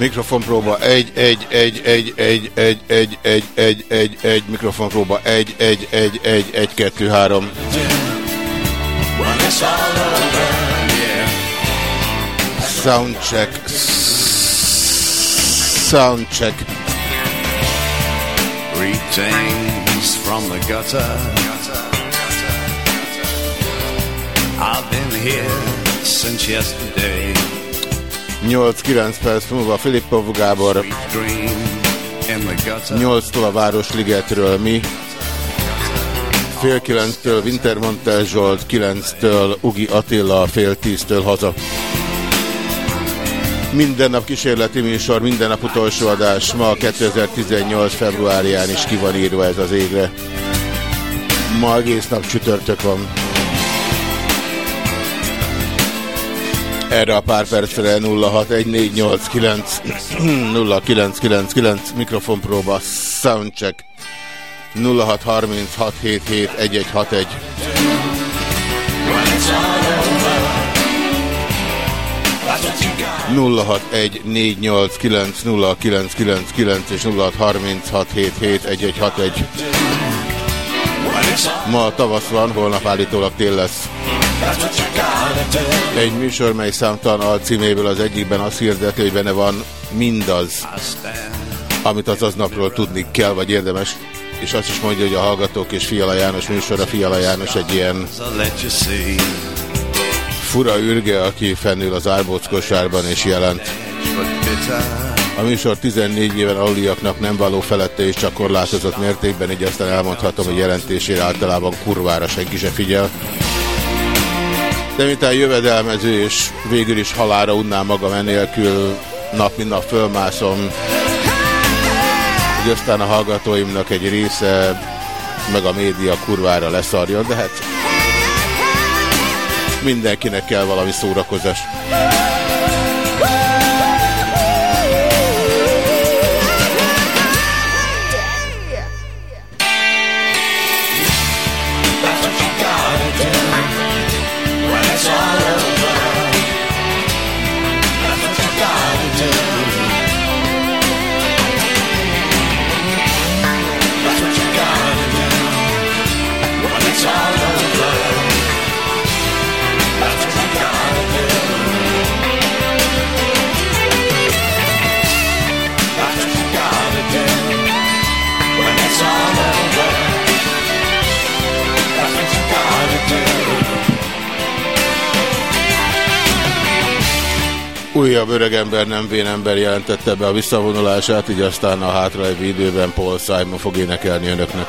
Mikrofonpróba 1, 1, 1, 1, 1, 1, 1, 1, 1, 1, 1, mikrofonpróba 1, 1, 1, 1, 1, 2, 3. Soundcheck. Soundcheck. Greetings from the gutter. I've been here since yesterday. 8-9 perc múlva Filippov Gábor. Sweet dream in the gutter. 8-tól a Városligetről mi. Fél 9-től Wintermantel Zsolt, 9-től Ugi Attila, fél 10-től haza. Minden nap kísérleti műsor, minden nap utolsó adás. Ma 2018. februárján is ki van írva ez az égre. Ma egész nap csütörtök van. Erre a pár percre 061489 0999 mikrofonpróba soundcheck 0636771161 0614890999 és 0636771161 Ma tavasz van, holnap állítólag tél lesz. Egy műsor, mely számtalan alcíméből az egyikben azt hirdeti, hogy benne van mindaz, amit az aznapról tudni kell, vagy érdemes, és azt is mondja, hogy a Hallgatók és Fiala János műsora, Fiala János egy ilyen fura ürge, aki fennül az árbóc kosárban és jelent. A műsor 14 éven aluliaknak nem való felette és csak korlátozott mértékben, így aztán elmondhatom, hogy jelentésére általában kurvára senki se figyel. De miután jövedelmező és végül is halára unnám magam enélkül, nap mint nap fölmászom, hogy aztán a hallgatóimnak egy része, meg a média kurvára leszarjon, de hát mindenkinek kell valami szórakozás. Újabb öregember, nem vénember jelentette be a visszavonulását, így aztán a hátralévő időben Paul Simon fog énekelni önöknek.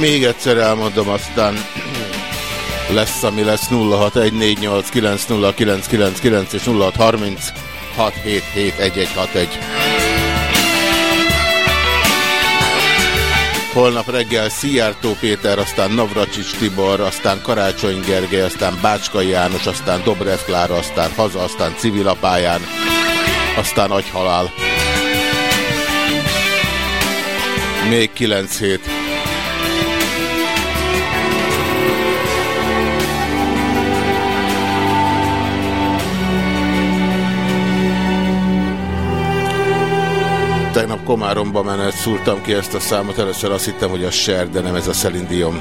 Még egyszer elmondom, aztán lesz, ami lesz 0614890999 és 0636771161. Holnap reggel Szijjártó Péter, aztán Navracsics Tibor, aztán Karácsony Gergely, aztán Bácskai János, aztán Dobrev Klára, aztán haza, aztán civilapályán, aztán agyhalál. Még 9 hét. Tegnap Komáromba menet szúrtam ki ezt a számot, először azt hittem, hogy a Ser, de nem ez a Szelindium.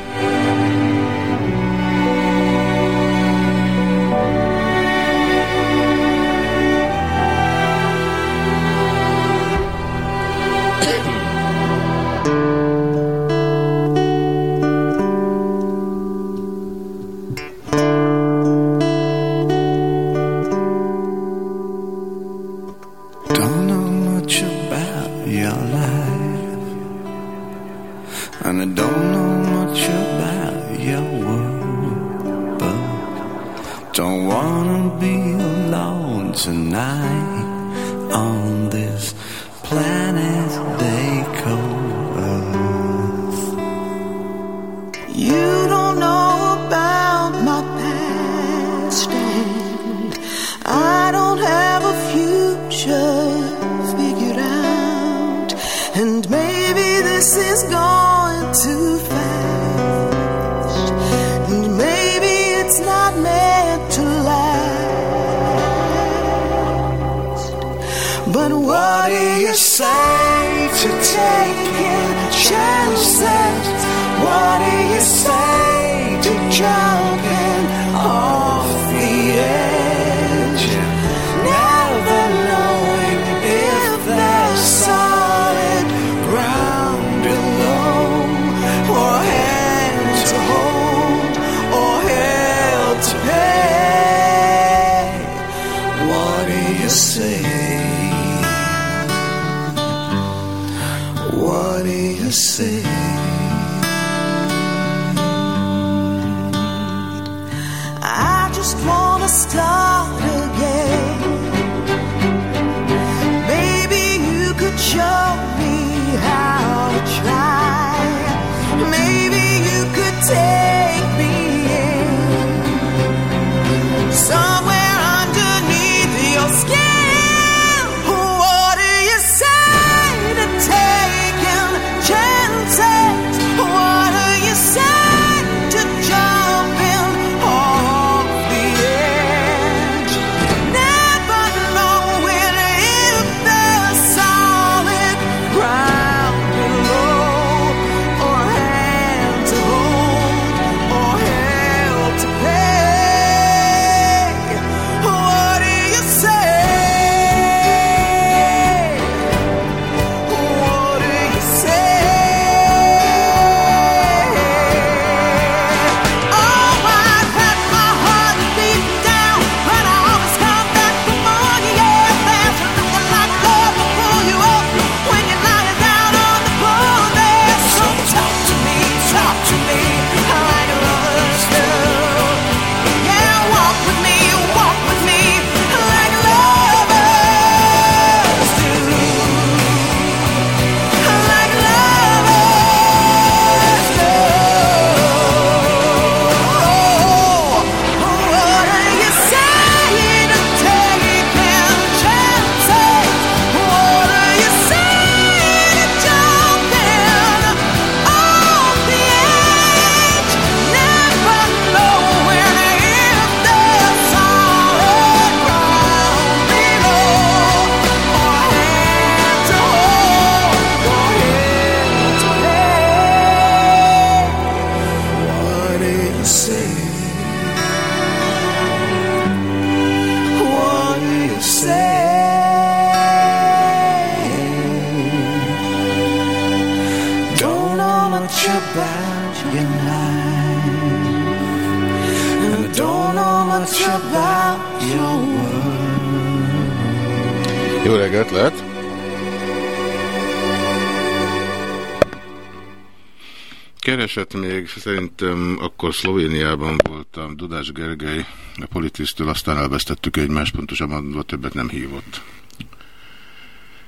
Keresett még, szerintem akkor Szlovéniában voltam, Dudás Gergely, a politisztől, aztán elvesztettük egymást, pontosabban mondva többet nem hívott.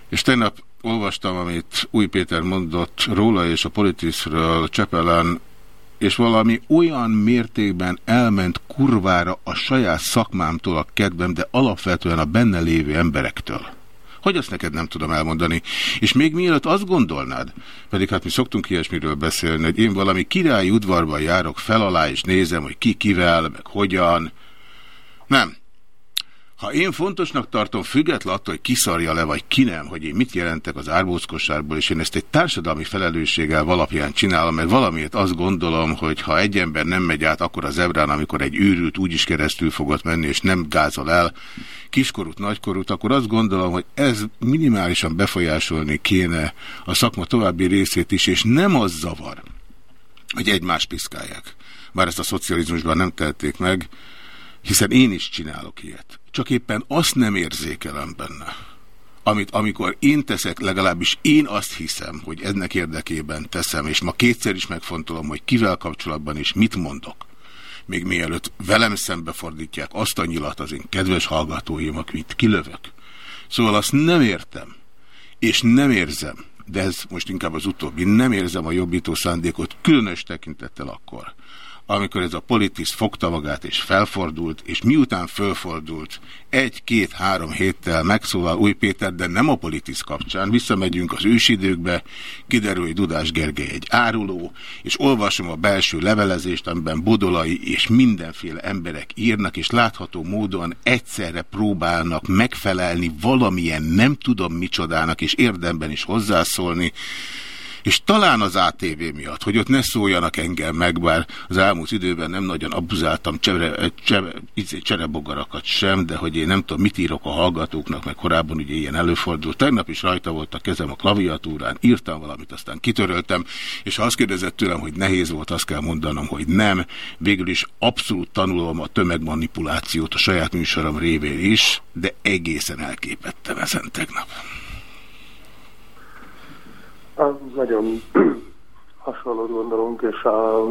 És tegnap olvastam, amit Új Péter mondott róla és a politiszről Csepelen, és valami olyan mértékben elment kurvára a saját szakmámtól a kedvem, de alapvetően a benne lévő emberektől. Hogy azt neked nem tudom elmondani. És még mielőtt azt gondolnád, pedig hát mi szoktunk ilyesmiről beszélni, hogy én valami királyi udvarban járok fel alá, és nézem, hogy ki kivel, meg hogyan. Nem. Ha én fontosnak tartom, független attól, hogy kiszarja le, vagy ki nem, hogy én mit jelentek az árbózkosárból, és én ezt egy társadalmi felelősséggel valapján csinálom, mert valamiért azt gondolom, hogy ha egy ember nem megy át akkor az ebrán, amikor egy űrült úgyis keresztül fogott menni, és nem gázol el, kiskorút, nagykorút, akkor azt gondolom, hogy ez minimálisan befolyásolni kéne a szakma további részét is, és nem az zavar, hogy egymást piszkálják. Bár ezt a szocializmusban nem tették meg, hiszen én is csinálok ilyet. Csak éppen azt nem érzékelem benne, amit amikor én teszek, legalábbis én azt hiszem, hogy ennek érdekében teszem, és ma kétszer is megfontolom, hogy kivel kapcsolatban is mit mondok. még mielőtt velem szembefordítják azt a nyilat az én kedves hallgatóim, akit kilövök. Szóval azt nem értem, és nem érzem, de ez most inkább az utóbbi, nem érzem a jobbító szándékot, különös tekintettel akkor, amikor ez a politiszt fogta magát és felfordult, és miután fölfordult, egy-két-három héttel megszólal Új Péter, de nem a politiszt kapcsán, visszamegyünk az ősidőkbe, kiderül, hogy Dudás Gergely egy áruló, és olvasom a belső levelezést, amiben Bodolai és mindenféle emberek írnak, és látható módon egyszerre próbálnak megfelelni valamilyen nem tudom micsodának, és érdemben is hozzászólni, és talán az ATV miatt, hogy ott ne szóljanak engem meg, bár az elmúlt időben nem nagyon abuzáltam csere, csere, cserebogarakat sem, de hogy én nem tudom, mit írok a hallgatóknak, meg korábban ugye ilyen előfordult. Tegnap is rajta volt a kezem a klaviatúrán, írtam valamit, aztán kitöröltem, és ha azt kérdezett tőlem, hogy nehéz volt, azt kell mondanom, hogy nem. Végül is abszolút tanulom a tömegmanipulációt a saját műsorom révén is, de egészen elképettem ezen tegnap. Nagyon hasonlót gondolunk, és a,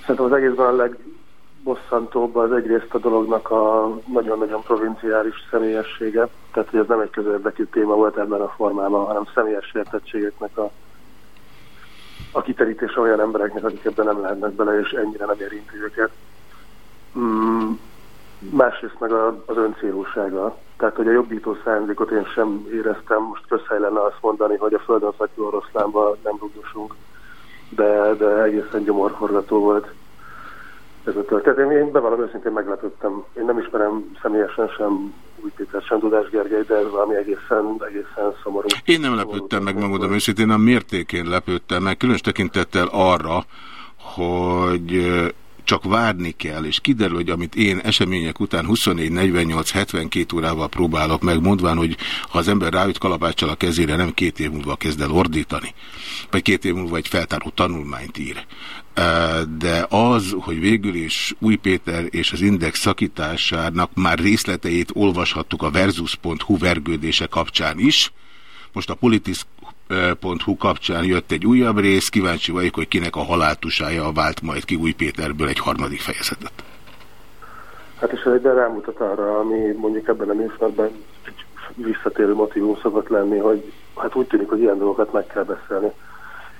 szerintem az egészben a legbosszantóbb az egyrészt a dolognak a nagyon-nagyon provinciális személyessége, tehát hogy ez nem egy közérdekű téma volt ebben a formában, hanem személyes értettségeknek a, a kiterítése olyan embereknek, akik ebben nem lehetnek bele, és ennyire nem érinti őket. Mm, másrészt meg az öncélúsága. Tehát, hogy a jobbító szándékot én sem éreztem, most közhely lenne azt mondani, hogy a földön fekvő oroszlánba nem rúgdosunk, de, de egészen gyomorforgató volt ez a történet. Én, én bevallom őszintén meglepődtem. Én nem ismerem személyesen sem Új Péter, sem Dudás Gergely, de ez valami egészen, egészen szomorú. Én nem lepődtem meg, megmondom őszintén, a mértékén lepődtem meg, különös tekintettel arra, hogy csak várni kell, és kiderül, hogy amit én események után 24-48-72 órával próbálok meg, mondván, hogy ha az ember ráüt kalapáccsal a kezére, nem két év múlva kezd el ordítani, vagy két év múlva egy feltáró tanulmányt ír. De az, hogy végül is Új Péter és az Index szakításának már részleteit olvashattuk a Versus.hu vergődése kapcsán is, most a Politis hu kapcsán jött egy újabb rész, kíváncsi vagyok, hogy kinek a haláltusája vált majd ki Új Péterből egy harmadik fejezetet. Hát és egyben rámutat arra, ami mondjuk ebben a műsorban visszatérő motivum szokott lenni, hogy hát úgy tűnik, hogy ilyen dolgokat meg kell beszélni,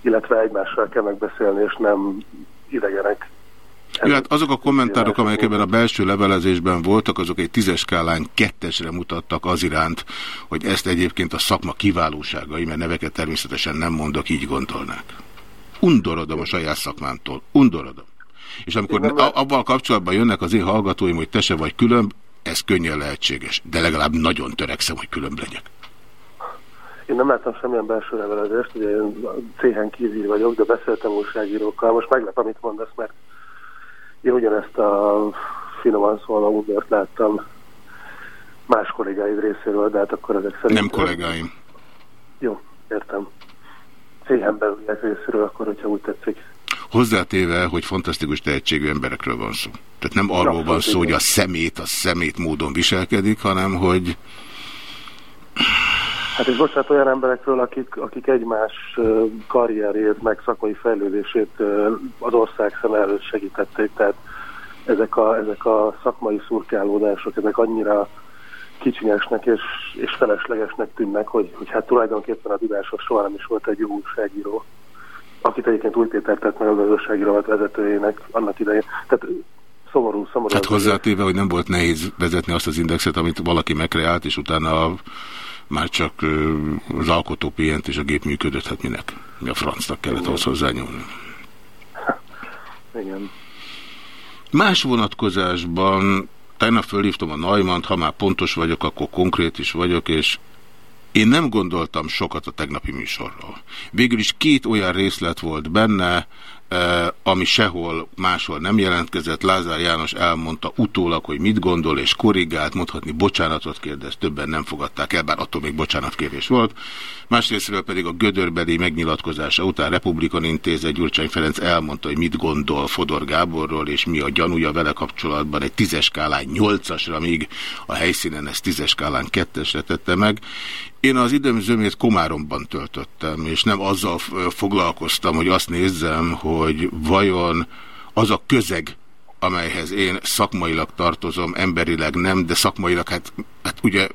illetve egymással kell megbeszélni, és nem idegenek jó, hát azok a kommentárok, amelyek ebben a belső levelezésben voltak, azok egy tízes skálán kettesre mutattak az iránt, hogy ezt egyébként a szakma kiválóságai, mert neveket természetesen nem mondok, így gondolnák. Undorodom a saját szakmántól. Undorodom. És amikor abban kapcsolatban jönnek az én hallgatóim, hogy te se vagy különb, ez könnyen lehetséges. De legalább nagyon törekszem, hogy különb legyek. Én nem láttam semmilyen belső levelezést, ugye én céhen kívül vagyok, de beszéltem újságírókkal. Most meglep, amit mondasz, mert én ugyanezt a finoman szólva útbört láttam más kollégáid részéről, de hát akkor ezek szerint... Nem kollégáim. Jó, értem. Céhen belüliek részéről, akkor, hogyha úgy tetszik. Hozzátéve, hogy fantasztikus tehetségű emberekről van szó. Tehát nem arról van szó, hogy a szemét, a szemét módon viselkedik, hanem hogy... Hát és bocsánat, olyan emberekről, akik, akik egymás karrierjét, meg szakmai fejlődését az ország szem előtt segítették, tehát ezek a, ezek a szakmai szurkálódások, ezek annyira kicsinyesnek és, és feleslegesnek tűnnek, hogy, hogy hát tulajdonképpen a Dudáshoz soha nem is volt egy jó újságíró, akit egyébként Új Péter tett meg a gazdasági vezetőjének annak idején. Tehát szomorú, szomorú. Tehát hozzátéve, hogy nem volt nehéz vezetni azt az indexet, amit valaki megkreált, és utána már csak az alkotó pihent és a gép működött, hát minek? Mi a francnak kellett ahhoz hozzányúlni? Igen. Más vonatkozásban tegnap fölhívtam a Naimant, ha már pontos vagyok, akkor konkrét is vagyok, és én nem gondoltam sokat a tegnapi műsorról. Végül is két olyan részlet volt benne, ami sehol máshol nem jelentkezett. Lázár János elmondta utólag, hogy mit gondol, és korrigált, mondhatni bocsánatot kérdez, többen nem fogadták el, bár attól még bocsánatkérés volt. Másrésztről pedig a gödörbeli megnyilatkozása után Republikon Intézet Gyurcsány Ferenc elmondta, hogy mit gondol Fodor Gáborról, és mi a gyanúja vele kapcsolatban egy tízes skálán nyolcasra, míg a helyszínen ezt tízes skálán kettesre tette meg. Én az időm zömét Komáromban töltöttem, és nem azzal foglalkoztam, hogy azt nézzem, hogy vajon az a közeg, amelyhez én szakmailag tartozom, emberileg nem, de szakmailag hát, hát ugye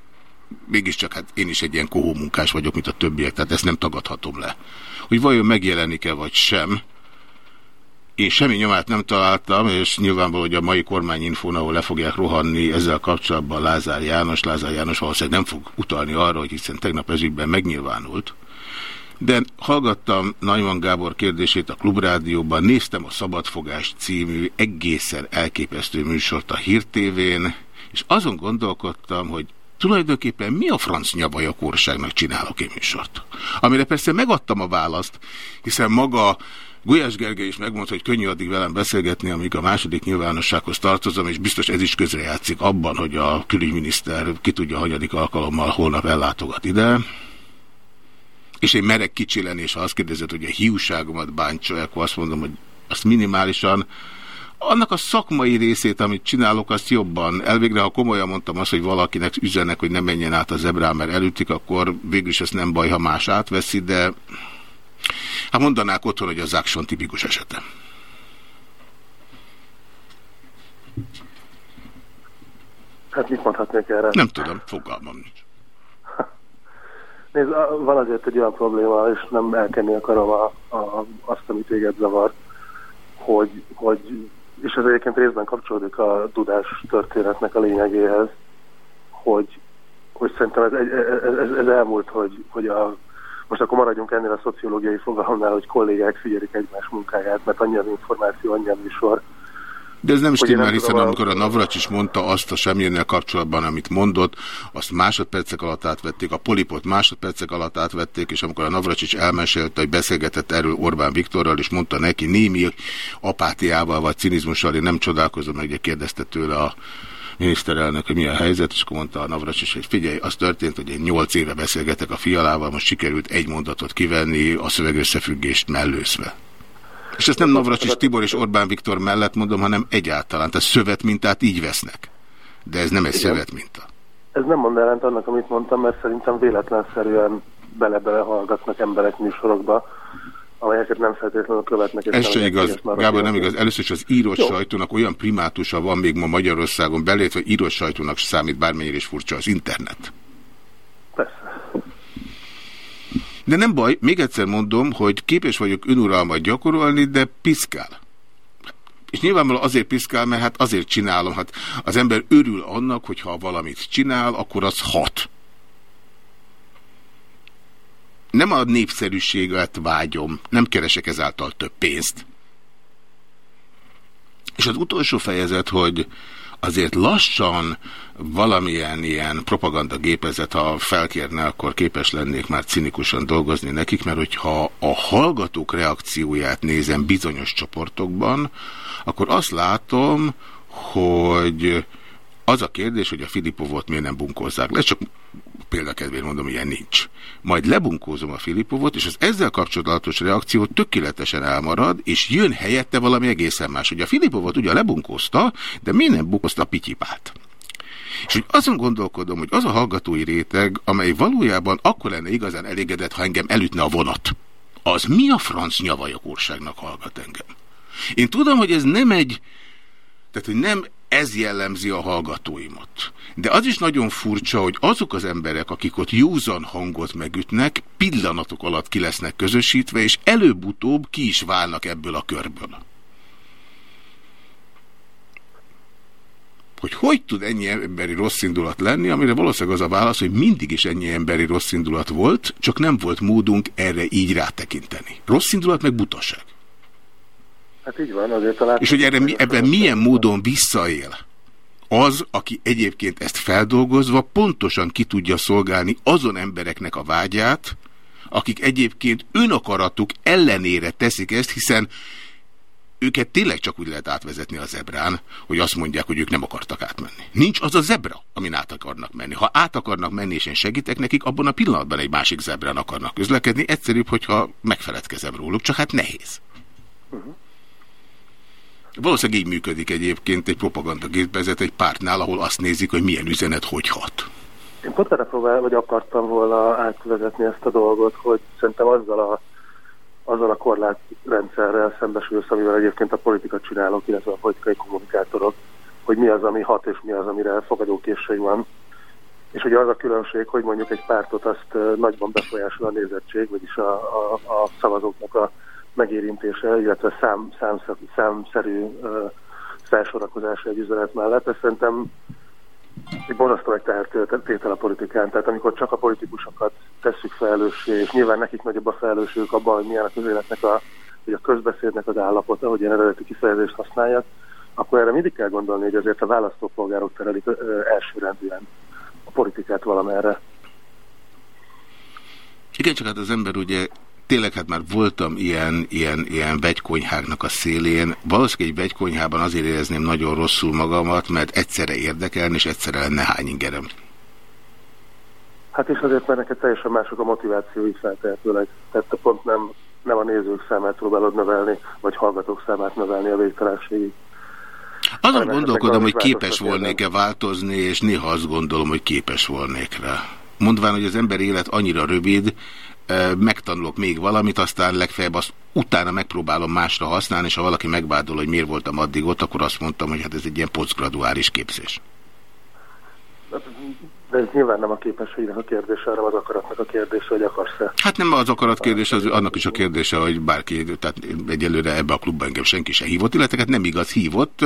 mégiscsak hát én is egy ilyen kohó munkás vagyok, mint a többiek, tehát ezt nem tagadhatom le. Hogy vajon megjelenik-e vagy sem, én semmi nyomát nem találtam, és nyilvánvaló, hogy a mai kormányinfón, ahol le fogják rohanni ezzel kapcsolatban Lázár János, Lázár János valószínűleg nem fog utalni arra, hogy hiszen tegnap ezügyben megnyilvánult. De hallgattam Nagyman Gábor kérdését a Klubrádióban, néztem a Szabadfogás című egészen elképesztő műsort a Hír TV-n, és azon gondolkodtam, hogy tulajdonképpen mi a franc nyavajakorságnak csinálok én műsort? Amire persze megadtam a választ, hiszen maga Gulyás Gergely is megmondta, hogy könnyű addig velem beszélgetni, amíg a második nyilvánossághoz tartozom, és biztos ez is közrejátszik abban, hogy a külügyminiszter ki tudja, hanyadik alkalommal holnap ellátogat ide. És én merek kicsi lenni, és ha azt kérdezed, hogy a hiúságomat bántsa, akkor azt mondom, hogy azt minimálisan, annak a szakmai részét, amit csinálok, azt jobban. Elvégre, ha komolyan mondtam azt, hogy valakinek üzennek, hogy ne menjen át a zebrán, mert elütik, akkor végül is ez nem baj, ha más átveszi, de hát mondanák otthon, hogy az Action tipikus esete. Hát mit mondhatnék erre? Nem tudom, fogalmam nincs. Nézd, van azért egy olyan probléma, és nem elkenni akarom a, a, azt, amit téged zavar, hogy, hogy, és ez egyébként részben kapcsolódik a tudás történetnek a lényegéhez, hogy, hogy szerintem ez, ez, ez, ez elmúlt, hogy, hogy a, most akkor maradjunk ennél a szociológiai fogalomnál, hogy kollégák figyelik egymás munkáját, mert annyi az információ, annyi a műsor, De ez nem Hogy stimmel, nem hiszen amikor a Navracs is mondta azt a semmilyennél kapcsolatban, amit mondott, azt másodpercek alatt átvették, a polipot másodpercek alatt átvették, és amikor a Navracs is elmesélte, hogy beszélgetett erről Orbán Viktorral, és mondta neki némi apátiával vagy cinizmussal, én nem csodálkozom, ugye kérdezte tőle a miniszterelnök, hogy mi a helyzet, és akkor mondta a Navracs is, hogy figyelj, az történt, hogy én nyolc éve beszélgetek a fialával, most sikerült egy mondatot kivenni, a szövegösszefüggést mellőzve. És ezt nem Navracsics Tibor és Orbán Viktor mellett mondom, hanem egyáltalán. Tehát szövetmintát így vesznek. De ez nem egy Igen. szövetminta. Ez nem mond ellent annak, amit mondtam, mert szerintem véletlenszerűen bele-bele hallgatnak emberek műsorokba, amelyeket nem feltétlenül követnek. Ez se igaz, Gábor nem igaz. Először is az írott Jó. sajtónak olyan primátusa van még ma Magyarországon belét, hogy írott sajtónak számít bármennyire is furcsa az internet. Persze. De nem baj, még egyszer mondom, hogy képes vagyok önuralmat gyakorolni, de piszkál. És nyilvánvalóan azért piszkál, mert hát azért csinálom. Hát az ember örül annak, hogy ha valamit csinál, akkor az hat. Nem a népszerűséget vágyom, nem keresek ezáltal több pénzt. És az utolsó fejezet, hogy azért lassan valamilyen ilyen propagandagépezet, ha felkérne, akkor képes lennék már cinikusan dolgozni nekik, mert hogyha a hallgatók reakcióját nézem bizonyos csoportokban, akkor azt látom, hogy az a kérdés, hogy a Filipovot miért nem bunkózzák le, csak példakedvéért mondom, ilyen nincs. Majd lebunkózom a Filipovot, és az ezzel kapcsolatos reakció tökéletesen elmarad, és jön helyette valami egészen más. Hogy a Filipovot ugye lebunkózta, de miért nem bunkózta a Pityipát? És hogy azon gondolkodom, hogy az a hallgatói réteg, amely valójában akkor lenne igazán elégedett, ha engem elütne a vonat, az mi a franc nyavajakorságnak hallgat engem? Én tudom, hogy ez nem egy, tehát hogy nem ez jellemzi a hallgatóimat. De az is nagyon furcsa, hogy azok az emberek, akik ott józan hangot megütnek, pillanatok alatt ki lesznek közösítve, és előbb-utóbb ki is válnak ebből a körből. Hogy hogy tud ennyi emberi rossz indulat lenni, amire valószínűleg az a válasz, hogy mindig is ennyi emberi rossz indulat volt, csak nem volt módunk erre így rátekinteni. Rossz indulat meg butaság. Hát így van, azért talán... És hogy erre, mi- ebben milyen módon visszaél az, aki egyébként ezt feldolgozva pontosan ki tudja szolgálni azon embereknek a vágyát, akik egyébként önakaratuk ellenére teszik ezt, hiszen őket tényleg csak úgy lehet átvezetni a zebrán, hogy azt mondják, hogy ők nem akartak átmenni. Nincs az a zebra, amin át akarnak menni. Ha át akarnak menni, és én segítek nekik, abban a pillanatban egy másik zebrán akarnak közlekedni. Egyszerűbb, hogyha megfeledkezem róluk, csak hát nehéz. Valószínűleg így működik egyébként egy propagandagépezet egy pártnál, ahol azt nézik, hogy milyen üzenet hogy hat. Én pont erre próbál, vagy akartam volna átvezetni ezt a dolgot, hogy szerintem azzal a azzal a korlátrendszerrel szembesülsz, amivel egyébként a politika csinálók, illetve a politikai kommunikátorok, hogy mi az, ami hat, és mi az, amire fogadókészség van. És ugye az a különbség, hogy mondjuk egy pártot azt nagyban befolyásol a nézettség, vagyis a, a, a szavazóknak a megérintése, illetve szám, szám, számszerű ö, felsorakozása egy üzenet mellett. Ez szerintem egy borzasztó egy tehertétel a politikán. Tehát amikor csak a politikusokat tesszük felelőssé, és nyilván nekik nagyobb a felelősségük abban, hogy milyen a közéletnek a, vagy a közbeszédnek az állapota, hogy ilyen eredeti kifejezést használják, akkor erre mindig kell gondolni, hogy azért a választópolgárok terelik elsőrendűen a politikát valamerre. Igen, csak hát az ember ugye tényleg hát már voltam ilyen, ilyen, ilyen vegykonyháknak a szélén. Valószínűleg egy vegykonyhában azért érezném nagyon rosszul magamat, mert egyszerre érdekelni, és egyszerre lenne hány ingerem. Hát és azért, mert neked teljesen mások a motivációi feltehetőleg. Tehát te pont nem, nem a nézők számát próbálod növelni, vagy hallgatók számát növelni a végtelenségig. Azon Hanem gondolkodom, hogy képes volnék-e változni, és néha azt gondolom, hogy képes volnék rá. Mondván, hogy az ember élet annyira rövid, megtanulok még valamit, aztán legfeljebb azt utána megpróbálom másra használni, és ha valaki megvádol, hogy miért voltam addig ott, akkor azt mondtam, hogy hát ez egy ilyen posztgraduális képzés. De ez nyilván nem a képességnek a kérdése, hanem az akaratnak a kérdése, hogy akarsz-e. Hát nem az akarat kérdés, az annak is a kérdése, hogy bárki, tehát egyelőre ebbe a klubba engem senki se hívott, illetve hát nem igaz hívott,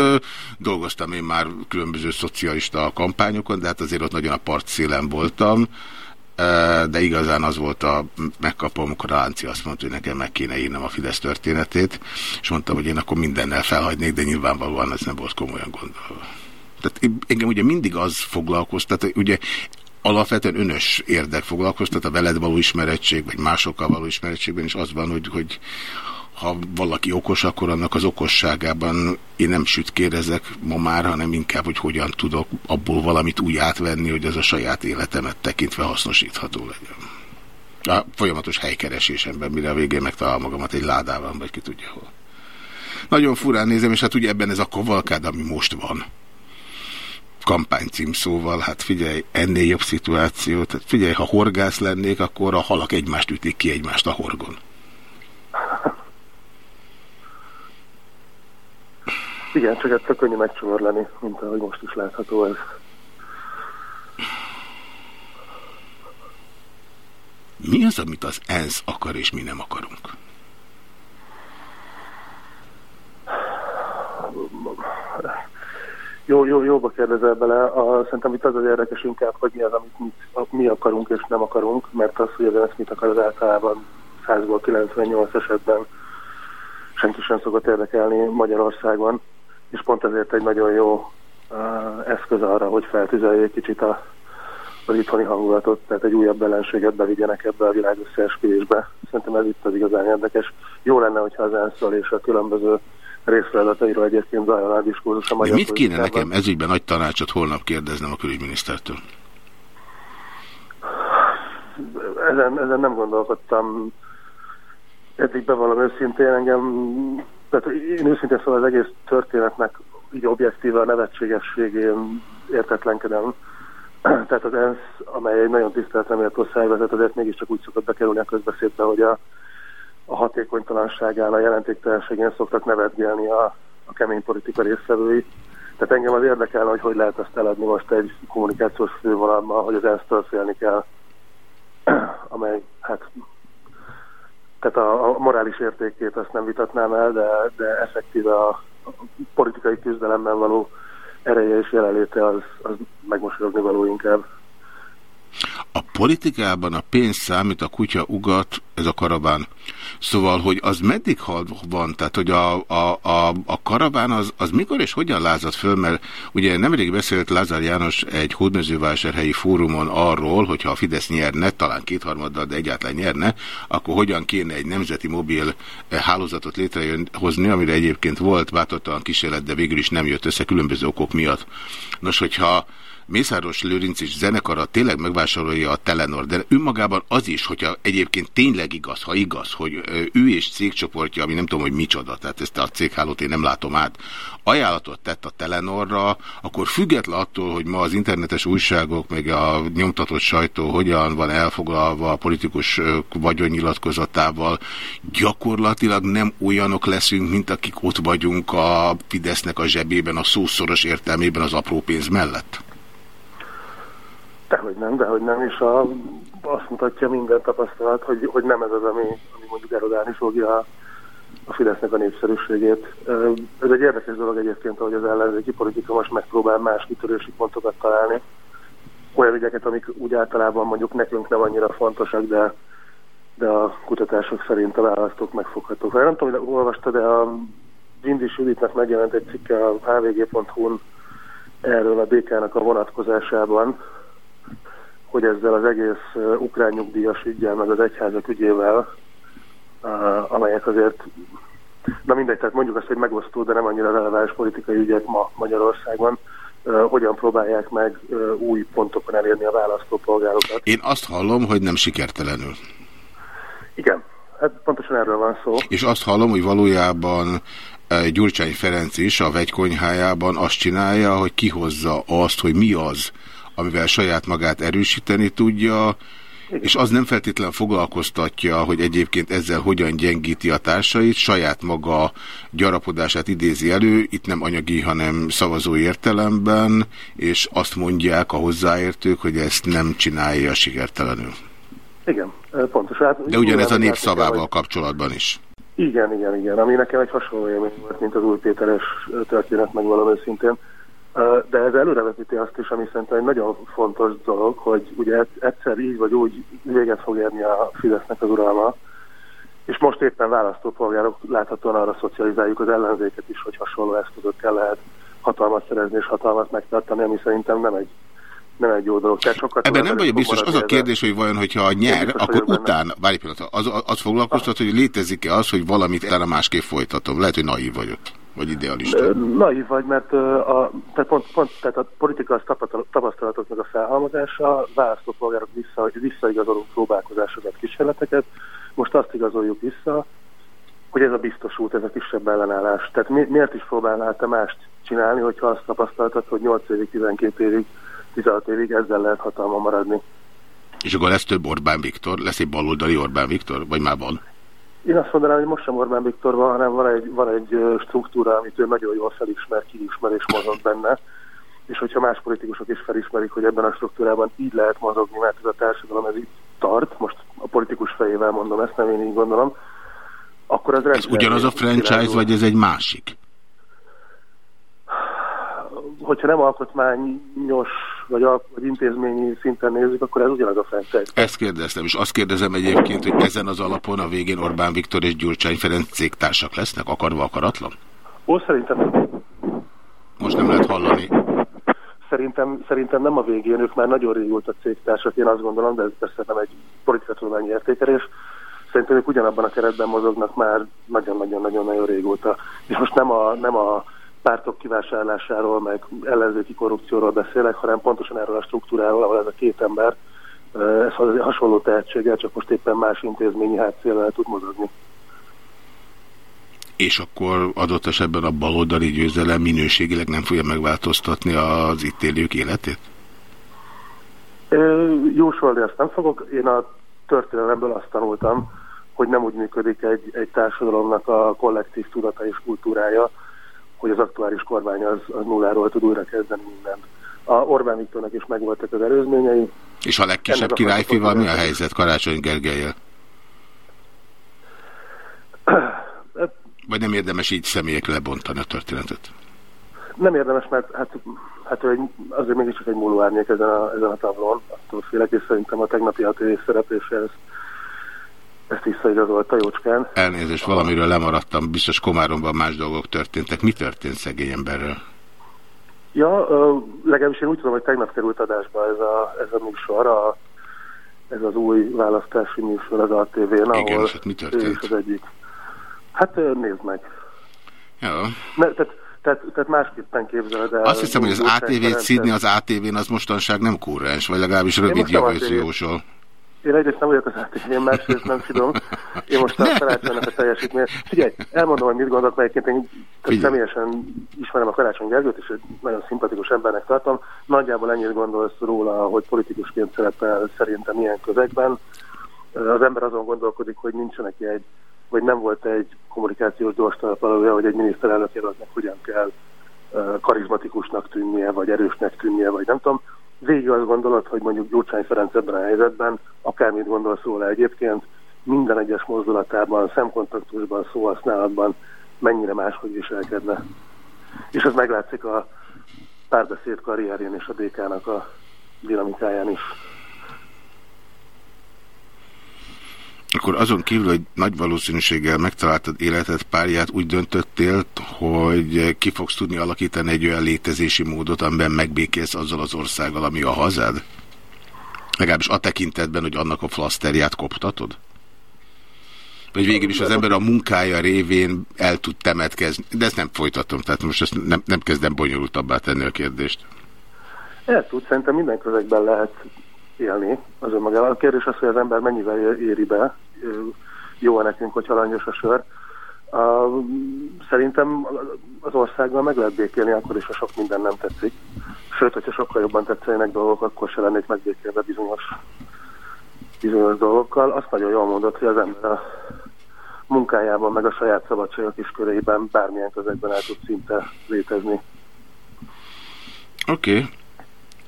dolgoztam én már különböző szocialista kampányokon, de hát azért ott nagyon a partszélen voltam, de igazán az volt a megkapom, amikor a Lánci azt mondta, hogy nekem meg kéne írnom a Fidesz történetét, és mondtam, hogy én akkor mindennel felhagynék, de nyilvánvalóan ez nem volt komolyan gondolva. Tehát engem ugye mindig az foglalkoztat, ugye alapvetően önös érdek foglalkoztat, a veled való ismerettség, vagy másokkal való ismerettségben is az van, hogy, hogy ha valaki okos, akkor annak az okosságában én nem sütkérezek ma már, hanem inkább, hogy hogyan tudok abból valamit úgy átvenni, hogy az a saját életemet tekintve hasznosítható legyen. A folyamatos helykeresésemben, mire a végén megtalálom magamat egy ládában, vagy ki tudja hol. Nagyon furán nézem, és hát ugye ebben ez a kavalkád, ami most van kampány címszóval, hát figyelj, ennél jobb szituáció, tehát figyelj, ha horgász lennék, akkor a halak egymást ütik ki egymást a horgon. Igen, csak ettől könnyű megcsavarlani, mint ahogy most is látható ez. Mi az, amit az ENSZ akar, és mi nem akarunk? Jó, jó, jóba kérdezel bele. A, szerintem itt az az érdekes inkább, hogy mi az, amit mi, mi akarunk és nem akarunk, mert az, hogy az ENSZ mit akar, az általában 100-ból 98 esetben senki sem szokott érdekelni Magyarországon, és pont ezért egy nagyon jó eszköz arra, hogy feltüzeljék kicsit a, az itthoni hangulatot, tehát egy újabb ellenséget bevigyenek ebbe a világ összeesküvésbe. Szerintem ez itt az igazán érdekes. Jó lenne, hogyha az ensz és a különböző részfeladatairól egyébként zajlaná a diskurzus a magyar mit kéne nekem ezügyben nagy tanácsot holnap kérdeznem a külügyminisztertől? ezen, ezen nem gondolkodtam eddig bevallom őszintén engem, tehát én őszintén szóval az egész történetnek így objektíve a nevetségességén értetlenkedem. Tehát az ENSZ, amely egy nagyon tiszteletre méltó szervezet, azért mégiscsak úgy szokott bekerülni a közbeszédbe, hogy a, a hatékonytalanságán, a jelentéktelenségén szoktak nevetgélni a, a kemény politika résztvevői. Tehát engem az érdekel, hogy hogy lehet ezt eladni most egy kommunikációs fővonalban, hogy az ENSZ-től félni kell, amely hát tehát a, a morális értékét azt nem vitatnám el, de, de effektíve a, politikai küzdelemben való ereje és jelenléte az, az megmosolyogni való inkább. A politikában a pénz számít, a kutya ugat, ez a karaván. Szóval, hogy az meddig van, tehát hogy a, a, a, a karaván az, az mikor és hogyan lázadt föl, mert ugye nemrég beszélt Lázár János egy hódmezővásárhelyi fórumon arról, hogyha a Fidesz nyerne, talán kétharmaddal, de egyáltalán nyerne, akkor hogyan kéne egy nemzeti mobil eh, hálózatot létrehozni, amire egyébként volt bátortalan kísérlet, de végül is nem jött össze különböző okok miatt. Nos, hogyha Mészáros Lőrinc és zenekara tényleg megvásárolja a Telenor, de önmagában az is, hogyha egyébként tényleg igaz, ha igaz, hogy ő és cégcsoportja, ami nem tudom, hogy micsoda, tehát ezt a céghálót én nem látom át, ajánlatot tett a Telenorra, akkor független attól, hogy ma az internetes újságok, meg a nyomtatott sajtó hogyan van elfoglalva a politikus vagyonnyilatkozatával, gyakorlatilag nem olyanok leszünk, mint akik ott vagyunk a Fidesznek a zsebében, a szószoros értelmében az apró pénz mellett. Dehogy nem, dehogy nem, és a, azt mutatja minden tapasztalat, hogy, hogy nem ez az, ami, ami mondjuk erodálni fogja a, a Fidesznek a népszerűségét. Ez egy érdekes dolog egyébként, hogy az ellenzéki politika most megpróbál más kitörési pontokat találni. Olyan ügyeket, amik úgy általában mondjuk nekünk nem annyira fontosak, de, de a kutatások szerint a választók megfoghatók. Nem tudom, hogy olvastad, de a Gyindis Juditnak megjelent egy cikke a hvg.hu-n erről a DK-nak a vonatkozásában, hogy ezzel az egész ukrán nyugdíjas ügyel, meg az egyházak ügyével, amelyek azért, na mindegy, tehát mondjuk azt, hogy megosztó, de nem annyira releváns politikai ügyek ma Magyarországon, hogyan próbálják meg új pontokon elérni a választópolgárokat. Én azt hallom, hogy nem sikertelenül. Igen, hát pontosan erről van szó. És azt hallom, hogy valójában Gyurcsány Ferenc is a vegykonyhájában azt csinálja, hogy kihozza azt, hogy mi az, amivel saját magát erősíteni tudja, és az nem feltétlen foglalkoztatja, hogy egyébként ezzel hogyan gyengíti a társait, saját maga gyarapodását idézi elő, itt nem anyagi, hanem szavazói értelemben, és azt mondják a hozzáértők, hogy ezt nem csinálja sikertelenül. Igen, pontosan. Hát, De ugyanez a népszavával hogy- kapcsolatban is. Igen, igen, igen. Ami nekem egy hasonló élmény volt, mint az új Péteres történet, meg valami szintén. De ez előrevetíti azt is, ami szerintem egy nagyon fontos dolog, hogy ugye eg- egyszer így vagy úgy véget fog érni a Fidesznek az uralma, és most éppen választópolgárok láthatóan arra szocializáljuk az ellenzéket is, hogy hasonló eszközökkel lehet hatalmat szerezni és hatalmat megtartani, ami szerintem nem egy, nem egy jó dolog. Tehát sokkal Ebben nem vagyok biztos, az a a- kérdés, hogy vajon, hogyha nyer, akkor utána, várj pillanat, az, az foglalkoztat, hogy létezik-e az, hogy valamit utána másképp folytatom. Lehet, hogy naív vagyok, vagy idealista. Ö, Naív vagy, mert a, tehát pont, pont, tehát a politika az tapasztal- tapasztalatoknak a felhalmozása, választópolgárok vissza, visszaigazoló próbálkozásokat, kísérleteket. Most azt igazoljuk vissza, hogy ez a biztos út, ez a kisebb ellenállás. Tehát mi, miért is próbálnál te mást csinálni, hogyha azt tapasztaltad, hogy 8 évig, 12 évig, 16 évig ezzel lehet hatalma maradni. És akkor lesz több Orbán Viktor, lesz egy baloldali Orbán Viktor, vagy már van? Én azt mondanám, hogy most sem Orbán Viktor van, hanem van egy, van egy struktúra, amit ő nagyon jól felismer, kiismer és mozog benne. És hogyha más politikusok is felismerik, hogy ebben a struktúrában így lehet mozogni, mert ez a társadalom ez így tart, most a politikus fejével mondom ezt, nem én így gondolom, akkor az Ez ugyanaz a franchise, királyul. vagy ez egy másik? Hogyha nem alkotmányos vagy, al- vagy intézményi szinten nézzük, akkor ez ugyanaz a franchise. Ezt kérdeztem, és azt kérdezem egyébként, hogy ezen az alapon a végén Orbán Viktor és Gyurcsány Ferenc cégtársak lesznek, akarva akaratlan? Ó, szerintem, Most nem lehet hallani. szerintem, szerintem nem a végén, ők már nagyon régóta cégtársak, én azt gondolom, de ez persze nem egy politikatudományi értékelés. Szerintem ők ugyanabban a keretben mozognak már nagyon-nagyon-nagyon-nagyon régóta. És most nem a, nem a pártok kivásárlásáról, meg ellenzéki korrupcióról beszélek, hanem pontosan erről a struktúráról, ahol ez a két ember ez hasonló tehetséggel, csak most éppen más intézményi hátszéllel tud mozogni. És akkor adott esetben a baloldali győzelem minőségileg nem fogja megváltoztatni az itt élők életét? Jósolni azt nem fogok. Én a történelemből azt tanultam, hogy nem úgy működik egy, egy társadalomnak a kollektív tudata és kultúrája, hogy az aktuális kormány az, az nulláról tud újra kezdeni mindent. A Orbán Viktornak is megvoltak az előzményei. És a legkisebb királyfival mi a helyzet Karácsony Gergelyel? Vagy nem érdemes így személyekre lebontani a történetet? Nem érdemes, mert hát, hát azért mégiscsak egy múló árnyék ezen a, ezen a tablón. Attól félek, és szerintem a tegnapi ATV szereplése ez, ezt visszaigazolta jócskán. Elnézést, valamiről lemaradtam, biztos Komáromban más dolgok történtek. Mi történt szegény emberrel? Ja, legalábbis én úgy tudom, hogy tegnap került adásba ez a, ez a műsor, a, ez az új választási műsor az ATV-n, ahol Igen, és ott mi történt? az egyik. Hát nézd meg. Ja. Ne, tehát, tehát, tehát másképpen képzeled el. Azt hiszem, hogy az ATV-t szídni az ATV-n az mostanság nem kurrens, vagy legalábbis rövid ATV-t jósol. Én egyrészt nem vagyok az ATV, én másrészt nem tudom. Én most a karácsonynak a teljesítmény. Figyelj, elmondom, hogy mit gondolok, mert egyébként én Figyelj. személyesen ismerem a Karácsony Gergőt, és egy nagyon szimpatikus embernek tartom. Nagyjából ennyit gondolsz róla, hogy politikusként szerepel szerintem ilyen közegben. Az ember azon gondolkodik, hogy nincsenek egy, vagy nem volt egy kommunikációs gyors talapalója, hogy egy miniszterelnök jelöltnek hogyan kell karizmatikusnak tűnnie, vagy erősnek tűnnie, vagy nem tudom. Végig azt gondolod, hogy mondjuk Gyurcsány Ferenc ebben a helyzetben, akármit gondolsz róla egyébként, minden egyes mozdulatában, szemkontaktusban, szóhasználatban mennyire máshogy viselkedne. És ez meglátszik a párbeszéd karrierjén és a DK-nak a dinamikáján is. Akkor azon kívül, hogy nagy valószínűséggel megtaláltad életed párját, úgy döntöttél, hogy ki fogsz tudni alakítani egy olyan létezési módot, amiben megbékélsz azzal az országgal, ami a hazád? Legalábbis a tekintetben, hogy annak a flaszterját koptatod? Vagy végül is az ember a munkája révén el tud temetkezni. De ezt nem folytatom, tehát most ezt nem, nem kezdem bonyolultabbá tenni a kérdést. El tud, szerintem minden közegben lehet élni az önmagával. A kérdés az, hogy az ember mennyivel éri be. Jó nekünk, hogy langyos a sör. A, szerintem az országgal meg lehet békélni, akkor is, ha sok minden nem tetszik. Sőt, hogyha sokkal jobban tetszenek dolgok, akkor se lennék megbékélve bizonyos, bizonyos dolgokkal. Azt nagyon jól mondott, hogy az ember a munkájában, meg a saját szabadságok is köreiben bármilyen közegben el tud szinte létezni. Oké. Okay.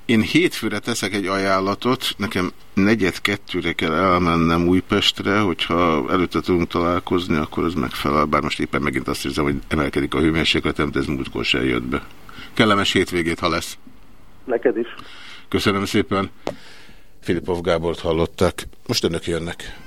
Én hétfőre teszek egy ajánlatot, nekem negyed kettőre kell elmennem Újpestre, hogyha előtte tudunk találkozni, akkor ez megfelel, bár most éppen megint azt érzem, hogy emelkedik a hőmérsékletem, de ez múltkor sem jött be. Kellemes hétvégét, ha lesz. Neked is. Köszönöm szépen. Filipov Gábort hallották. Most önök jönnek.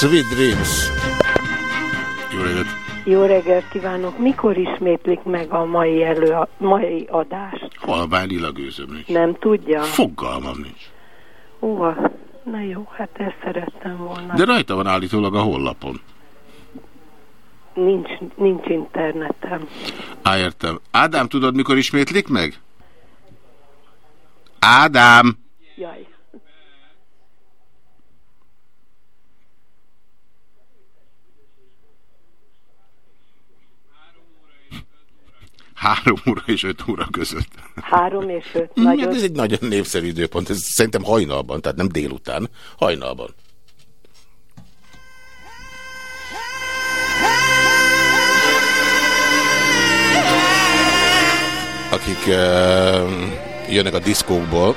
Sweet Dreams. Jó reggelt! Jó reggelt kívánok! Mikor ismétlik meg a mai, elő, a mai adást? Halvány lila gőzöm nincs. Nem tudja? Fogalmam nincs. Ó, na jó, hát ezt szerettem volna. De rajta van állítólag a hollapon. Nincs, nincs internetem. Á, értem. Ádám, tudod, mikor ismétlik meg? Ádám! Jaj. Három óra és öt óra között. Három és öt. Nagyon... Nagyon... Ez egy nagyon népszerű időpont. Ez szerintem hajnalban, tehát nem délután. Hajnalban. Akik uh, jönnek a diszkókból,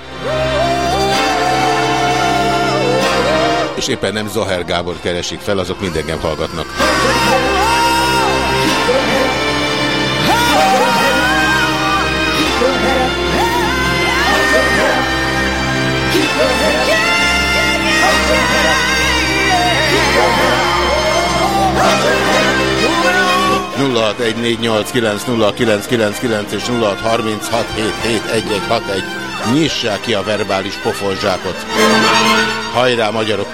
és éppen nem Zaher Gábor keresik fel, azok mindengem hallgatnak. 0614890999 és 0636771161. Nyissák ki a verbális pofonzsákot. Hajrá magyarok!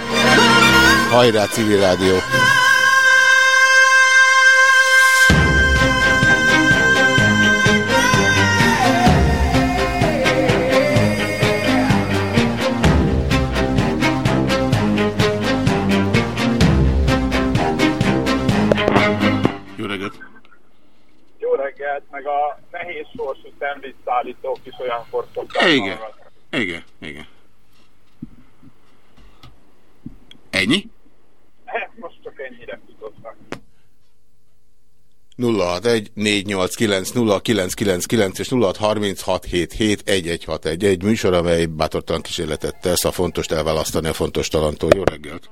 Hajrá civil rádió! Nehéz sorsú szendvicsszállítók is olyankor szokták Igen. hallgatni. Igen, igen. Ennyi? Hát most csak ennyire futottak. 061 489 0999 és 0636771161 egy műsor, amely bátortalan kísérletet tesz a fontos elválasztani a fontos talantól. Jó reggelt!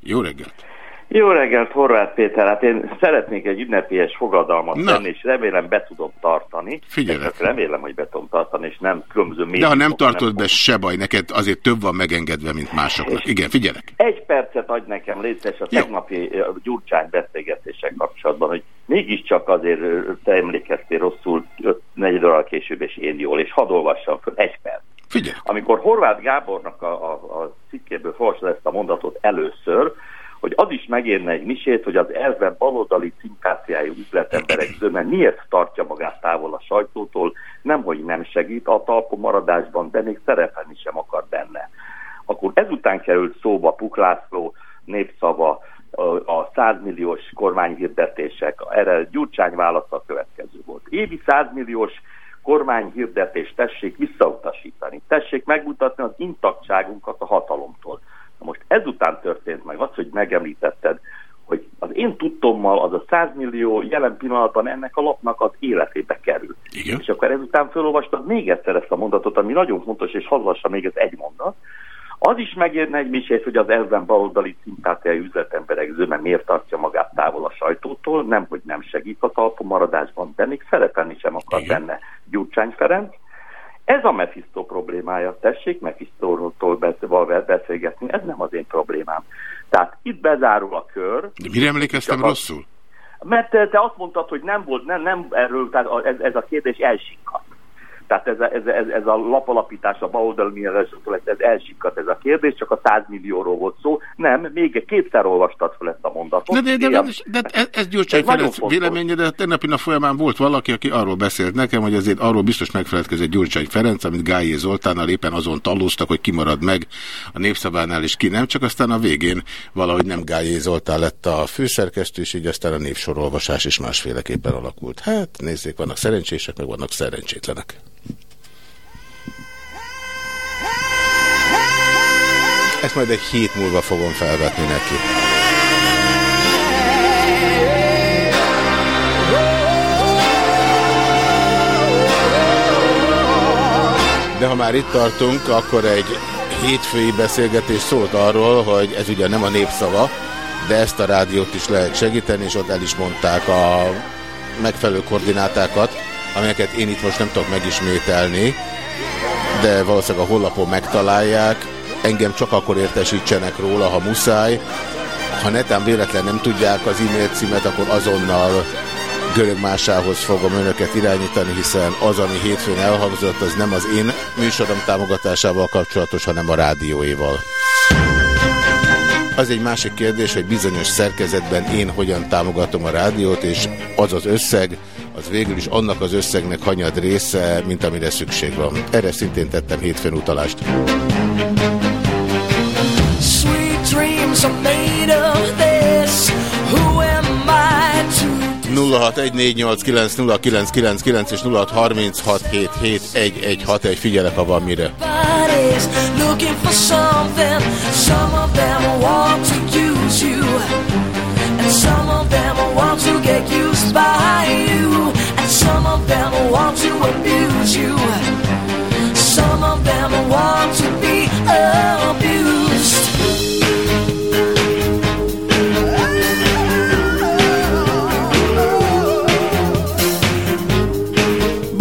Jó reggelt! Jó reggelt, Horváth Péter. Hát én szeretnék egy ünnepélyes fogadalmat Na. tenni, és remélem be tudom tartani. Figyelek. Csak Remélem, hogy be tudom tartani, és nem különböző De ha nem tartod be, se baj, neked azért több van megengedve, mint másoknak. Igen, figyelek. Egy percet adj nekem létezés a Jó. tegnapi Gyurcsány beszélgetéssel kapcsolatban, hogy mégiscsak azért te emlékeztél rosszul, öt- negyed óra később, és én jól, és hadd olvassam föl, egy perc. Figyelj. Amikor Horváth Gábornak a, a, a cikkéből olvasod ezt a mondatot először, hogy az is megérne egy misét, hogy az elve baloldali szimpátiájú üzletemberek zöme miért tartja magát távol a sajtótól, nemhogy nem segít a talpon maradásban, de még szerepelni sem akar benne. Akkor ezután került szóba Puklászló népszava, a- a 100 milliós kormányhirdetések, erre Gyurcsány válasza következő volt. Évi 100 milliós kormányhirdetést tessék visszautasítani, tessék megmutatni az intaktságunkat a hatalomtól. Most ezután történt meg az, hogy megemlítetted, hogy az én tudtommal az a 100 millió jelen pillanatban ennek a lapnak az életébe kerül. Igen. És akkor ezután felolvastad még egyszer ezt a mondatot, ami nagyon fontos, és hallassa még ez egy mondat. Az is megérne egy misét, hogy az elven baloldali szimpátiai üzletemberek zöme miért tartja magát távol a sajtótól, nem, hogy nem segít a talpon maradásban, de még szerepelni sem akar Igen. benne Gyurcsány Ferenc. Ez a Mephisto problémája, tessék Mephisto-tól be- beszélgetni, ez nem az én problémám. Tehát itt bezárul a kör, De mire emlékeztem az- rosszul? mert te, azt mondtad, hogy nem volt, nem, nem erről, tehát a- ez, ez a kérdés elsikkadt. Tehát ez a, ez, ez, ez a lapalapítás, a baloldali mineralizmusról, ez elsikkadt ez a kérdés, csak a 100 millióról volt szó. Nem, még kétszer olvastad fel ezt a mondatot. De, de, de, de, de ez, ez Gyurcsány Ferenc véleménye, de tegnapi nap folyamán volt valaki, aki arról beszélt nekem, hogy azért arról biztos megfeledkezett Gyurcsány Ferenc, amit Gályé Zoltánnal éppen azon talóztak, hogy ki marad meg a népszabánál és ki nem, csak aztán a végén valahogy nem Gályé Zoltán lett a főszerkesztő, és így aztán a névsorolvasás is másféleképpen alakult. Hát nézzék, vannak szerencsések, meg vannak szerencsétlenek. Ezt majd egy hét múlva fogom felvetni neki. De ha már itt tartunk, akkor egy hétfői beszélgetés szólt arról, hogy ez ugye nem a népszava, de ezt a rádiót is lehet segíteni, és ott el is mondták a megfelelő koordinátákat, amelyeket én itt most nem tudok megismételni, de valószínűleg a honlapon megtalálják. Engem csak akkor értesítsenek róla, ha muszáj. Ha netán véletlen nem tudják az e-mail címet, akkor azonnal görög másához fogom önöket irányítani, hiszen az, ami hétfőn elhangzott, az nem az én műsorom támogatásával kapcsolatos, hanem a rádióéval. Az egy másik kérdés, hogy bizonyos szerkezetben én hogyan támogatom a rádiót, és az az összeg, az végül is annak az összegnek hanyad része, mint amire szükség van. Erre szintén tettem hétfőn utalást. Are made of this. Who am I to 0614890999 és 0636771161 figyelek, ha van mire. looking for something? Some of them want to use you, and some of them want to get used by you, and some of them want to abuse you. Some of them want to be abused.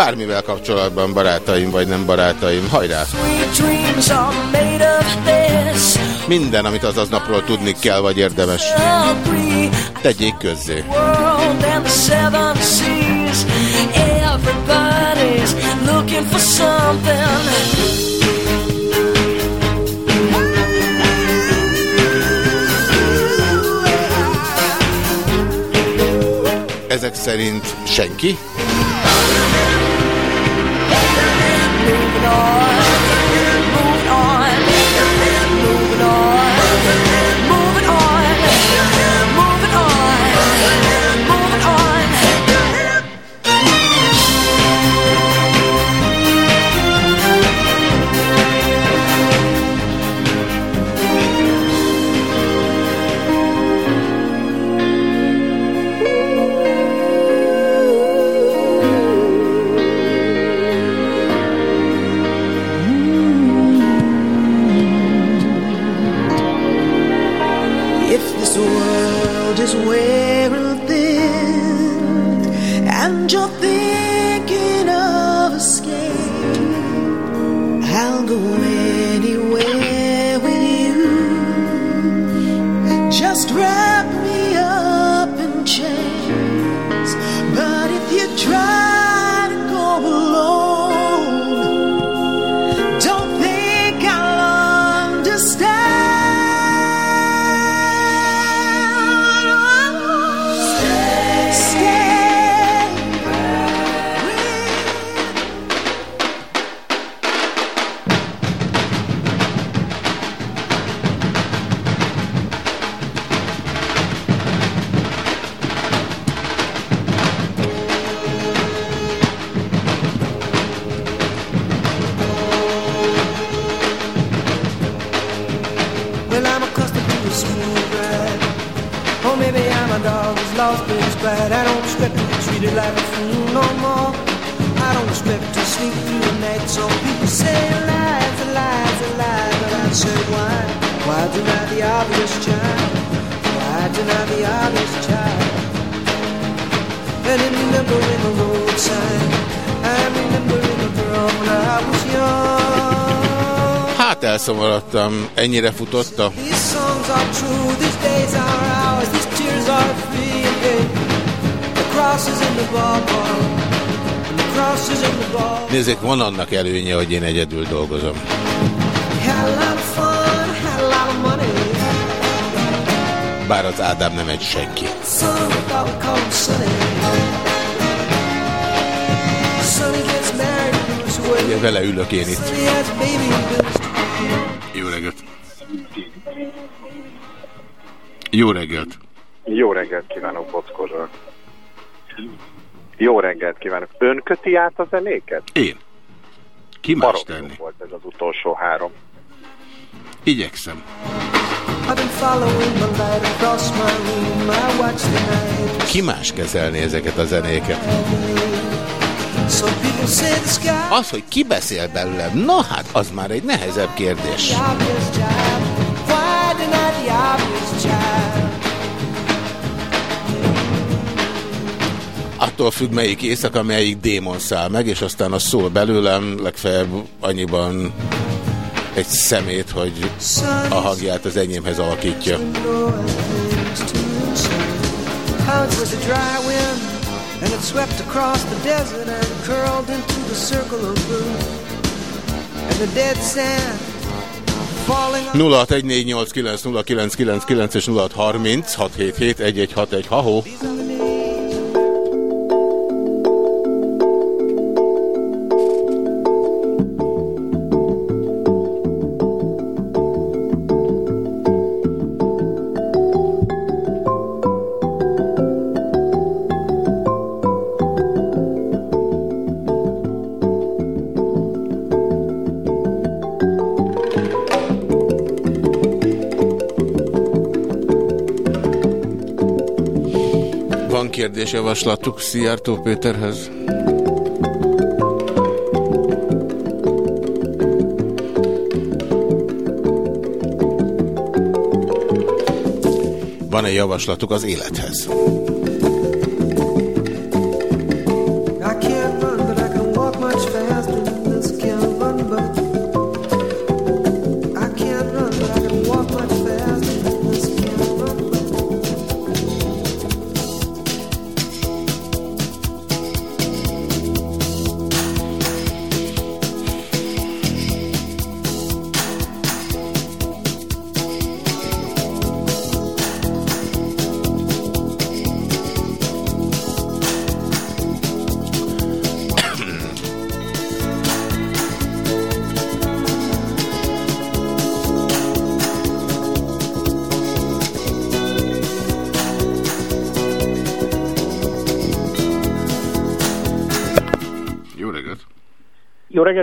Bármivel kapcsolatban barátaim vagy nem barátaim, hajrá! Minden, amit az aznapról tudni kell, vagy érdemes. Tegyék közzé. Everybody's looking for something. Ezek szerint senki? leave it. In the ball. Nézzék, van annak előnye, hogy én egyedül dolgozom. Bár az Ádám nem egy senki. Ugye vele ülök én itt. Jó reggelt! Jó reggelt kívánok, Bockorral. Jó reggelt kívánok. Ön köti át a zenéket? Én. Ki más tenni? volt ez az utolsó három. Igyekszem. Ki más kezelni ezeket a zenéket? Az, hogy ki beszél belőlem, na hát, az már egy nehezebb kérdés. Attól függ, melyik éjszaka, melyik démon száll meg, és aztán az szól belőlem, legfeljebb annyiban egy szemét, hogy a hangját az enyémhez alakítja. A and it swept across the desert and curled into the circle of blue. And the dead sand falling on 0614890999 és 0636771161 ha-hó. Van kérdésjavaslatuk Szijjártó Péterhez? Van-e javaslatuk az élethez?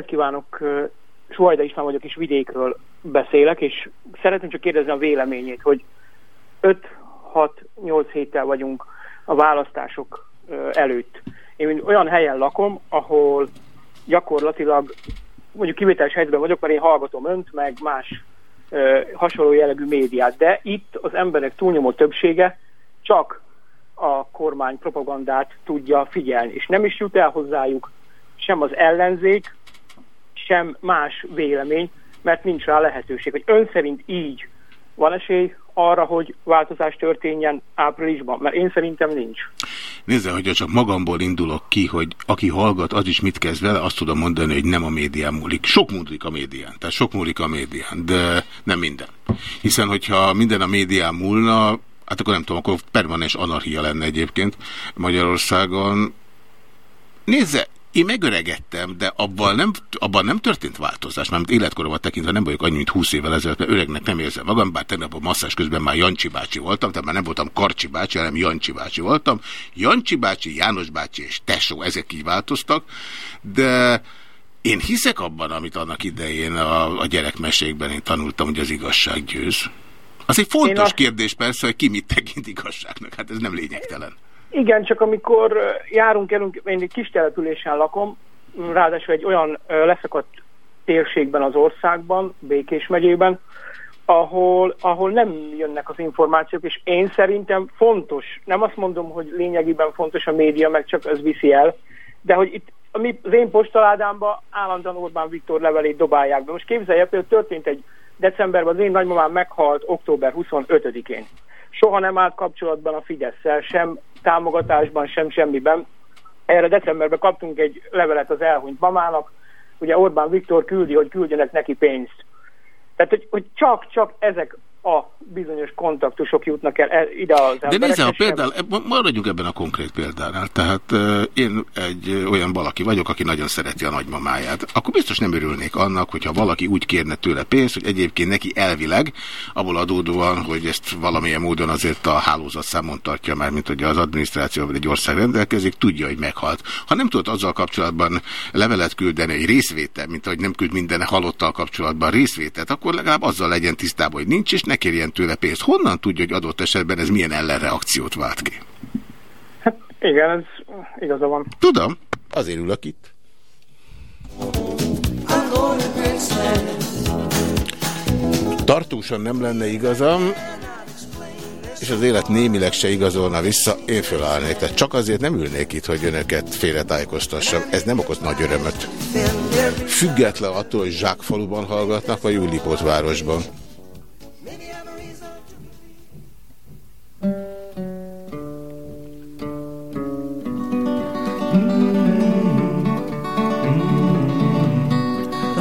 Reggelt kívánok! Suhajda István vagyok, és vidékről beszélek, és szeretném csak kérdezni a véleményét, hogy 5-6-8 héttel vagyunk a választások előtt. Én olyan helyen lakom, ahol gyakorlatilag mondjuk kivételes helyzetben vagyok, mert én hallgatom önt, meg más ö, hasonló jellegű médiát, de itt az emberek túlnyomó többsége csak a kormány propagandát tudja figyelni, és nem is jut el hozzájuk sem az ellenzék, sem más vélemény, mert nincs rá lehetőség. Hogy ön szerint így van esély arra, hogy változás történjen áprilisban? Mert én szerintem nincs. Nézze, hogyha csak magamból indulok ki, hogy aki hallgat, az is mit kezd vele, azt tudom mondani, hogy nem a médián múlik. Sok múlik a médián, tehát sok múlik a médián, de nem minden. Hiszen, hogyha minden a médián múlna, hát akkor nem tudom, akkor permanens anarchia lenne egyébként Magyarországon. Nézze, én megöregettem, de abban nem, abban nem történt változás, mert életkoromat tekintve nem vagyok annyi, mint 20 évvel ezelőtt, mert öregnek nem érzem magam, bár tegnap a masszás közben már Jancsi bácsi voltam, tehát már nem voltam Karcsi bácsi, hanem Jancsi bácsi voltam. Jancsi bácsi, János bácsi és tesó, ezek így változtak, de én hiszek abban, amit annak idején a, a gyerekmesékben én tanultam, hogy az igazság győz. Az egy fontos kérdés persze, hogy ki mit tekint igazságnak, hát ez nem lényegtelen. Igen, csak amikor járunk, elünk, én egy kis településen lakom, ráadásul egy olyan leszakadt térségben az országban, Békés megyében, ahol, ahol nem jönnek az információk, és én szerintem fontos, nem azt mondom, hogy lényegében fontos a média, meg csak ez viszi el, de hogy itt a mi, az én postaládámba állandóan Orbán Viktor levelét dobálják be. Most képzelje, például történt egy decemberben, az én nagymamám meghalt október 25-én. Soha nem állt kapcsolatban a Fidesz-szel, sem támogatásban, sem semmiben. Erre decemberben kaptunk egy levelet az elhunyt mamának, ugye Orbán Viktor küldi, hogy küldjenek neki pénzt. Tehát, hogy, hogy csak-csak ezek a bizonyos kontaktusok jutnak el, ide az De nézze, sem- például, eb- maradjunk ebben a konkrét példánál. Tehát uh, én egy ö, olyan valaki vagyok, aki nagyon szereti a nagymamáját. Akkor biztos nem örülnék annak, hogyha valaki úgy kérne tőle pénzt, hogy egyébként neki elvileg, abból adódóan, hogy ezt valamilyen módon azért a hálózat számon tartja már, mint hogy az adminisztráció vagy egy ország rendelkezik, tudja, hogy meghalt. Ha nem tudott azzal kapcsolatban levelet küldeni, egy részvétel, mint ahogy nem küld minden halottal kapcsolatban részvételt, akkor legalább azzal legyen tisztában, hogy nincs, és ne kérjen tőle pénzt. Honnan tudja, hogy adott esetben ez milyen ellenreakciót vált ki? Igen, ez igaza van. Tudom, azért ülök itt. Tartósan nem lenne igazam, és az élet némileg se igazolna vissza, én fölállnék. Tehát csak azért nem ülnék itt, hogy önöket félretájékoztassam. Ez nem okoz nagy örömöt. Független attól, hogy Zsákfaluban hallgatnak, vagy Újlipót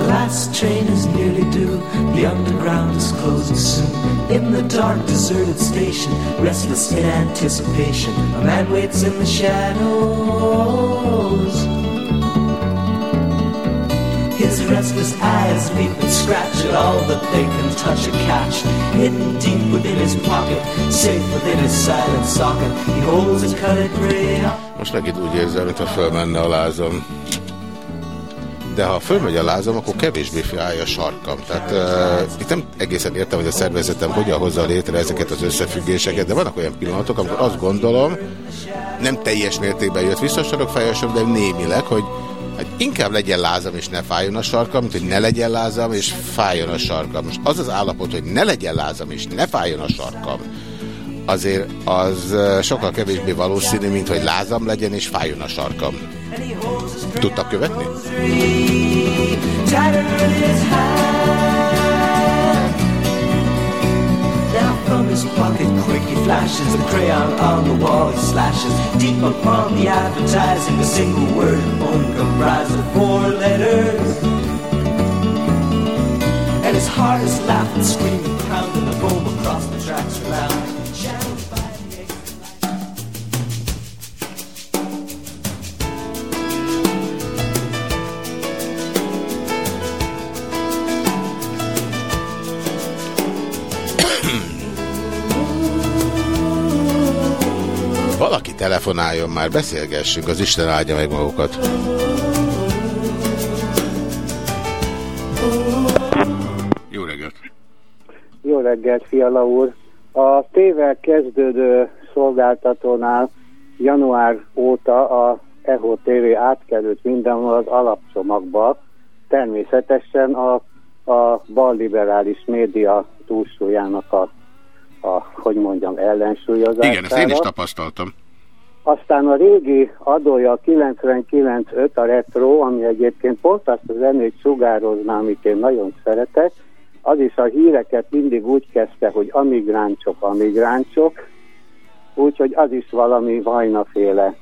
last train is nearly due. The underground is closing soon. In the dark, deserted station, restless in anticipation, a man waits in the shadows. His restless eyes leap and scratch at all that they can touch or catch. Hidden deep within his pocket, safe within his silent socket, he holds a colored ray. Most megint úgy érzem, mintha fölmenne a lázam. De ha fölmegy a lázam, akkor kevésbé felállja a sarkam. Tehát uh, itt nem egészen értem, hogy a szervezetem hogyan hozza létre ezeket az összefüggéseket, de vannak olyan pillanatok, amikor azt gondolom, nem teljes mértékben jött vissza a sarokfájásom, de némileg, hogy hát inkább legyen lázam és ne fájjon a sarkam, mint hogy ne legyen lázam és fájjon a sarkam. Most az az állapot, hogy ne legyen lázam és ne fájjon a sarkam, azért az sokkal kevésbé valószínű, mint hogy lázam legyen és fájjon a sarkam. Tudtak követni? His heart is laughing, screaming, pounding the boom across the tracks loud. Telefonáljon már, beszélgessünk, az Isten áldja meg magukat. Jó reggelt! Jó reggelt, Fiala úr! A tével kezdődő szolgáltatónál január óta a EHO TV átkerült mindenhol az alapcsomagba, természetesen a, a balliberális média túlsúlyának a, a, hogy mondjam, ellensúlyozására. Igen, ezt én is tapasztaltam. Aztán a régi adója a 99.5 a retro, ami egyébként pont azt a zenét sugározná, amit én nagyon szeretek, az is a híreket mindig úgy kezdte, hogy amigráncsok, amigráncsok, úgyhogy az is valami vajnaféle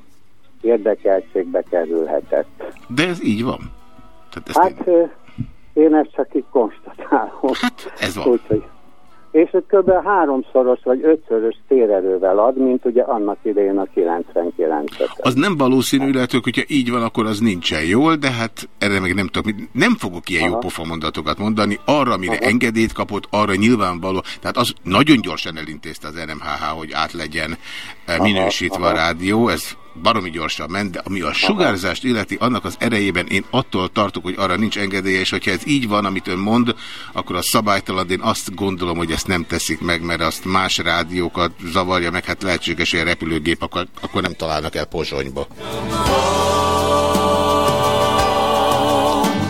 érdekeltségbe kerülhetett. De ez így van. Hát én... én ezt csak így konstatálom. Hát ez van. Úgyhogy, és ez kb. háromszoros vagy ötszörös térerővel ad, mint ugye annak idején a 99 -et. Az nem valószínű, lehet, hogyha így van, akkor az nincsen jól, de hát erre meg nem tudok, mit- nem fogok ilyen Aha. jó pofa mondatokat mondani. Arra, amire Aha. engedélyt kapott, arra nyilvánvaló, tehát az nagyon gyorsan elintézte az NMHH, hogy át legyen eh, Aha, minősítve a aha. rádió, ez baromi gyorsan ment, de ami a sugárzást illeti, annak az erejében én attól tartok, hogy arra nincs engedélye, és hogyha ez így van, amit ön mond, akkor a szabálytalan, én azt gondolom, hogy ezt nem teszik meg, mert azt más rádiókat zavarja meg, hát lehetséges, hogy a repülőgép akkor, akkor nem találnak el Pozsonyba.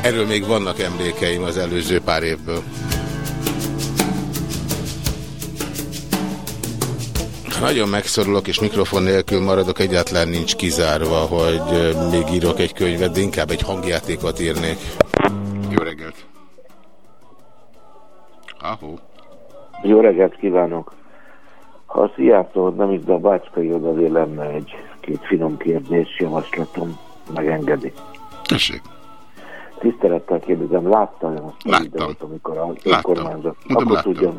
Erről még vannak emlékeim az előző pár évből. Nagyon megszorulok és mikrofon nélkül maradok, egyáltalán nincs kizárva, hogy még írok egy könyvet, de inkább egy hangjátékot írnék. Jó reggelt! Ahó. Jó reggelt kívánok! Ha a nem is, de a Bácskai odavé lenne egy két finom kérdés, javaslatom, megengedi. Tessék. Tisztelettel kérdezem, látta ön azt a Láttam. videót, amikor a. Mondom, Akkor láttam. tudja,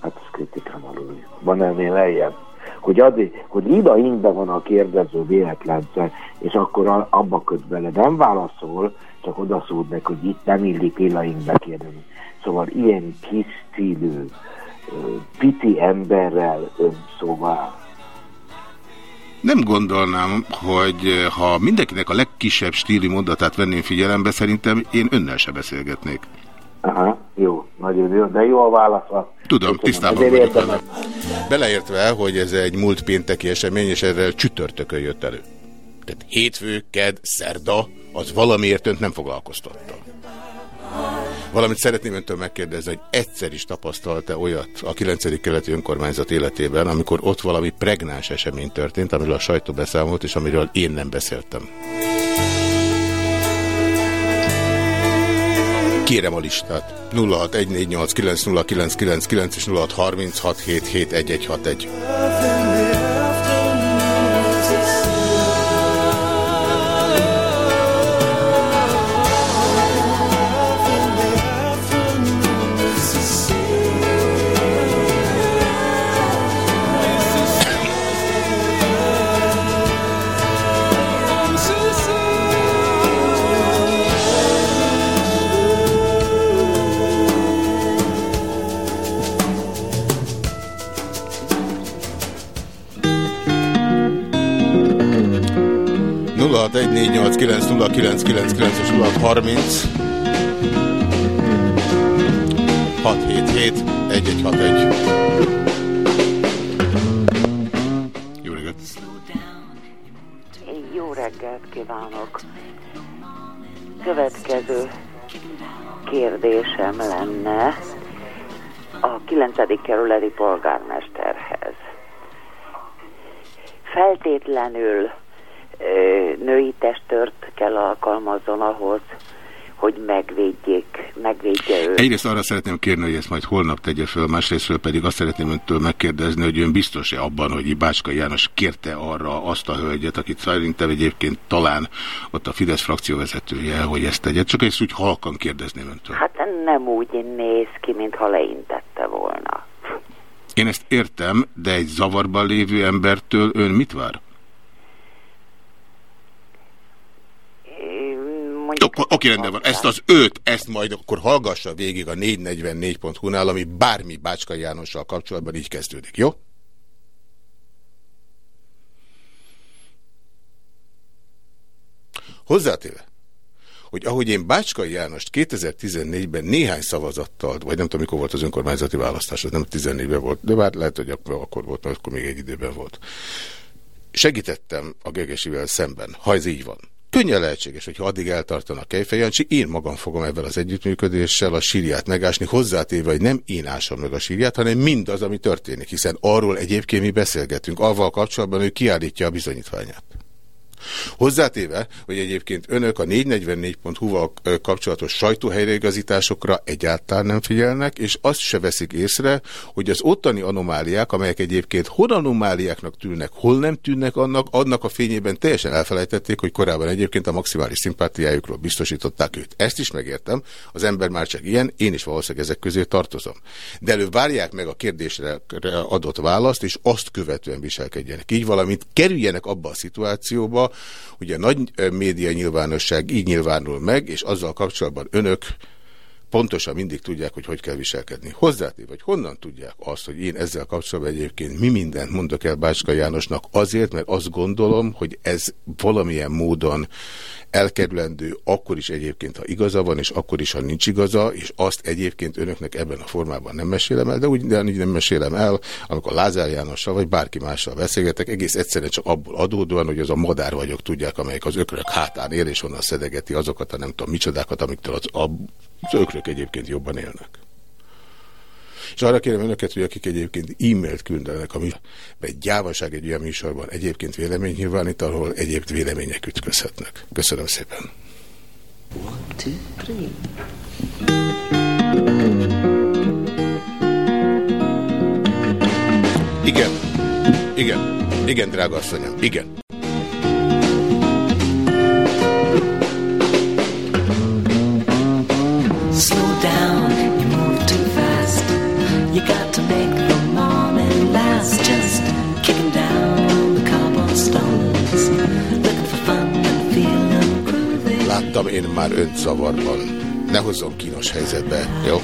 hát ez kritikán alul. Van ennél lejjebb. Hogy, addig, hogy Lida ingbe van a kérdező véletlenszerűen, és akkor abba köt bele. Nem válaszol, csak oda szólt meg, hogy itt nem illik Lila ingbe kérdezni. Szóval ilyen kis stílű, piti emberrel szóval Nem gondolnám, hogy ha mindenkinek a legkisebb stíli mondatát venném figyelembe, szerintem én önnel se beszélgetnék. Aha, jó, nagyon jó, de jó a válasz. Tudom, tisztában vagyok vele. Beleértve, hogy ez egy múlt pénteki esemény, és erre csütörtökön jött elő. Tehát hétfő, ked, szerda, az valamiért önt nem foglalkoztatta. Valamit szeretném öntől megkérdezni, hogy egyszer is tapasztalta olyat a 9. keleti önkormányzat életében, amikor ott valami pregnáns esemény történt, amiről a sajtó beszámolt, és amiről én nem beszéltem. Kérem a listát. 0614890999 és 0636771161. és 0630 677 1161. Jó reggelt! Jó reggelt kívánok! Következő kérdésem lenne a 9. kerületi polgármesterhez. Feltétlenül női testört kell alkalmazzon ahhoz, hogy megvédjék, megvédje őt. Egyrészt arra szeretném kérni, hogy ezt majd holnap tegye föl, másrésztről pedig azt szeretném öntől megkérdezni, hogy ön biztos-e abban, hogy Bácska János kérte arra azt a hölgyet, akit szerintem egyébként talán ott a Fidesz frakcióvezetője, hogy ezt tegye. Csak ezt úgy halkan kérdezném öntől. Hát nem úgy néz ki, mintha leintette volna. Én ezt értem, de egy zavarban lévő embertől ön mit vár? Oké, oké, rendben van. Ezt az öt, ezt majd akkor hallgassa végig a 444.hu-nál, ami bármi Bácska Jánossal kapcsolatban így kezdődik, jó? Hozzátéve, hogy ahogy én Bácskai Jánost 2014-ben néhány szavazattal, vagy nem tudom, mikor volt az önkormányzati választás, az nem 14-ben volt, de már lehet, hogy akkor volt, mert akkor még egy időben volt. Segítettem a Gegesivel szemben, ha ez így van, Könnyen lehetséges, hogy ha addig eltartanak Kejfejancsi, én magam fogom ebben az együttműködéssel a sírját megásni, hozzátéve, hogy nem én ásom meg a sírját, hanem mindaz, ami történik, hiszen arról egyébként mi beszélgetünk, avval kapcsolatban, hogy kiállítja a bizonyítványát. Hozzátéve, hogy egyébként önök a 444.hu-val kapcsolatos sajtóhelyreigazításokra egyáltalán nem figyelnek, és azt se veszik észre, hogy az ottani anomáliák, amelyek egyébként hol anomáliáknak tűnnek, hol nem tűnnek annak, annak a fényében teljesen elfelejtették, hogy korábban egyébként a maximális szimpátiájukról biztosították őt. Ezt is megértem, az ember már csak ilyen, én is valószínűleg ezek közé tartozom. De előbb várják meg a kérdésre adott választ, és azt követően viselkedjenek. Így valamint kerüljenek abba a szituációba, ugye nagy média nyilvánosság így nyilvánul meg, és azzal kapcsolatban önök pontosan mindig tudják, hogy hogy kell viselkedni. Hozzátév, vagy honnan tudják azt, hogy én ezzel kapcsolatban egyébként mi mindent mondok el Bácska Jánosnak azért, mert azt gondolom, hogy ez valamilyen módon elkerülendő, akkor is egyébként, ha igaza van, és akkor is, ha nincs igaza, és azt egyébként önöknek ebben a formában nem mesélem el, de úgy nem mesélem el, amikor Lázár Jánossal, vagy bárki mással beszélgetek, egész egyszerűen csak abból adódóan, hogy az a madár vagyok, tudják, amelyik az ökrök hátán él, és onnan szedegeti azokat a nem tudom micsodákat, amiktől az, az ökrök egyébként jobban élnek. És arra kérem önöket, hogy akik egyébként e-mailt küldenek, ami egy gyávaság egy olyan műsorban egyébként vélemény nyilvánít, ahol egyéb vélemények ütközhetnek. Köszönöm szépen. One, two, three. Igen. Igen. Igen, drága asszonyom. Igen. Már önt zavarban. Ne hozzon kínos helyzetbe, jó?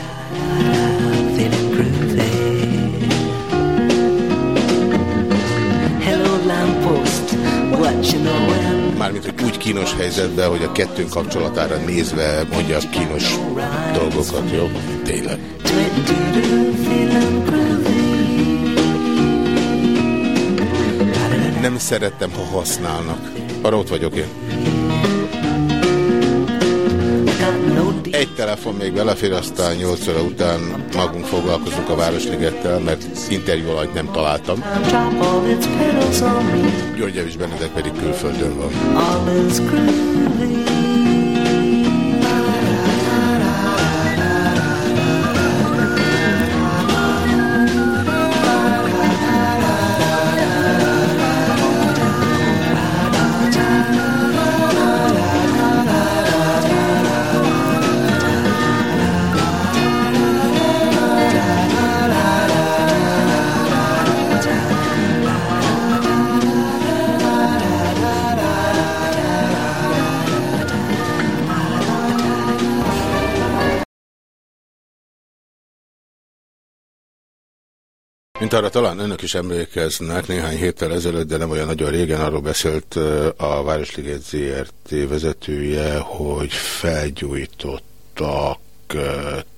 Mármint, hogy úgy kínos helyzetben, hogy a kettőnk kapcsolatára nézve mondja a kínos dolgokat, jó? Tényleg. Nem szerettem, ha használnak. Arra ott vagyok én. Telefon még belefér, aztán 8 óra után magunk foglalkozunk a Városligettel, mert interjú nem találtam. György Javis Benedek pedig külföldön van. Arra talán önök is emlékeznek, néhány héttel ezelőtt, de nem olyan nagyon régen arról beszélt a Városliget ZRT vezetője, hogy felgyújtottak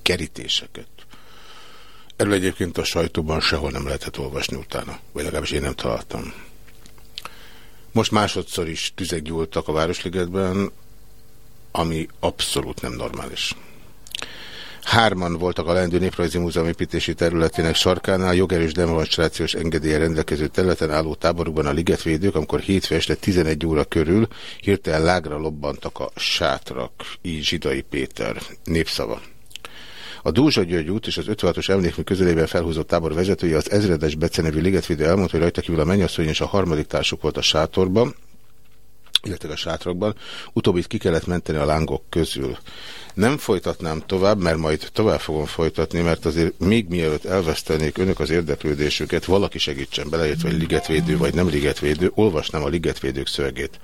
kerítéseket. Erről egyébként a sajtóban sehol nem lehetett olvasni utána, vagy legalábbis én nem találtam. Most másodszor is tüzek gyúltak a Városligetben, ami abszolút nem normális. Hárman voltak a Lendő Néprajzi Múzeum építési területének sarkánál, jogerős demonstrációs engedélye rendelkező területen álló táborukban a ligetvédők, amikor hétfő este 11 óra körül hirtelen lágra lobbantak a sátrak, így Zsidai Péter népszava. A Dózsa György út és az 56-os emlékmű közelében felhúzott tábor vezetője az ezredes becenevű ligetvédő elmondta, hogy rajta kívül a mennyasszony és a harmadik társuk volt a sátorban, illetve a sátrakban, utóbbit ki kellett menteni a lángok közül. Nem folytatnám tovább, mert majd tovább fogom folytatni, mert azért még mielőtt elvesztenék önök az érdeklődésüket, valaki segítsen beleértve, vagy ligetvédő, vagy nem ligetvédő, olvasnám a ligetvédők szövegét.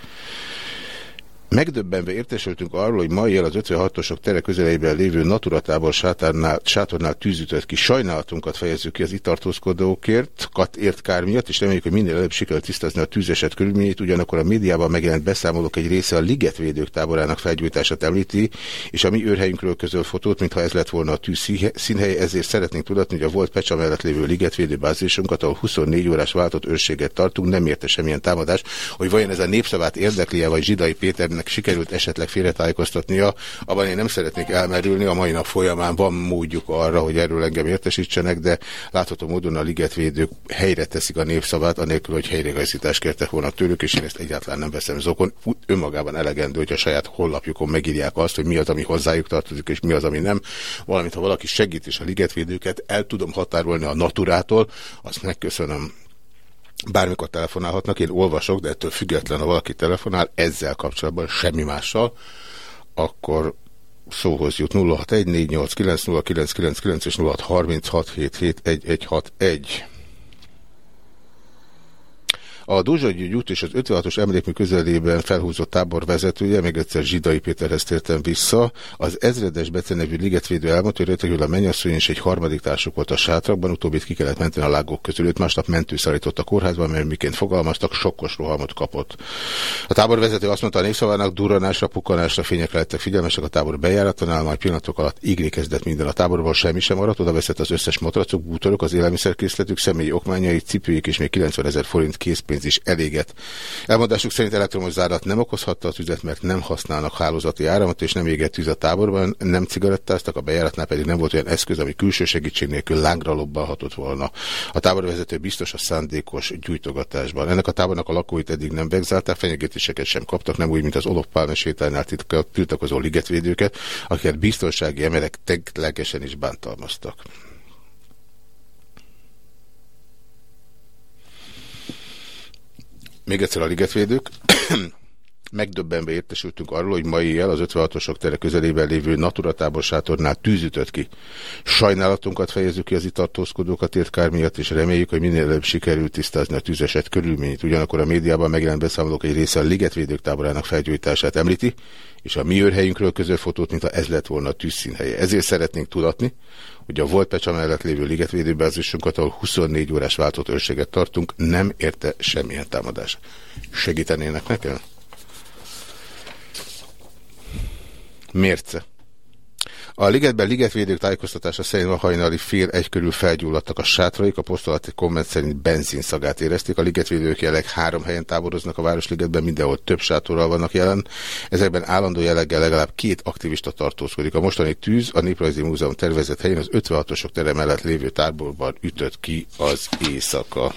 Megdöbbenve értesültünk arról, hogy ma éjjel az 56-osok tere közeleiben lévő Natura tábor sátornál, tűzütött ki. Sajnálatunkat fejezzük ki az itt tartózkodókért, kat ért kár miatt, és reméljük, hogy minél előbb sikerült tisztázni a tűzeset körülményét. Ugyanakkor a médiában megjelent beszámolók egy része a ligetvédők táborának felgyújtását említi, és a mi őrhelyünkről közöl fotót, mintha ez lett volna a tűz színhelye, ezért szeretnénk tudatni, hogy a volt Pecsa mellett lévő ligetvédő bázisunkat, ahol 24 órás váltott őrséget tartunk, nem érte semmilyen támadás, hogy vajon ez a népszavát érdekli -e, vagy Zsidai Péternek akinek sikerült esetleg félretájékoztatnia, abban én nem szeretnék elmerülni, a mai nap folyamán van módjuk arra, hogy erről engem értesítsenek, de látható módon a ligetvédők helyre teszik a népszavát, anélkül, hogy helyrehajszítást kértek volna tőlük, és én ezt egyáltalán nem veszem zokon. Önmagában elegendő, hogy a saját honlapjukon megírják azt, hogy mi az, ami hozzájuk tartozik, és mi az, ami nem. Valamint, ha valaki segít is a ligetvédőket, el tudom határolni a naturától, azt megköszönöm bármikor telefonálhatnak, én olvasok, de ettől független, ha valaki telefonál, ezzel kapcsolatban semmi mással, akkor szóhoz jut 0614890999 és 0636771161. A Dózsa György út és az 56-os emlékmű közelében felhúzott tábor vezetője, még egyszer Zsidai Péterhez tértem vissza, az ezredes Bece nevű ligetvédő elmondta, hogy rötegül a mennyasszony és egy harmadik társuk volt a sátrakban, utóbbit ki kellett menteni a lágok közül, őt másnap mentő szállított a kórházban, mert miként fogalmaztak, sokkos rohamot kapott. A táborvezető azt mondta a népszavának, duranásra, pukkanásra, fényekre lettek figyelmesek a tábor bejáratonál, majd pillanatok alatt ígni kezdett minden. A táborban semmi sem maradt, oda veszett az összes matracok, bútorok, az élelmiszerkészletük, személyi okmányai, cipőik és még 90 ezer forint készpénz pénz is eléget. Elmondásuk szerint elektromos zárat nem okozhatta a tüzet, mert nem használnak hálózati áramot, és nem égett tűz a táborban, nem cigarettáztak, a bejáratnál pedig nem volt olyan eszköz, ami külső segítség nélkül lángra lobbalhatott volna. A táborvezető biztos a szándékos gyújtogatásban. Ennek a tábornak a lakóit eddig nem vegzálták, fenyegetéseket sem kaptak, nem úgy, mint az Olof Pálme sétánynál tiltakozó ligetvédőket, akiket biztonsági emelek teglegesen is bántalmaztak. Még egyszer a ligetvédők. Megdöbbenve értesültünk arról, hogy mai éjjel az 56-osok tere közelében lévő Natura táborsátornál tűzütött ki. Sajnálatunkat fejezzük ki az itt tartózkodók a tétkár miatt, és reméljük, hogy minél előbb sikerült tisztázni a tűzeset körülményét. Ugyanakkor a médiában megjelent beszámolók egy része a ligetvédők táborának felgyújtását említi, és a mi őrhelyünkről közöl fotót, mintha ez lett volna a tűzszínhelye. Ezért szeretnénk tudatni, hogy a volt Pecsa mellett lévő ligetvédőbázisunkat, ahol 24 órás váltott őrséget tartunk, nem érte semmilyen támadás. Segítenének nekem? Mérce. A ligetben ligetvédők tájékoztatása szerint a hajnali fél egy körül felgyulladtak a sátraik, a postolati komment szerint benzinszagát érezték. A ligetvédők jelenleg három helyen táboroznak a Városligetben, mindenhol több sátorral vannak jelen. Ezekben állandó jelleggel legalább két aktivista tartózkodik. A mostani tűz a Néprajzi Múzeum tervezett helyén az 56-osok tere mellett lévő táborban ütött ki az éjszaka.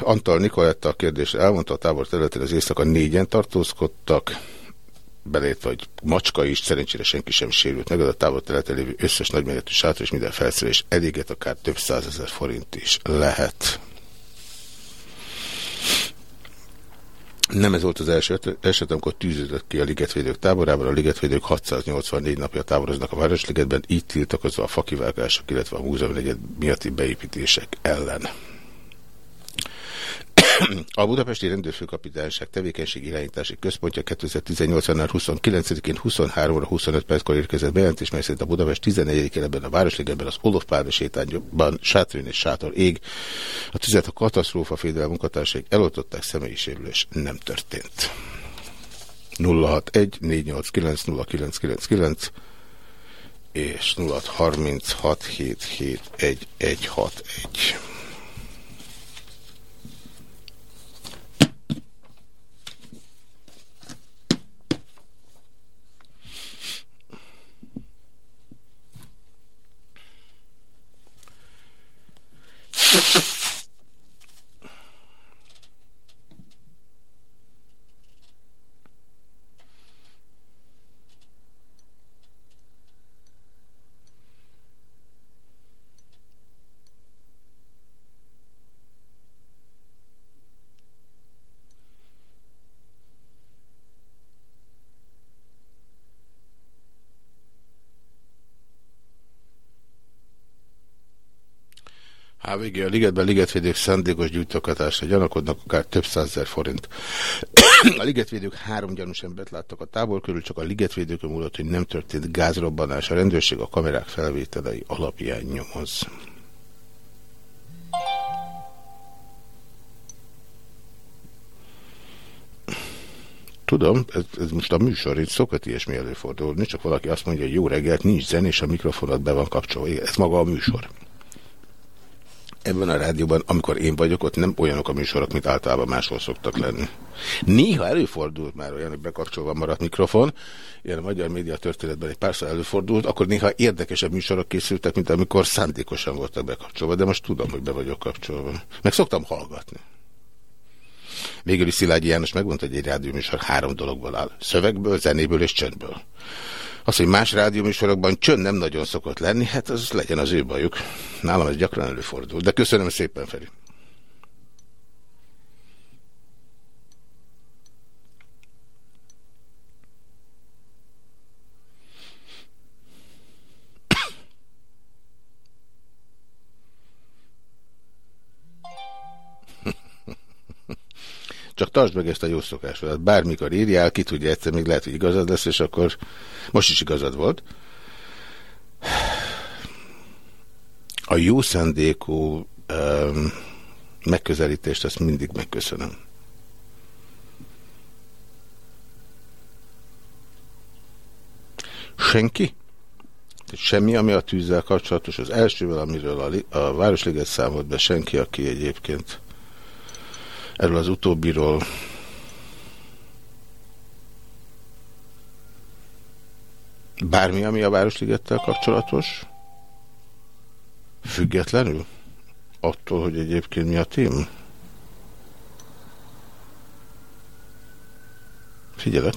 Antal Nikoletta a kérdésre elmondta, a tábor területén az éjszaka négyen tartózkodtak belétve, hogy macska is, szerencsére senki sem sérült meg, a távol területen lévő összes nagyméretű sátor és minden felszerelés eléget, akár több százezer forint is lehet. Nem ez volt az első eset, amikor tűződött ki a ligetvédők táborában. A ligetvédők 684 napja táboroznak a Városligetben, így tiltakozva a fakivágások, illetve a múzeum miatti beépítések ellen. A Budapesti Rendőrfőkapitányság tevékenység irányítási központja 2018. január 29-én 23 óra 25 perckor érkezett bejelentés, mely szerint a Budapest 14. kerületben a Városligetben az Olof Pálme sétányban sátrén és sátor ég. A tüzet a katasztrófa fédelem munkatársaik eloltották, személyi sérülés nem történt. 061 489 0999 és 0636 Thank you. HVG a ligetben ligetvédők szándékos gyújtogatásra gyanakodnak, akár több százezer forint. a ligetvédők három gyanús embert láttak a tábor körül, csak a ligetvédőkön múlott, hogy nem történt gázrobbanás. A rendőrség a kamerák felvételei alapján nyomoz. Tudom, ez, ez most a műsor, itt szokott ilyesmi előfordulni, csak valaki azt mondja, hogy jó reggelt, nincs zen, és a mikrofonat be van kapcsolva. Ez maga a műsor. Ebben a rádióban, amikor én vagyok, ott nem olyanok a műsorok, mint általában máshol szoktak lenni. Néha előfordult már olyan, hogy bekapcsolva maradt mikrofon, ilyen a magyar média történetben egy párszor előfordult, akkor néha érdekesebb műsorok készültek, mint amikor szándékosan voltak bekapcsolva, de most tudom, hogy be vagyok kapcsolva. Meg szoktam hallgatni. Végül is Szilágyi János megmondta, hogy egy rádióműsor három dologból áll. Szövegből, zenéből és csöndből. Az, hogy más rádióműsorokban csönd nem nagyon szokott lenni, hát az legyen az ő bajuk. Nálam ez gyakran előfordul. De köszönöm szépen, Feri. Csak tartsd meg ezt a jó szokásodat. Bármikor írjál, ki tudja egyszer, még lehet, hogy igazad lesz, és akkor most is igazad volt. A jó szándékú um, megközelítést ezt mindig megköszönöm. Senki? Semmi, ami a tűzzel kapcsolatos. Az elsővel, amiről a, a Városliget számolt be, senki, aki egyébként erről az utóbbiról bármi, ami a Városligettel kapcsolatos, függetlenül attól, hogy egyébként mi a téma? Figyelek.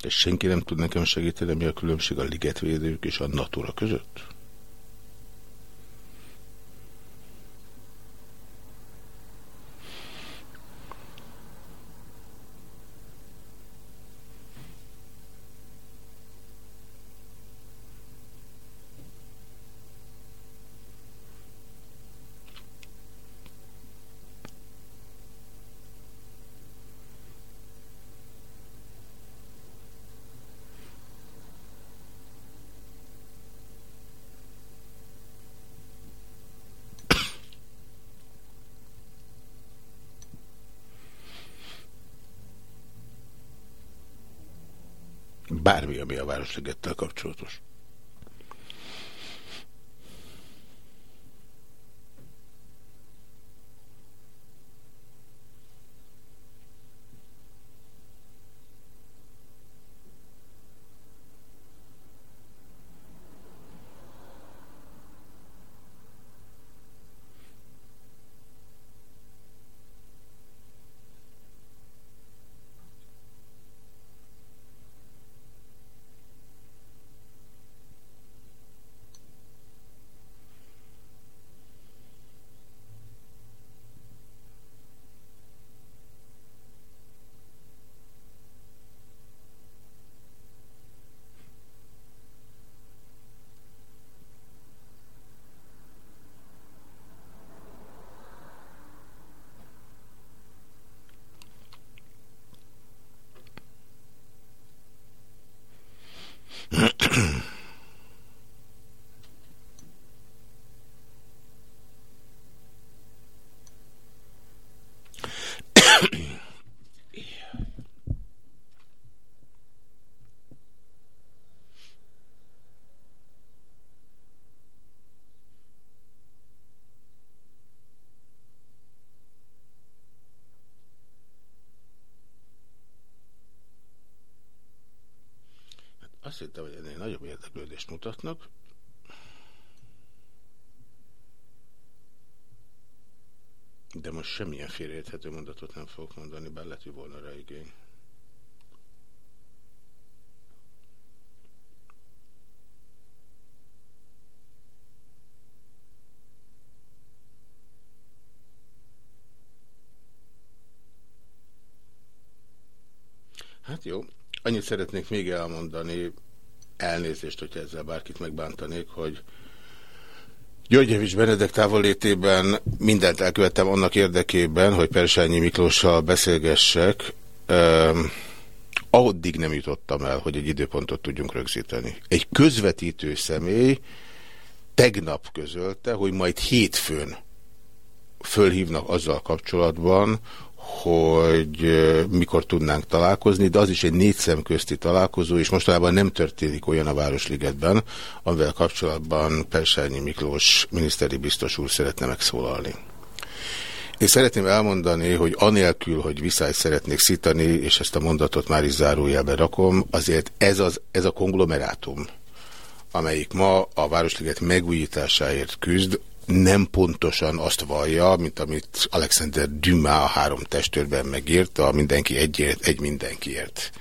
És senki nem tud nekem segíteni, mi a különbség a ligetvédők és a natura között? Hittem, hogy ennél nagyobb érdeklődést mutatnak. De most semmilyen félreérthető mondatot nem fogok mondani, bár hogy volna rá igény. Hát jó, annyit szeretnék még elmondani, elnézést, hogyha ezzel bárkit megbántanék, hogy Györgyevics Benedek távollétében mindent elkövettem annak érdekében, hogy Persányi Miklóssal beszélgessek. Um, addig nem jutottam el, hogy egy időpontot tudjunk rögzíteni. Egy közvetítő személy tegnap közölte, hogy majd hétfőn fölhívnak azzal kapcsolatban, hogy mikor tudnánk találkozni, de az is egy négy szem közti találkozó, és mostanában nem történik olyan a Városligetben, amivel kapcsolatban Persányi Miklós miniszteri biztos úr szeretne megszólalni. Én szeretném elmondani, hogy anélkül, hogy viszályt szeretnék szítani, és ezt a mondatot már is zárójelbe rakom, azért ez, az, ez a konglomerátum, amelyik ma a Városliget megújításáért küzd, nem pontosan azt vallja, mint amit Alexander Dumas a három testőrben megírta, mindenki egyért, egy mindenkiért.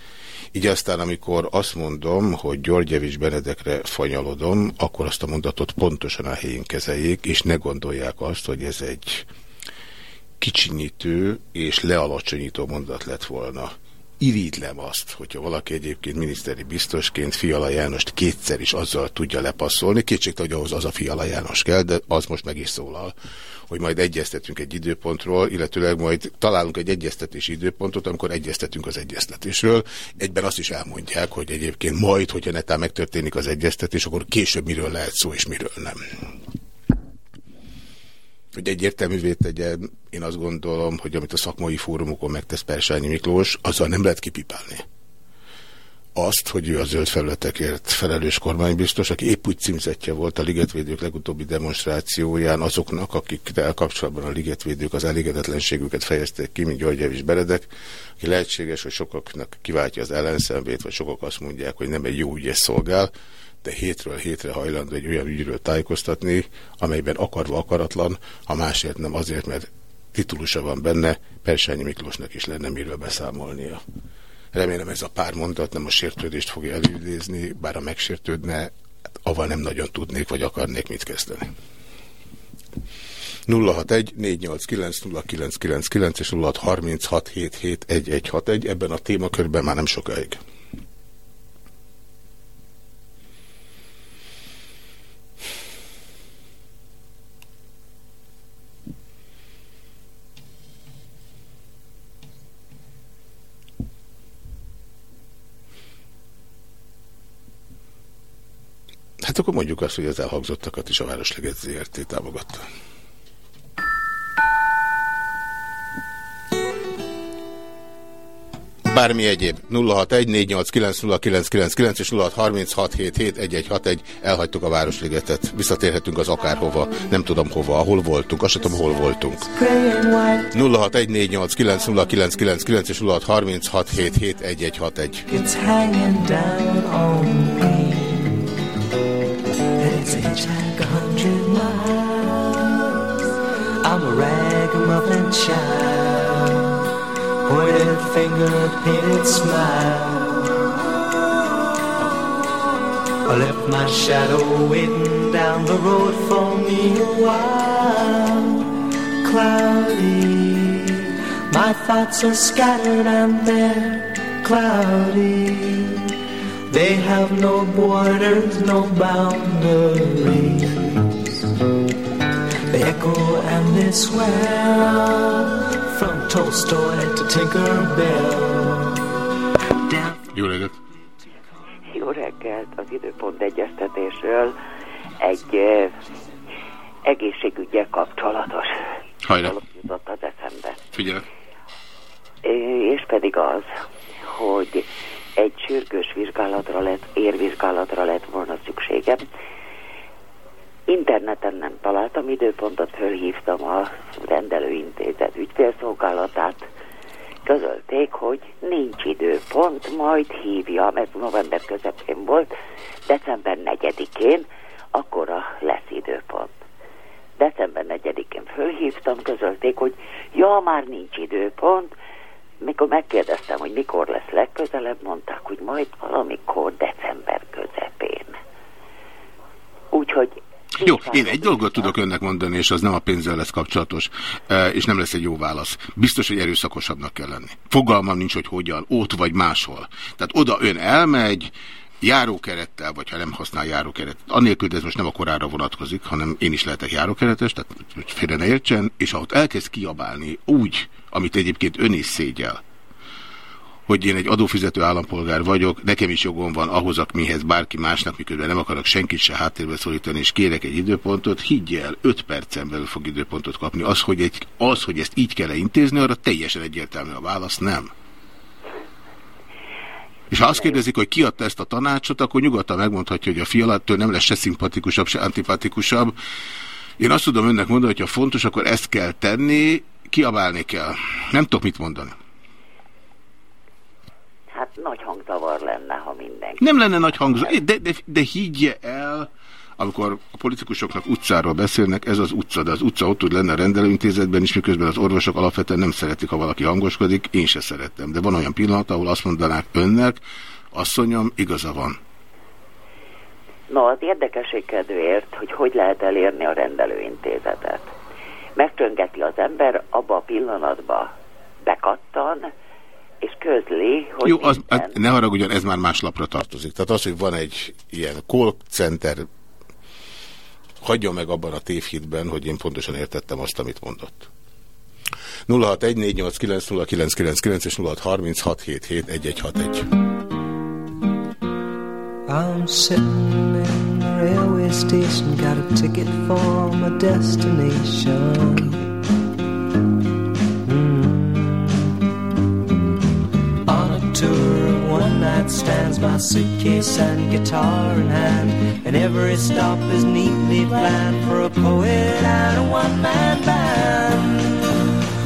Így aztán, amikor azt mondom, hogy Györgyevics Benedekre fanyalodom, akkor azt a mondatot pontosan a helyén kezeljék, és ne gondolják azt, hogy ez egy kicsinyítő és lealacsonyító mondat lett volna. Irigylem azt, hogyha valaki egyébként miniszteri biztosként Fiala Jánost kétszer is azzal tudja lepasszolni, kétségtelen, hogy ahhoz az a Fiala János kell, de az most meg is szólal, hogy majd egyeztetünk egy időpontról, illetőleg majd találunk egy egyeztetési időpontot, amikor egyeztetünk az egyeztetésről. Egyben azt is elmondják, hogy egyébként majd, hogyha netán megtörténik az egyeztetés, akkor később miről lehet szó és miről nem hogy egyértelművé tegyen, én azt gondolom, hogy amit a szakmai fórumokon megtesz Persányi Miklós, azzal nem lehet kipipálni. Azt, hogy ő a zöld felületekért felelős kormánybiztos, aki épp úgy címzetje volt a ligetvédők legutóbbi demonstrációján azoknak, akik kapcsolatban a ligetvédők az elégedetlenségüket fejezték ki, mint Györgyevics Beredek, aki lehetséges, hogy sokaknak kiváltja az ellenszenvét, vagy sokak azt mondják, hogy nem egy jó ügyes szolgál, de hétről hétre hajlandó egy olyan ügyről tájékoztatni, amelyben akarva akaratlan, ha másért nem azért, mert titulusa van benne, Persányi Miklósnak is lenne miről beszámolnia. Remélem ez a pár mondat nem a sértődést fogja előidézni, bár a megsértődne, hát avval nem nagyon tudnék vagy akarnék mit kezdeni. 061 489 0999 és 0636771161 ebben a témakörben már nem sokáig. Hát akkor mondjuk azt, hogy az elhangzottakat is a Városleget ZRT támogatta. Bármi egyéb. 061-489-0999 és 0636771161 elhagytuk a Városligetet. Visszatérhetünk az akárhova. Nem tudom hova, ahol voltunk. Azt sem tudom, hol voltunk. 061-489-0999 és 0636771161. It's hitchhike a hundred miles. I'm a ragamuffin child. Pointed finger, painted smile. I left my shadow waiting down the road for me a while. Cloudy, my thoughts are scattered and they're cloudy. They have no borders, no boundaries. They echo and they swell from Tolstoy to Tinkerbell. Jó reggelt! Jó reggelt az időpont egyeztetésről egy eh, egészségügyel kapcsolatos Hajrá! jutott az eszembe. Figyelek! És pedig az, hogy egy sürgős vizsgálatra lett, érvizsgálatra lett volna szükségem. Interneten nem találtam időpontot, fölhívtam a rendelőintézet ügyfélszolgálatát, közölték, hogy nincs időpont, majd hívja, mert november közepén volt, december 4-én, akkora lesz időpont. December 4-én fölhívtam, közölték, hogy ja, már nincs időpont, mikor megkérdeztem, hogy mikor lesz legközelebb, mondták, hogy majd valamikor december közepén. Úgyhogy Jó, én egy dolgot tudok önnek mondani, és az nem a pénzzel lesz kapcsolatos, e, és nem lesz egy jó válasz. Biztos, hogy erőszakosabbnak kell lenni. Fogalmam nincs, hogy hogyan, ott vagy máshol. Tehát oda ön elmegy, járókerettel, vagy ha nem használ járókeretet, annélkül, de ez most nem a korára vonatkozik, hanem én is lehetek járókeretes, tehát hogy félre ne értsen, és ott elkezd kiabálni úgy, amit egyébként ön is szégyel, hogy én egy adófizető állampolgár vagyok, nekem is jogom van ahhoz, mihez bárki másnak, miközben nem akarok senkit se háttérbe szólítani, és kérek egy időpontot, higgyel, 5 percen belül fog időpontot kapni. Az, hogy, egy, az, hogy ezt így kell -e intézni, arra teljesen egyértelmű a válasz, nem. És ha azt kérdezik, hogy ki adta ezt a tanácsot, akkor nyugodtan megmondhatja, hogy a fialattól nem lesz se szimpatikusabb, se antipatikusabb. Én azt tudom önnek mondani, hogy ha fontos, akkor ezt kell tenni, kiabálni kell. Nem tudok mit mondani. Hát nagy hangzavar lenne, ha mindenki. Nem lenne nagy hangzó, de, de, de higgye el, amikor a politikusoknak utcáról beszélnek, ez az utca, de az utca ott tud lenne a rendelőintézetben is, miközben az orvosok alapvetően nem szeretik, ha valaki hangoskodik, én se szerettem. De van olyan pillanat, ahol azt mondanák önnek, asszonyom, igaza van. No, az érdekesség kedvéért, hogy hogy lehet elérni a rendelőintézetet. Megcsöngeti az ember, abba a pillanatba bekattan, és közli, hogy Jó, az, hát ne haragudjon, ez már más lapra tartozik. Tehát az, hogy van egy ilyen call center, hagyjon meg abban a tévhitben, hogy én pontosan értettem azt, amit mondott. 0614890999 és 0636771161. I'm sitting in the railway station, got a ticket for my destination. Stands, my suitcase and guitar in hand, and every stop is neatly planned for a poet and a one man band.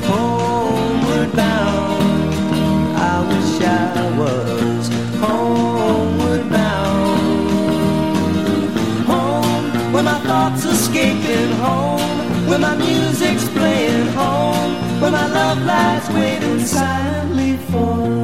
Homeward bound, I wish I was homeward bound. Home, where my thoughts escaping home, where my music's playing home, where my love lies waiting silently for.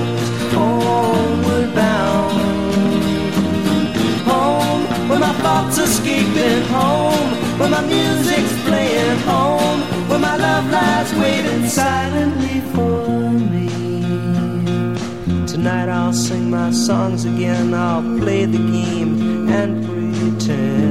thoughts escaping home, where my music's playing home, where my love lies waiting silently for me. Tonight I'll sing my songs again, I'll play the game and pretend.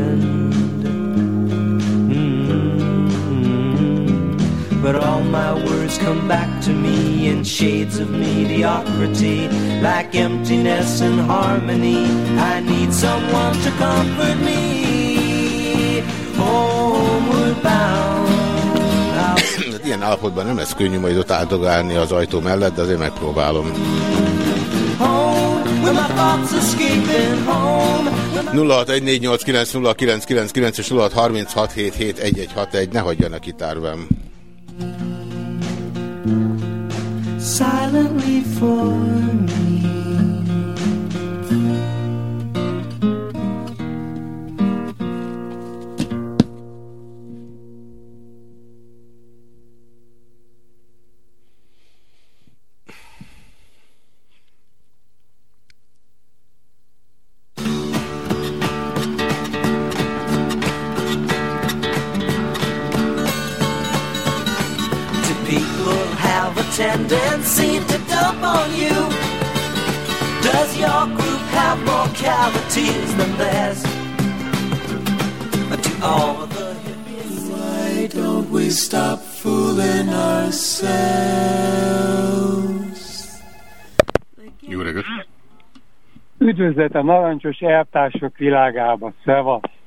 But all my words come back to me in shades of mediocrity, like emptiness and harmony. I need someone to comfort me. Homeward bound. Hát Ilyen állapotban nem lesz könnyű majd ott áldogálni az ajtó mellett, de azért megpróbálom. Home, where my thoughts escaping home. 0614890999 és 0636771161, ne hagyjanak itt árvám. Silently for me. Does your group have more cavities than theirs? To all the hippies, why don't we stop fooling ourselves? Jó reggelt! Üdvözlet a narancsos elvtársok világába, szevasz!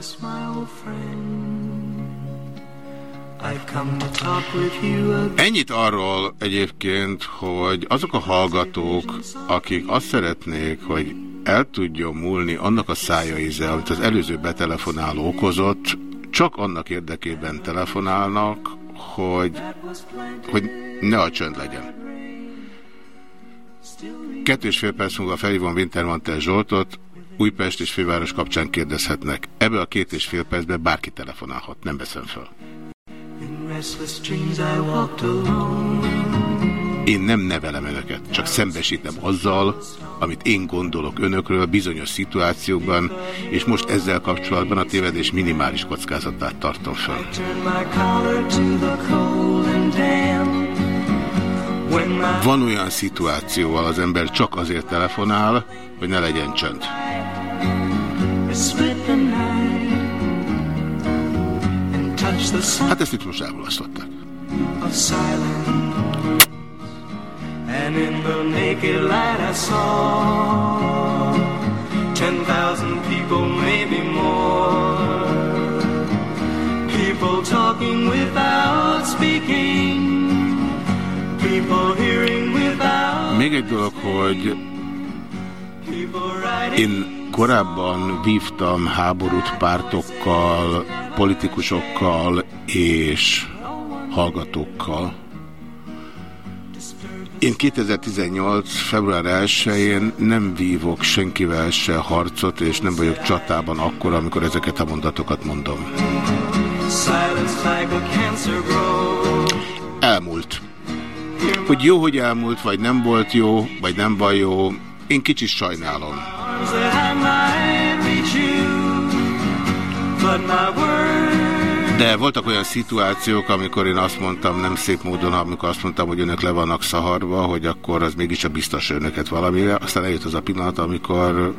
Yes, my old friend. Ennyit arról egyébként, hogy azok a hallgatók, akik azt szeretnék, hogy el tudjon múlni annak a szája íze, amit az előző betelefonáló okozott, csak annak érdekében telefonálnak, hogy, hogy ne a csönd legyen. Kettő és fél perc múlva felhívom Wintermantel Zsoltot, Újpest és főváros kapcsán kérdezhetnek. Ebbe a két és fél percben bárki telefonálhat, nem veszem fel. Én nem nevelem önöket, csak szembesítem azzal, amit én gondolok önökről bizonyos szituációkban, és most ezzel kapcsolatban a tévedés minimális kockázatát tartom fel. Van olyan szituációval az ember csak azért telefonál, hogy ne legyen csönd. Hát ezt of silence. And in the naked light I saw ten thousand people, maybe more. People talking without speaking. People hearing without. Még egy dolog, hogy én korábban vívtam háborút pártokkal, politikusokkal és hallgatókkal. Én 2018. február 1-én nem vívok senkivel se harcot, és nem vagyok csatában akkor, amikor ezeket a mondatokat mondom. Elmúlt. Hogy jó, hogy elmúlt, vagy nem volt jó, vagy nem van jó, én kicsit sajnálom. Arms that I might reach you, but my words. De voltak olyan szituációk, amikor én azt mondtam, nem szép módon, amikor azt mondtam, hogy önök le vannak szaharva, hogy akkor az mégis a biztos önöket valamire. Aztán eljött az a pillanat, amikor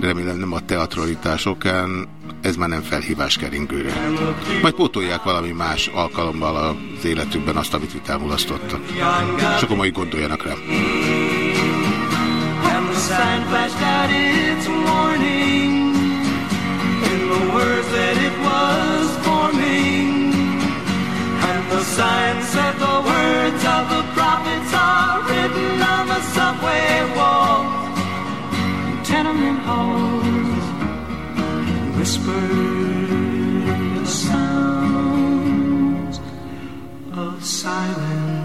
remélem nem a teatralitás okán, ez már nem felhívás keringőre. Majd pótolják valami más alkalommal az életükben azt, amit itt elmulasztottak. És akkor majd gondoljanak rá. Sign flashed out its warning in the words that it was forming. And the sign said the words of the prophets are written on the subway walls, tenement halls, whispered sounds of silence.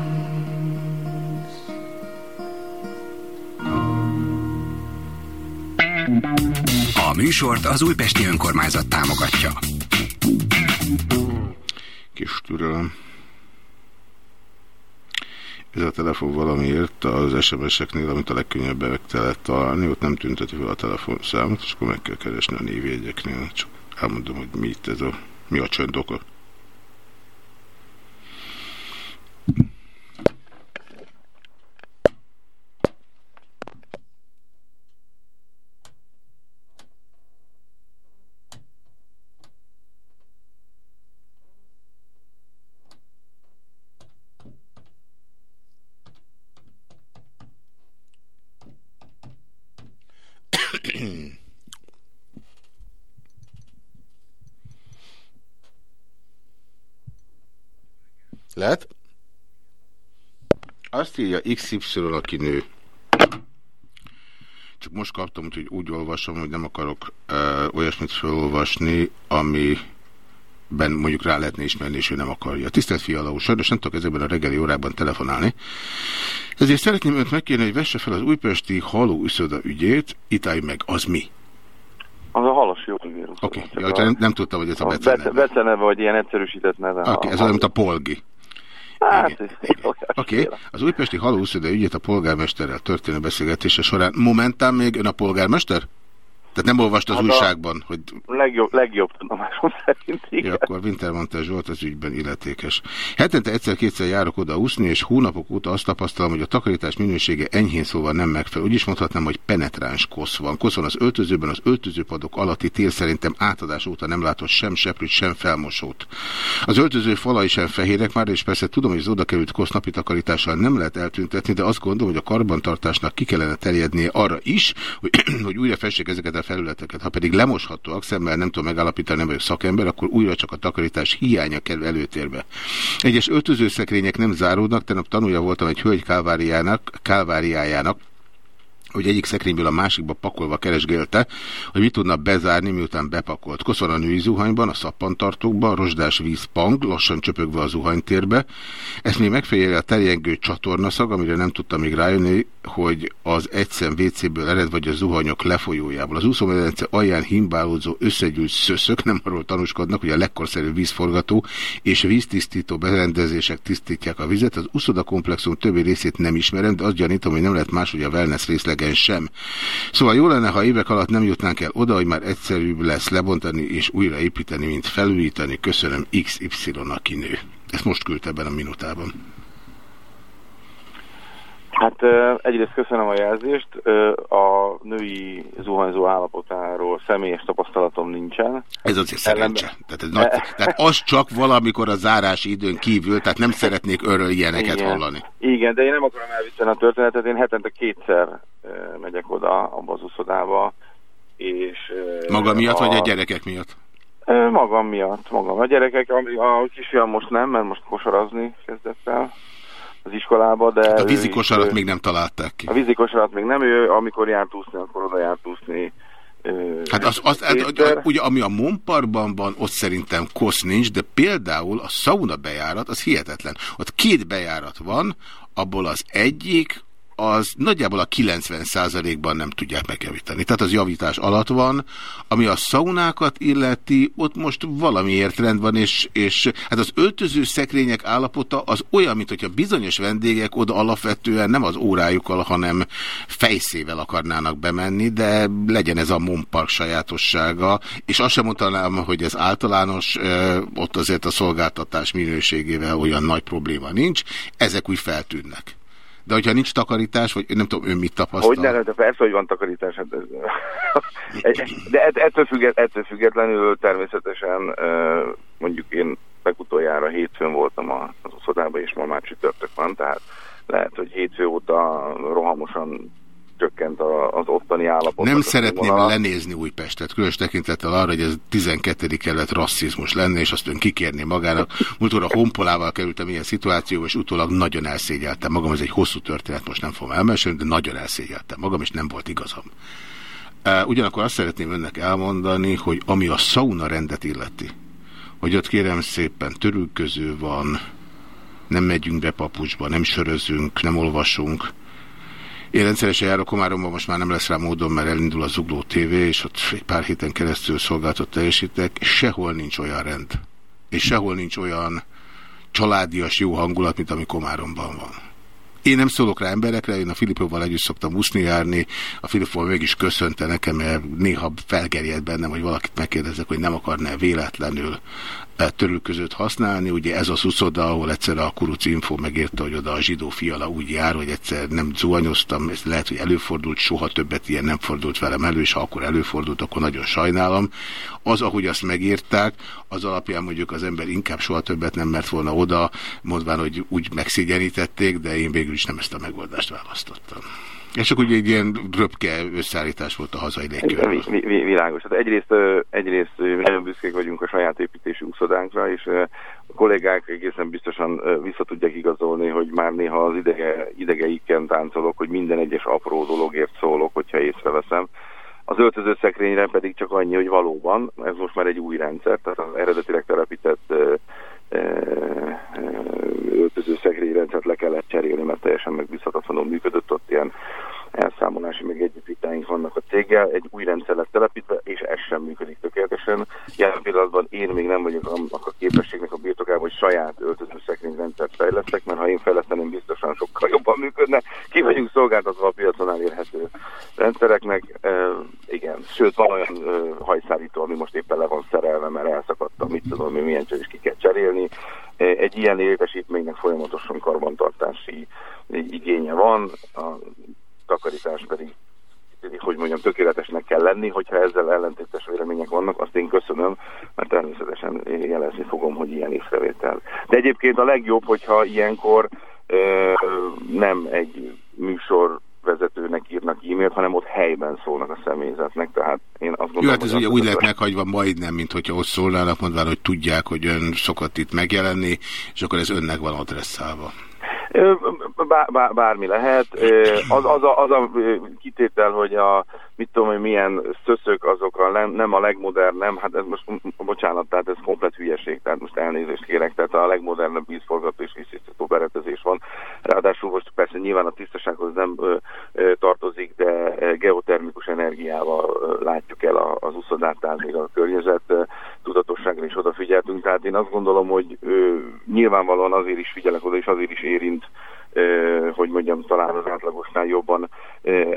A műsort az Újpesti Önkormányzat támogatja. Kis türelem. Ez a telefon valamiért az SMS-eknél, amit a legkönnyebb meg lehet találni, ott nem tünteti fel a telefonszámot, és akkor meg kell keresni a névjegyeknél. Csak elmondom, hogy mi itt ez a, mi a csönd oka. Lehet? Azt írja XY, aki nő. Csak most kaptam, úgyhogy úgy olvasom, hogy nem akarok ö, olyasmit felolvasni, amiben mondjuk rá lehetne ismerni, és ő nem akarja. Tisztelt Fiala úr, sajnos nem tudok ezekben a reggeli órákban telefonálni. Ezért szeretném önt megkérni, hogy vesse fel az újpesti haló üszoda ügyét, itt meg, az mi? Az a halas jó vírus. Oké, okay. ja, nem, nem tudtam, hogy ez a A beceneve. bece- beceneve, vagy ilyen egyszerűsített neve. Oké, okay, ez olyan, mint a polgi. Hát, Oké, okay. az újpesti halószoda ügyet a polgármesterrel történő beszélgetése során momentán még ön a polgármester? Tehát nem olvasta az Hát újságban, hogy Legjobb, legjobb tudomásom szerint, igen. Ja, akkor Wintermantel Zsolt az ügyben illetékes. Hetente egyszer-kétszer járok oda úszni, és hónapok óta azt tapasztalom, hogy a takarítás minősége enyhén szóval nem megfelelő. Úgy is mondhatnám, hogy penetráns kosz van. Kosz van az öltözőben, az öltözőpadok alatti tér szerintem átadás óta nem látott sem seprűt, sem felmosót. Az öltöző falai sem fehérek már, és persze tudom, hogy az oda került kosz napi takarítással nem lehet eltüntetni, de azt gondolom, hogy a karbantartásnak ki kellene terjednie arra is, hogy, hogy újra fessék ezeket a felületeket. Ha pedig lemoshatóak, szemmel nem tudom megállapítani, nem vagyok szakember, akkor újra csak a takarítás hiánya kerül előtérbe. Egyes öltözőszekrények nem záródnak, tegnap tanulja voltam egy hölgy kálváriának, kálváriájának, hogy egyik szekrényből a másikba pakolva keresgélte, hogy mit tudna bezárni, miután bepakolt. Koszor a női zuhanyban, a szappantartókban, a rozsdás víz pang, lassan csöpögve a zuhanytérbe. Ezt még megfejeli a terjengő csatornaszag, amire nem tudta még rájönni, hogy az egyszem WC-ből ered, vagy a zuhanyok lefolyójából. Az úszómedence alján himbálódzó összegyűlt szöszök nem arról tanúskodnak, hogy a legkorszerűbb vízforgató és víztisztító berendezések tisztítják a vizet. Az uszoda komplexum többi részét nem ismerem, de azt gyanítom, hogy nem lehet máshogy a wellness részlegen sem. Szóval jó lenne, ha évek alatt nem jutnánk el oda, hogy már egyszerűbb lesz lebontani és újraépíteni, mint felújítani. Köszönöm XY, aki nő. Ezt most küldte ebben a minutában. Hát egyrészt köszönöm a jelzést. A női zuhanyzó állapotáról személyes tapasztalatom nincsen. Ez azért szerencse. Tehát, ez nagy, tehát az csak valamikor a zárási időn kívül, tehát nem szeretnék örről ilyeneket Igen. hallani. Igen, de én nem akarom elvicceni a történetet. Én hetente kétszer megyek oda abba az uszodába, és... Maga miatt, vagy a gyerekek miatt? Magam miatt, magam. A gyerekek, a, a kisfiam most nem, mert most kosarazni kezdett el az iskolába, de... Hát a vízikosarat is, még nem találták ki. A vízikosarat még nem, ő amikor járt úszni, akkor oda járt úszni. Hát az, az, az, kétszer. ugye ami a Monparkban van, ott szerintem kosz nincs, de például a sauna bejárat, az hihetetlen. Ott két bejárat van, abból az egyik, az nagyjából a 90%-ban nem tudják megjavítani. Tehát az javítás alatt van. Ami a szaunákat illeti, ott most valamiért rend van, és, és hát az öltöző szekrények állapota az olyan, mint hogyha bizonyos vendégek oda alapvetően nem az órájukkal, hanem fejszével akarnának bemenni, de legyen ez a Monpark sajátossága, és azt sem mondanám, hogy ez általános, ott azért a szolgáltatás minőségével olyan nagy probléma nincs, ezek úgy feltűnnek. De hogyha nincs takarítás, vagy nem tudom, ön mit tapasztal? Hogy ne, de persze, hogy van takarítás. Hát ez, de ett- ettől, függet, ettől függetlenül természetesen mondjuk én legutoljára hétfőn voltam az uszodában, és ma már csütörtök van, tehát lehet, hogy hétfő óta rohamosan csökkent az ottani állapot. Nem szeretném lenézni Újpestet, különös tekintettel arra, hogy ez 12. kerület rasszizmus lenne, és azt ön kikérni magának. Múltkor a honpolával kerültem ilyen szituációba, és utólag nagyon elszégyeltem magam. Ez egy hosszú történet, most nem fogom elmesélni, de nagyon elszégyeltem magam, és nem volt igazam. Ugyanakkor azt szeretném önnek elmondani, hogy ami a sauna rendet illeti, hogy ott kérem szépen törülköző van, nem megyünk be papucsba, nem sörözünk, nem olvasunk, én rendszeresen járok Komáromban, most már nem lesz rá módon, mert elindul a Zugló TV, és ott egy pár héten keresztül szolgáltat teljesítek, sehol nincs olyan rend. És sehol nincs olyan családias jó hangulat, mint ami Komáromban van. Én nem szólok rá emberekre, én a Filipóval együtt szoktam úszni járni, a Filipó mégis köszönte nekem, mert néha felgerjed bennem, hogy valakit megkérdezek, hogy nem akarná véletlenül törülközőt használni. Ugye ez az uszoda, ahol egyszer a Kuruc Info megírta, hogy oda a zsidó fiala úgy jár, hogy egyszer nem zuhanyoztam, ez lehet, hogy előfordult, soha többet ilyen nem fordult velem elő, és ha akkor előfordult, akkor nagyon sajnálom. Az, ahogy azt megírták, az alapján mondjuk az ember inkább soha többet nem mert volna oda, mondván, hogy úgy megszégyenítették, de én végül is nem ezt a megoldást választottam. És csak úgy egy ilyen röpke összeállítás volt a hazai légkörről. Vi, vi, világos. Hát egyrészt, egyrészt nagyon büszkék vagyunk a saját építésű úszodánkra, és a kollégák egészen biztosan ö, vissza tudják igazolni, hogy már néha az idege, idegeiken táncolok, hogy minden egyes apró dologért szólok, hogyha észreveszem. Az öltöző szekrényre pedig csak annyi, hogy valóban, ez most már egy új rendszer, tehát az eredetileg telepített öltöző szekrényrendszert le kellett cserélni, mert teljesen megbízhatatlanul működött, ott ilyen elszámolási meg egyéb vitáink vannak a céggel, egy új rendszer lett telepítve, és ez sem működik tökéletesen. Jelen pillanatban én még nem vagyok annak a képességnek a birtokában, hogy saját öltöző szekrényrendszert fejlesztek, mert ha én fejleszteném, biztosan sokkal jobban működne. Ki vagyunk szolgáltatva a piacon elérhető rendszereknek. E, igen, sőt, van olyan e, hajszárító, ami most éppen le van szerelve, mert elszakadta, mit tudom, hogy milyen is ki kell cserélni. Egy ilyen létesítménynek folyamatosan karbantartási igénye van. A takarítás pedig hogy mondjam, tökéletesnek kell lenni, hogyha ezzel ellentétes vélemények vannak, azt én köszönöm, mert természetesen jelezni fogom, hogy ilyen észrevétel. De egyébként a legjobb, hogyha ilyenkor ö, nem egy műsor vezetőnek írnak miatt, hanem ott helyben szólnak a személyzetnek, tehát én azt gondolom, Jó, hát ez ugye úgy lett meghagyva majdnem, mint hogyha ott szólnának, mondván, hogy tudják, hogy ön szokott itt megjelenni, és akkor ez önnek van adresszálva. Bár, bár, bármi lehet. Az, az, a, az a kitétel, hogy a mit tudom, hogy milyen szöszök azok a nem, nem a legmodern, nem, hát ez most, bocsánat, tehát ez komplet hülyeség, tehát most elnézést kérek, tehát a legmodernebb vízforgató és víztisztító beretezés van. Ráadásul most persze nyilván a tisztasághoz nem ö, ö, tartozik, de geotermikus energiával látjuk el az uszodát, tehát még a környezet ö, tudatosságra is odafigyeltünk, tehát én azt gondolom, hogy ö, nyilvánvalóan azért is figyelek oda, és azért is érint and hogy mondjam, talán az átlagosnál jobban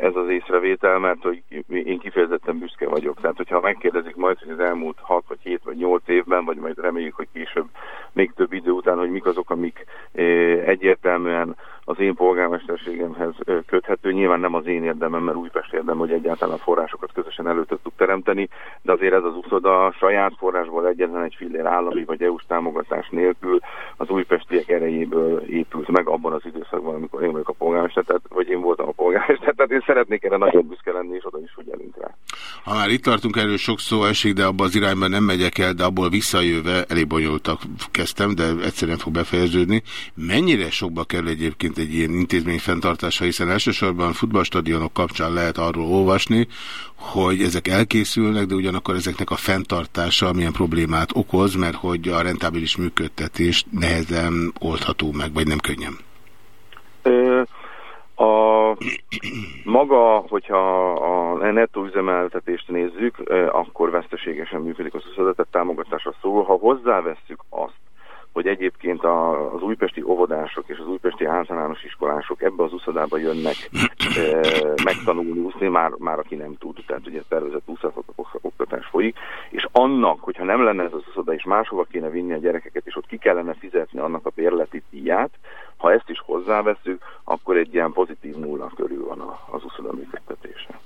ez az észrevétel, mert hogy én kifejezetten büszke vagyok. Tehát, hogyha megkérdezik majd, hogy az elmúlt 6 vagy 7 vagy 8 évben, vagy majd reméljük, hogy később még több idő után, hogy mik azok, amik egyértelműen az én polgármesterségemhez köthető. Nyilván nem az én érdemem, mert Újpest érdem, hogy egyáltalán forrásokat közösen elő tudtuk teremteni, de azért ez az uszoda saját forrásból egyetlen egy fillér állami vagy EU-s támogatás nélkül az újpestiek erejéből épült meg abban az időszakban, amikor én vagyok a polgármester, tehát, vagy én voltam a polgármester, tehát én szeretnék erre nagyon büszke lenni, és oda is figyelünk rá. Ha már itt tartunk, erről sok szó esik, de abban az irányban nem megyek el, de abból visszajöve elég bonyolultak kezdtem, de egyszerűen fog befejeződni. Mennyire sokba kerül egyébként egy ilyen intézmény fenntartása, hiszen elsősorban futballstadionok kapcsán lehet arról olvasni, hogy ezek elkészülnek, de ugyanakkor ezeknek a fenntartása milyen problémát okoz, mert hogy a rentábilis működtetés nehezen oldható meg, vagy nem könnyen. A maga, hogyha a nettó üzemeltetést nézzük, ö, akkor veszteségesen működik uszoda, tehát támogatásra szól. Ha hozzávesszük azt, hogy egyébként a, az újpesti óvodások és az újpesti általános iskolások ebbe az uszodába jönnek e, megtanulni úszni, már, már aki nem tud, tehát ugye tervezett úszások- oktatás folyik, és annak, hogyha nem lenne ez az uszoda, és máshova kéne vinni a gyerekeket, és ott ki kellene fizetni annak a bérleti díját, ha ezt is hozzáveszünk, akkor egy ilyen pozitív nulla körül van a- az uszoda működtetése.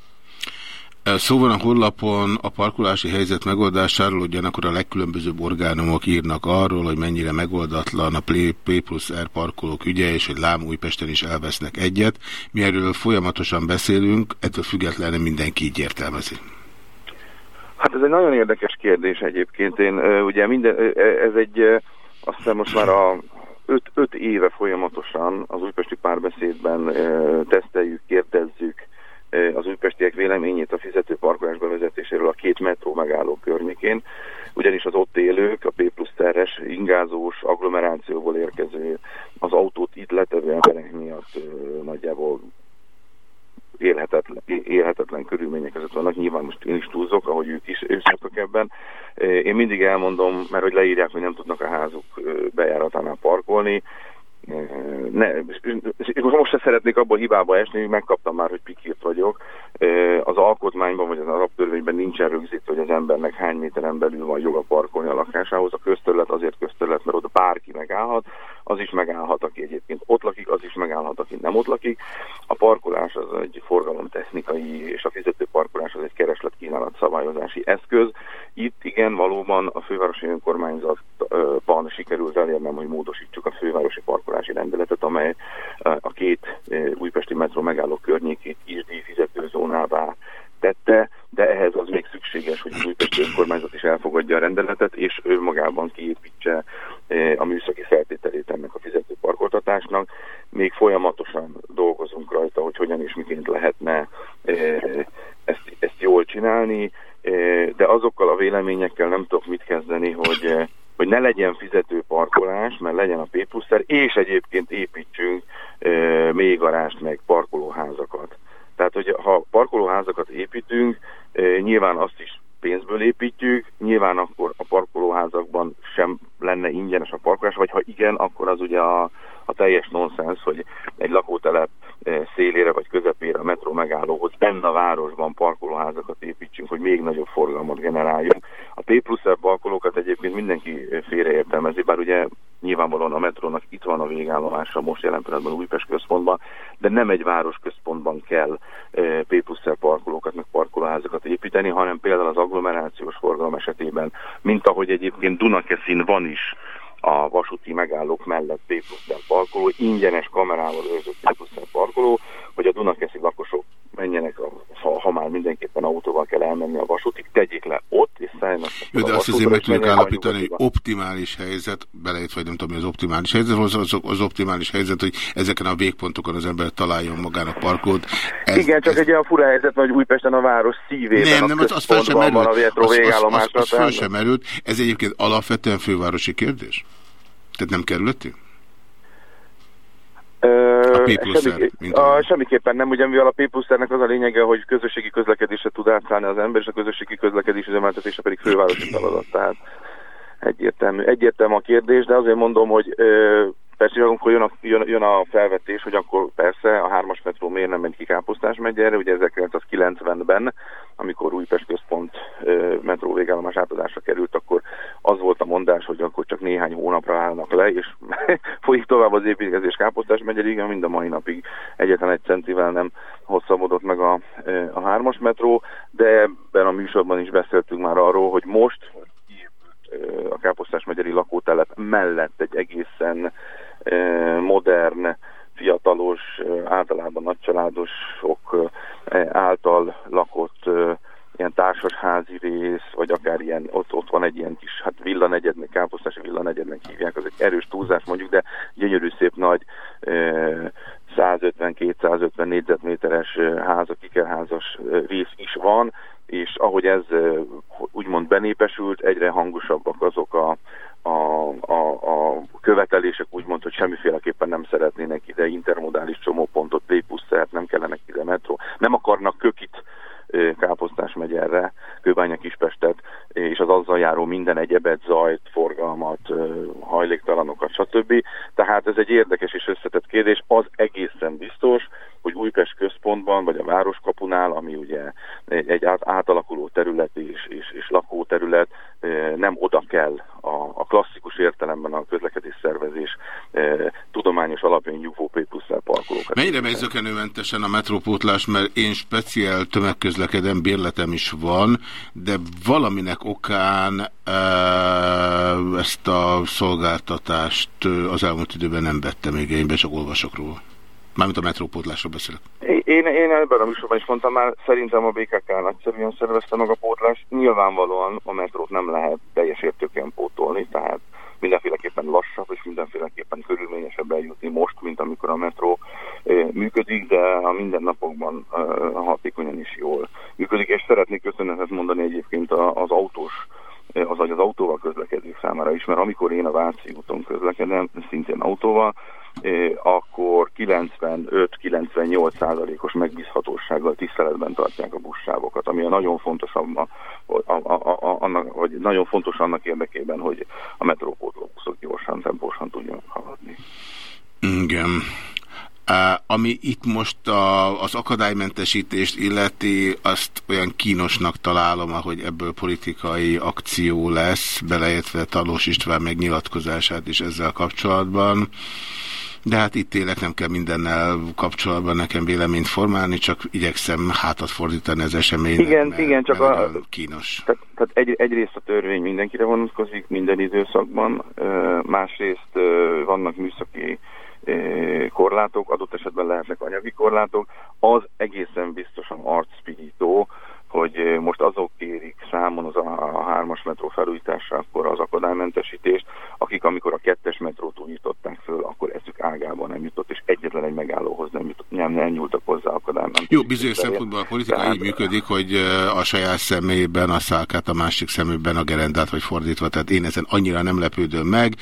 Szó van a honlapon a parkolási helyzet megoldásáról, ugyanakkor a legkülönbözőbb orgánumok írnak arról, hogy mennyire megoldatlan a P plusz R parkolók ügye, és hogy Lám Újpesten is elvesznek egyet. Mi erről folyamatosan beszélünk, ettől függetlenül mindenki így értelmezi. Hát ez egy nagyon érdekes kérdés egyébként. Én ugye minden, ez egy, azt hiszem most már a öt, éve folyamatosan az újpesti párbeszédben teszteljük, kérdezzük az újpestiek véleményét a fizető parkolás bevezetéséről a két metró megálló környékén, ugyanis az ott élők, a P plusz teres, ingázós, agglomerációból érkező, az autót itt letevő emberek miatt nagyjából élhetetlen, élhetetlen körülmények között vannak. Nyilván most én is túlzok, ahogy ők is ők ebben. Én mindig elmondom, mert hogy leírják, hogy nem tudnak a házuk bejáratánál parkolni. Ne, most se szeretnék abból hibába esni, megkaptam már, hogy pikírt vagyok. Az alkotmányban vagy az alaptörvényben nincsen rögzítve, hogy az embernek hány méteren belül van joga parkolni a lakásához. A közterület azért közterület, mert oda bárki megállhat, az is megállhat, aki egyébként ott lakik, az is megállhat, aki nem ott lakik. A parkolás az egy forgalomtechnikai, és a fizető parkolás az egy kereslet-kínálat szabályozási eszköz. Itt igen, valóban a fővárosi önkormányzatban sikerült elérnem, hogy módosítsuk a fővárosi parkolási rendeletet, amely a két újpesti metró megálló környékét is díjfizető zónává tette, de ehhez az még szükséges, hogy az újpesti önkormányzat is elfogadja a rendeletet, és ő magában kiépítse a műszaki feltételét ennek a fizető parkoltatásnak. Még folyamatosan dolgozunk rajta, hogy hogyan és miként lehetne eh, ezt, ezt jól csinálni, de azokkal a véleményekkel nem tudok mit kezdeni, hogy hogy ne legyen fizető parkolás, mert legyen a P pluszer, és egyébként építsünk e, mélygarást meg parkolóházakat. Tehát, hogy ha parkolóházakat építünk, e, nyilván azt is pénzből építjük, nyilván akkor a parkolóházakban sem lenne ingyenes a parkolás, vagy ha igen, akkor az ugye a, a teljes nonsens, hogy egy lakótelep szélére vagy közepére a metró megállóhoz benne a városban parkolóházakat építsünk, hogy még nagyobb forgalmat generáljunk. A P plusz parkolókat egyébként mindenki félreértelmezi, bár ugye nyilvánvalóan a metrónak itt van a végállomása most jelen pillanatban Újpest központban, de nem egy város központban kell P plusz parkolókat, meg parkolóházakat építeni, hanem például az agglomerációs forgalom esetében, mint ahogy egyébként Dunakeszin van is a vasúti megállók mellett plusz parkoló, ingyenes kamerával őrzött plusz parkoló, hogy a Dunakeszi lakosok menjenek, ha, ha már mindenképpen autóval kell elmenni a vasútig, tegyék le ott, és szálljanak Jó, de azt azért meg tudjuk állapítani, hogy optimális helyzet, belejött vagy nem tudom, mi az optimális helyzet, az, az, az optimális helyzet, hogy ezeken a végpontokon az ember találjon magának parkolót. Ez, Igen, csak egy olyan fura helyzet, hogy Újpesten a város szívében, nem, nem, az, az fel sem merült. Az, az, az, az fel sem merült. Ez egyébként alapvetően fővárosi kérdés? Tehát nem kerületi? A P semmi, R, mint a, semmiképpen nem, ugye mivel a P plusz R-nek az a lényege, hogy közösségi közlekedésre tud átszállni az ember, és a közösségi közlekedés üzemeltetése pedig fővárosi feladat. Tehát egyértelmű, egyértelmű a kérdés, de azért mondom, hogy ö, persze amikor jön a, jön, jön a felvetés, hogy akkor persze a hármas metró miért nem megy ki Káposztás megyere, ugye 1990-ben, amikor Újpest központ metró végállomás átadásra került, akkor az volt a mondás, hogy akkor csak néhány hónapra állnak le, és folyik tovább az építkezés Káposztás megyerig, mind a mai napig egyetlen egy centivel nem hosszabbodott meg a, a hármas metró, de ebben a műsorban is beszéltünk már arról, hogy most a Káposztás megyeri lakótelep mellett egy egészen modern, fiatalos, általában nagycsaládosok által lakott ilyen társasházi rész, vagy akár ilyen, ott, ott van egy ilyen kis, hát villanegyednek, káposztási villanegyednek hívják, az egy erős túlzás mondjuk, de gyönyörű szép nagy ö, 150-250 négyzetméteres ö, házak, ikerházas ö, rész is van, és ahogy ez úgymond benépesült, egyre hangosabbak azok a, a, a, a követelések, úgymond, hogy semmiféleképpen nem szeretnének ide intermodális csomópontot, P-puszert, nem kellenek ide metró, nem akarnak kökit Káposztás megyerre, Kőbánya Kispestet, és az azzal járó minden egyebet, zajt, forgalmat, hajléktalanokat, stb. Tehát ez egy érdekes és összetett kérdés. Az egészen biztos, hogy Újpest központban, vagy a Városkapunál, ami ugye egy, egy át, átalakuló terület és, és, és lakóterület, nem oda kell a, a klasszikus értelemben a közlekedés szervezés tudományos alapján nyugvó parkolókat. Mennyire megy zökenőmentesen a metrópótlás, mert én speciál tömegközlekedem, bérletem is van, de valaminek okán e, ezt a szolgáltatást ö, az elmúlt időben nem vettem igénybe, csak olvasok róla. Mármint a metrópótlásról beszélek. Én, én ebben a műsorban is mondtam már, szerintem a BKK nagyszerűen szervezte meg a pótlást. Nyilvánvalóan a metrót nem lehet teljes értékűen pótolni, tehát mindenféleképpen lassabb és mindenféleképpen körülményesebb eljutni most, mint amikor a metró működik, de a mindennapokban hatékonyan is jól működik, és szeretnék köszönetet mondani egyébként az autós az, vagy az autóval közlekedők számára is, mert amikor én a Váci úton közlekedem, szintén autóval, akkor 95-98 százalékos megbízhatósággal tiszteletben tartják a buszsávokat, ami a nagyon fontos, a, a, a, a, annak, hogy nagyon fontos annak érdekében, hogy a metrópótló buszok gyorsan, tempósan tudjanak haladni. Igen. Ami itt most a, az akadálymentesítést illeti, azt olyan kínosnak találom, ahogy ebből politikai akció lesz, beleértve Talós István megnyilatkozását is ezzel kapcsolatban. De hát itt élek, nem kell mindennel kapcsolatban nekem véleményt formálni, csak igyekszem hátat fordítani az eseménynek. Igen, mert, igen, csak mert a, kínos. Tehát, tehát egy, egyrészt a törvény mindenkire vonatkozik, minden időszakban, másrészt vannak műszaki korlátok, adott esetben lehetnek anyagi korlátok, az egészen biztosan arcpigító, hogy most azok kérik számon az a, hármas metró felújításakor az akadálymentesítést, akik amikor a kettes metrót újították föl, ágában nem jutott, és egyetlen egy megállóhoz nem, jutott, nem, nem nyúltak hozzá akadálymentesítésre. Jó, bizonyos szempontból a politika Tehát- így működik, hogy a saját szemében a szálkát, a másik szemében a gerendát, vagy fordítva. Tehát én ezen annyira nem lepődöm meg.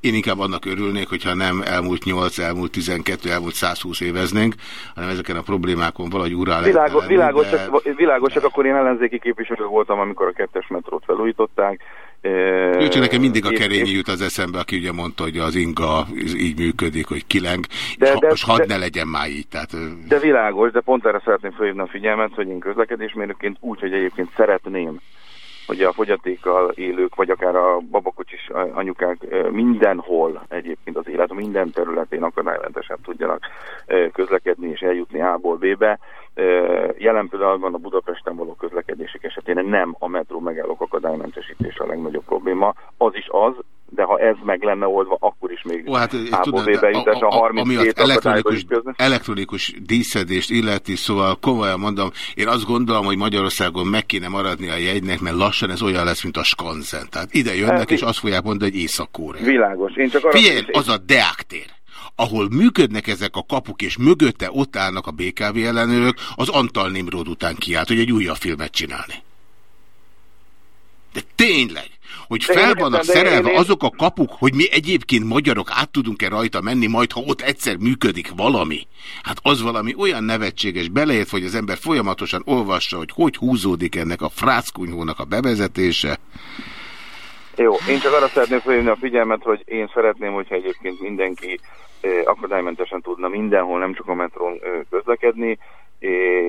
Én inkább annak örülnék, hogyha nem elmúlt 8, elmúlt 12, elmúlt 120 éveznénk, hanem ezeken a problémákon valahogy urá lehet Világos, de- csak, világos, csak akkor én ellenzéki képviselő voltam, amikor a kettes metrót felújították. Ő csak nekem mindig a kerényi jut az eszembe, aki ugye mondta, hogy az inga így működik, hogy kileng, De- ha, de- és hadd de- ne legyen már így. Tehát, De világos, de pont erre szeretném felhívni a figyelmet, hogy én közlekedésmérnökként úgy, hogy egyébként szeretném, hogy a fogyatékkal élők, vagy akár a babakocsis anyukák mindenhol egyébként az élet, minden területén akadálymentesen tudjanak közlekedni és eljutni A-ból B-be. Jelen pillanatban a Budapesten való közlekedések esetén nem a metró megállók akadálymentesítése a legnagyobb probléma. Az is az, de ha ez meg lenne oldva, akkor is még Ó, hát, tudod, a, a, a, 32 ami az akadályba elektronikus, elektronikus díszedést illeti, szóval komolyan mondom, én azt gondolom, hogy Magyarországon meg kéne maradni a jegynek, mert lassan ez olyan lesz, mint a skanzen. Tehát ide jönnek, Hát, és azt fogják mondani, hogy észak Világos. Én csak arra Figyelj, az a Deák ahol működnek ezek a kapuk, és mögötte ott állnak a BKV ellenőrök, az Antal Nimrod után kiállt, hogy egy újabb filmet csinálni. De tényleg, hogy fel vannak szerelve azok a kapuk, hogy mi egyébként magyarok át tudunk-e rajta menni, majd ha ott egyszer működik valami. Hát az valami olyan nevetséges, beleért, hogy az ember folyamatosan olvassa, hogy hogy húzódik ennek a frászkunyhónak a bevezetése. Jó, én csak arra szeretném felhívni a figyelmet, hogy én szeretném, hogyha egyébként mindenki akadálymentesen tudna mindenhol, nem csak a metrón eh, közlekedni,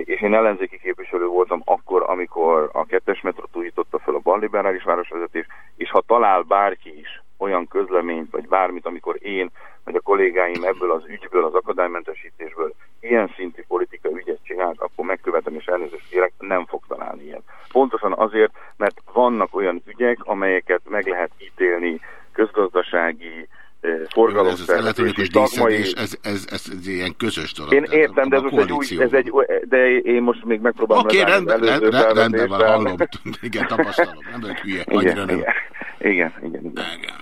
és én ellenzéki képviselő voltam akkor, amikor a kettes metrót újította fel a balliberális városvezetés, és ha talál bárki is olyan közleményt, vagy bármit, amikor én, vagy a kollégáim ebből az ügyből, az akadálymentesítésből ilyen szintű politikai ügyet csinált, akkor megkövetem és elnézést kérek, nem fog találni ilyen. Pontosan azért, mert vannak olyan ügyek, amelyeket meg lehet ítélni közgazdasági, eh, Ez az elektronikus díszedés, ez, ez, ez, ez ilyen közös dolog. Én értem, de ez egy új, ez egy, új- de én most még megpróbálom Oké, lezárni rendben, rendben, rendben van, hallom. Igen, tapasztalom, nem vagyok hülye, Igen, annyira nem. igen, igen, igen, igen. igen.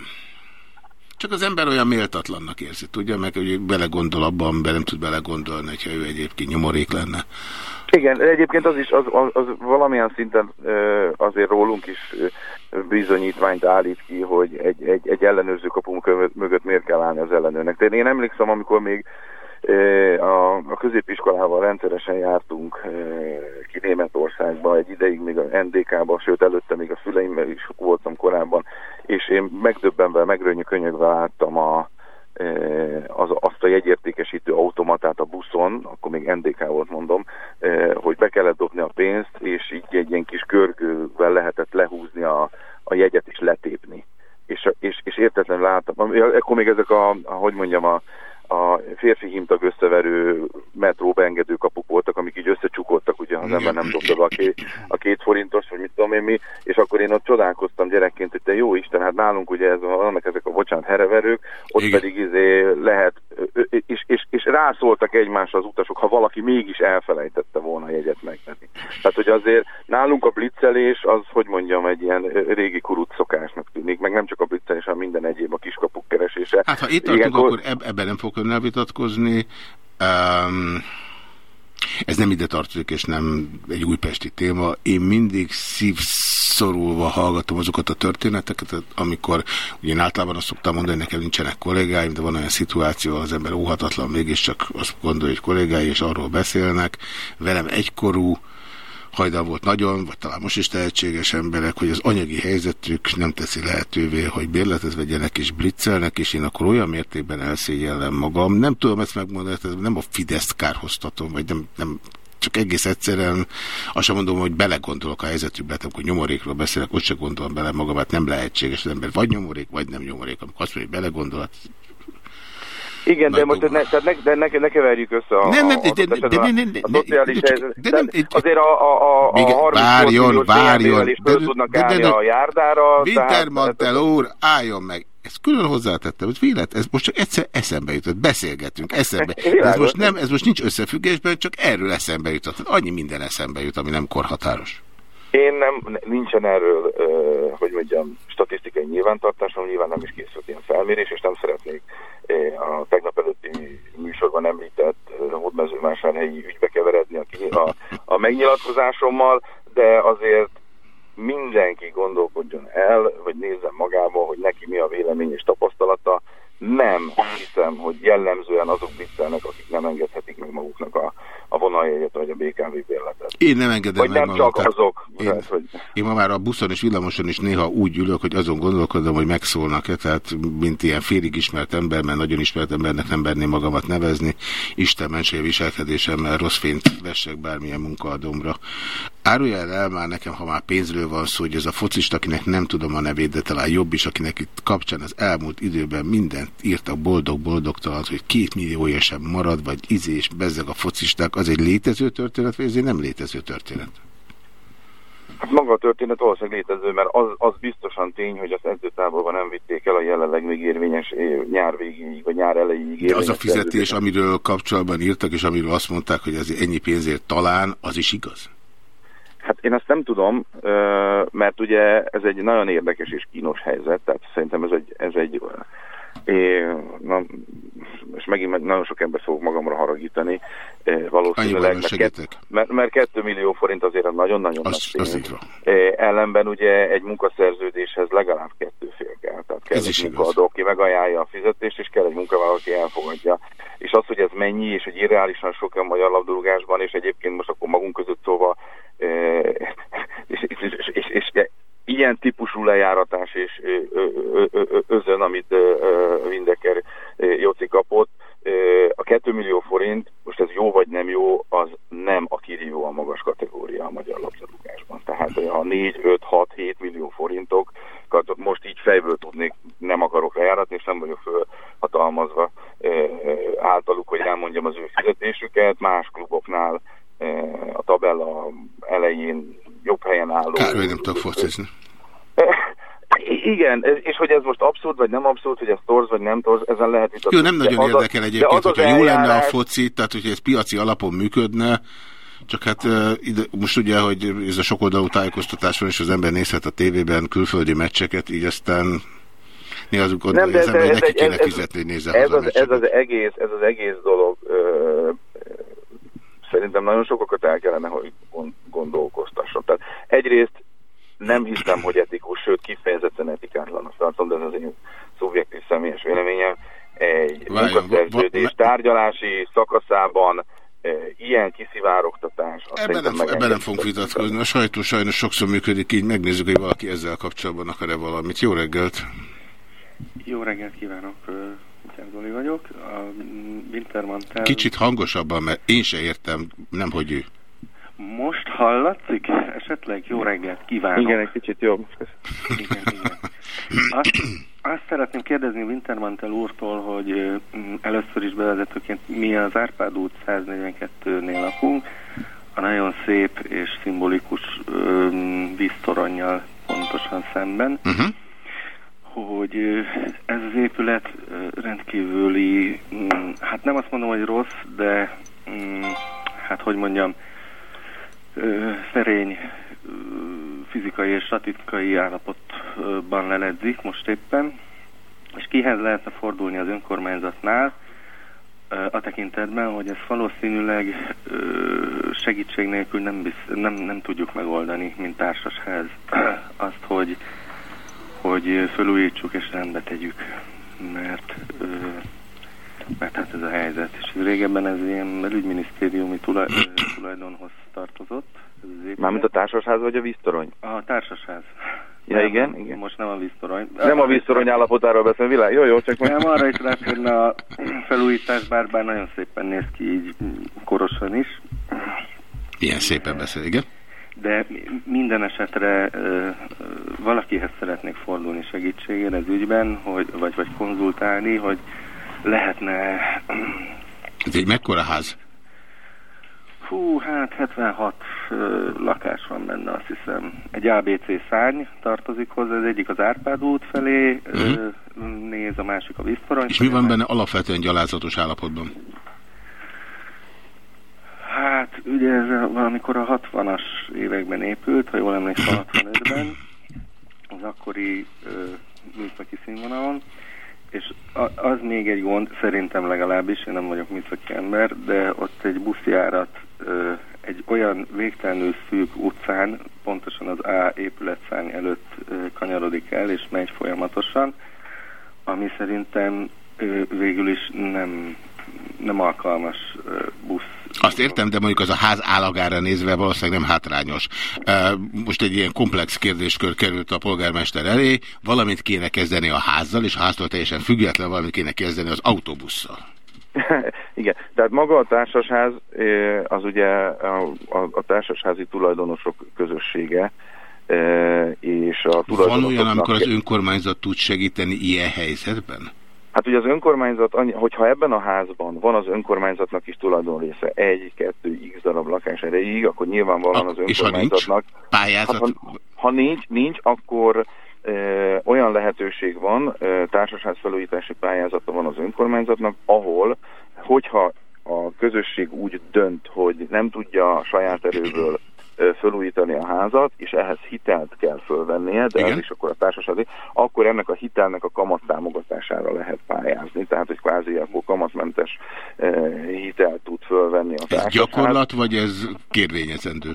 Csak az ember olyan méltatlannak érzi, tudja, meg hogy belegondol abban, amiben nem tud belegondolni, hogyha ő egyébként nyomorék lenne. Igen, egyébként az is, az, az, az valamilyen szinten azért rólunk is bizonyítványt állít ki, hogy egy, egy, egy ellenőrző kapunk mögött miért kell állni az ellenőrnek. Tehát én emlékszem, amikor még a, a középiskolával rendszeresen jártunk ki Németországba, egy ideig még a NDK-ba, sőt előtte még a szüleimmel is voltam korábban, és én megdöbbenve, megrönyökönyögve láttam a, az, azt a jegyértékesítő automatát a buszon, akkor még NDK volt mondom, hogy be kellett dobni a pénzt, és így egy ilyen kis görgővel lehetett lehúzni a, a jegyet és letépni. És, és, és értetlenül láttam, akkor még ezek a, a hogy mondjam, a, a férfi hímtag összeverő metróba engedő kapuk voltak, amik így összecsukottak, ugye az ember nem dobta be a két, a két forintos, vagy mit tudom én mi, és akkor én ott csodálkoztam gyerekként, hogy te jó Isten, hát nálunk ugye ez, vannak ezek a bocsánat hereverők, ott Igen. pedig izé lehet, és, és, és rászóltak egymásra az utasok, ha valaki mégis elfelejtette volna a jegyet megvenni. Tehát, hogy azért nálunk a blitzelés az, hogy mondjam, egy ilyen régi kurut szokásnak tűnik, meg nem csak a blitzelés, hanem minden egyéb a kiskapuk keresése. Hát ha itt tartunk, Ilyenkor- akkor eb ebben nem fogok önnel vitatkozni. Um, ez nem ide tartozik, és nem egy újpesti téma. Én mindig szívszorulva hallgatom azokat a történeteket, amikor, ugye én általában azt szoktam mondani, hogy nekem nincsenek kollégáim, de van olyan szituáció, ahol az ember óhatatlan, mégiscsak azt gondolja, hogy kollégái, és arról beszélnek. Velem egykorú, hajdan volt nagyon, vagy talán most is tehetséges emberek, hogy az anyagi helyzetük nem teszi lehetővé, hogy bérletet vegyenek és blitzelnek, és én akkor olyan mértékben elszégyellem magam. Nem tudom ezt megmondani, ez nem a Fideszt kárhoztatom, vagy nem, nem csak egész egyszerűen azt sem mondom, hogy belegondolok a helyzetükbe, tehát amikor nyomorékról beszélek, ott se gondolom bele magam, hát nem lehetséges az ember, vagy nyomorék, vagy nem nyomorék. Amikor azt mondja, hogy belegondol, hát Igen, de most ne, tehát ne, de ne, ne keverjük össze a, Nem, nem, de- de- de- de- de- a szociális de- nem- azért a, a, a, a Még 38 várjon, várjon, is föl tudnak állni a járdára. Wintermantel úr, álljon meg! Ezt külön hozzátettem, hogy vélet, ez most csak egyszer eszembe jutott, beszélgetünk, eszembe. Ez most, nem, ez most nincs összefüggésben, csak erről eszembe jutott. Annyi minden eszembe jut, ami nem korhatáros. Én nem, nincsen erről, hogy mondjam, statisztikai nyilvántartásom, nyilván nem is készült ilyen felmérés, és nem szeretnék a tegnap előtti műsorban említett hódmezővásárhelyi ügybe keveredni a, a, a megnyilatkozásommal, de azért mindenki gondolkodjon el, vagy nézzen magába, hogy neki mi a vélemény és tapasztalata. Nem hiszem, hogy jellemzően azok viccelnek, akik nem engedhetik meg maguknak a, a vonaljegyet vagy a BKV bérletet. Én nem engedem Vagy meg nem magam, csak tehát azok. Én, Tehát, hogy... én ma már a buszon és villamoson is néha úgy ülök, hogy azon gondolkodom, hogy megszólnak-e, tehát mint ilyen félig ismert ember, mert nagyon ismert embernek nem berném magamat nevezni. Isten ments, hogy a viselkedésemmel rossz fényt vessek bármilyen munkaadómra. Árulja el már nekem, ha már pénzről van szó, hogy ez a focista, akinek nem tudom a nevét, de talán jobb is, akinek itt kapcsán az elmúlt időben mindent írtak boldog-boldogtalan, hogy két milliója sem marad, vagy izés, bezzeg a focisták, az egy létező történet, vagy ez egy nem létező történet? Hát maga a történet valószínűleg létező, mert az, az biztosan tény, hogy az edzőtáborban nem vitték el a jelenleg még érvényes nyár végéig, vagy nyár elejéig De az a fizetés, amiről kapcsolatban írtak, és amiről azt mondták, hogy ez ennyi pénzért talán, az is igaz? Hát én azt nem tudom, mert ugye ez egy nagyon érdekes és kínos helyzet, tehát szerintem ez egy, ez egy é, na, és megint meg nagyon sok ember fogok magamra haragítani, valószínűleg, mert, kett, mert, mert 2 millió forint azért az nagyon-nagyon nagy pénz. Ellenben ugye egy munkaszerződéshez legalább kettő fél kell. Tehát kell Ez egy munkaadó, aki megajánlja a fizetést, és kell egy munkavállaló, aki elfogadja. És az, hogy ez mennyi, és hogy irreálisan sok a magyar labdarúgásban, és egyébként most akkor magunk között szóval, eh, és, és, és, és, és ilyen típusú lejáratás és ö, ö, ö, ö, ö, özön, amit ö, ö, Windecker ö, Jóci kapott, ö, a 2 millió forint, most ez jó vagy nem jó, az nem a kirívó a magas kategória a magyar labdarúgásban. Tehát ö, a 4, 5, 6, 7 millió forintokat most így fejből tudnék, nem akarok lejáratni, és nem vagyok fölhatalmazva ö, ö, általuk, hogy elmondjam az ő fizetésüket, más kluboknál ö, a tabella elején jobb helyen álló Kár, hogy nem tudok focizni. I- Igen, ez- és hogy ez most abszurd, vagy nem abszurd, hogy ez torz, vagy nem torz, Jó, nem nagyon az érdekel de egyébként, az az hogyha jó lenne a foci, tehát hogyha ez piaci alapon működne, csak hát ide, most ugye, hogy ez a sokoldalú tájékoztatás van, és az ember nézhet a tévében külföldi meccseket, így aztán néha azok gondolja, Nem, de- az ember, hogy ez neki kéne ez- fizetni, hogy nézze ez az, ez, az egész, ez az egész dolog ö, szerintem nagyon sokakat el kellene, hogy gond- gondolkoztasson. Tehát egyrészt nem hiszem, hogy etikus, sőt kifejezetten etikátlan a tartom, de ez az én szubjektív személyes véleményem. Egy munkaszerződés tárgyalási szakaszában e, ilyen kiszivárogtatás. Ebben nem, ebben nem fogunk vitatkozni. A sajtó sajnos sokszor működik így. Megnézzük, hogy valaki ezzel kapcsolatban akar-e valamit. Jó reggelt! Jó reggelt kívánok, Zoli vagyok. A mm, Wintermantel... Kicsit hangosabban, mert én se értem, nem hogy ő. Most hallatszik? Esetleg jó reggelt kívánok. Igen, egy kicsit jobb. Igen, igen. Azt, azt szeretném kérdezni Wintermantel úrtól, hogy mm, először is bevezetőként mi az Árpád út 142-nél lakunk, a nagyon szép és szimbolikus mm, víztoronnyal pontosan szemben, uh-huh. hogy ez az épület rendkívüli, mm, hát nem azt mondom, hogy rossz, de hát hogy mondjam, szerény fizikai és statisztikai állapotban leledzik most éppen, és kihez lehetne fordulni az önkormányzatnál? A tekintetben, hogy ezt valószínűleg segítség nélkül nem, bizt, nem, nem tudjuk megoldani, mint társasház. Azt, hogy, hogy fölújítsuk és rendbe tegyük, mert mert hát ez a helyzet. És régebben ez ilyen belügyminisztériumi tulaj, tulajdonhoz tartozott. Ez. Mármint a társasház vagy a víztorony? A társasház. Ja, Nem, igen, igen. Most nem a víztorony. Nem a víztorony állapotáról beszél, világ. Jó, jó, csak meg... Nem, arra is ráférne a felújítás, bár, bár nagyon szépen néz ki így korosan is. Ilyen szépen beszél, igen. De minden esetre ö, ö, valakihez szeretnék fordulni segítségére az ügyben, hogy, vagy, vagy konzultálni, hogy lehetne, Ez egy mekkora ház? fú, hát 76 ö, lakás van benne, azt hiszem. Egy ABC szárny tartozik hozzá, az egyik az Árpád út felé ö, néz, a másik a víztorony. És mi van benne alapvetően gyalázatos állapotban? Hát ugye ez valamikor a 60-as években épült, ha jól emlékszem 65-ben, az akkori ö, műszaki színvonalon, és az még egy gond, szerintem legalábbis, én nem vagyok műszaki ember, de ott egy buszjárat egy olyan végtelenül szűk utcán, pontosan az A épületszárny előtt kanyarodik el, és megy folyamatosan, ami szerintem végül is nem, nem alkalmas busz Azt értem, de mondjuk az a ház állagára nézve valószínűleg nem hátrányos. Most egy ilyen komplex kérdéskör került a polgármester elé, valamit kéne kezdeni a házzal, és a háztól teljesen független valamit kéne kezdeni az autóbusszal. Igen, tehát maga a társasház az ugye a, a, a társasházi tulajdonosok közössége, és a Van olyan, tulajdonosoknak... amikor az önkormányzat tud segíteni ilyen helyzetben? Hát ugye az önkormányzat, hogyha ebben a házban van az önkormányzatnak is tulajdonrésze, egy, kettő, x darab lakás erejéig, akkor nyilvánvalóan az és ha nincs? önkormányzatnak... Pályázat? Hát, ha, ha nincs, nincs, akkor e, olyan lehetőség van, e, társasház felújítási pályázata van az önkormányzatnak, ahol, hogyha a közösség úgy dönt, hogy nem tudja a saját erőből ö, fölújítani a házat, és ehhez hitelt kell fölvennie, de ez is akkor a társaság, akkor ennek a hitelnek a kamat támogatására lehet pályázni, tehát hogy kvázi akkor kamatmentes hitelt tud fölvenni a Ez társaság. gyakorlat, vagy ez kérvényezendő?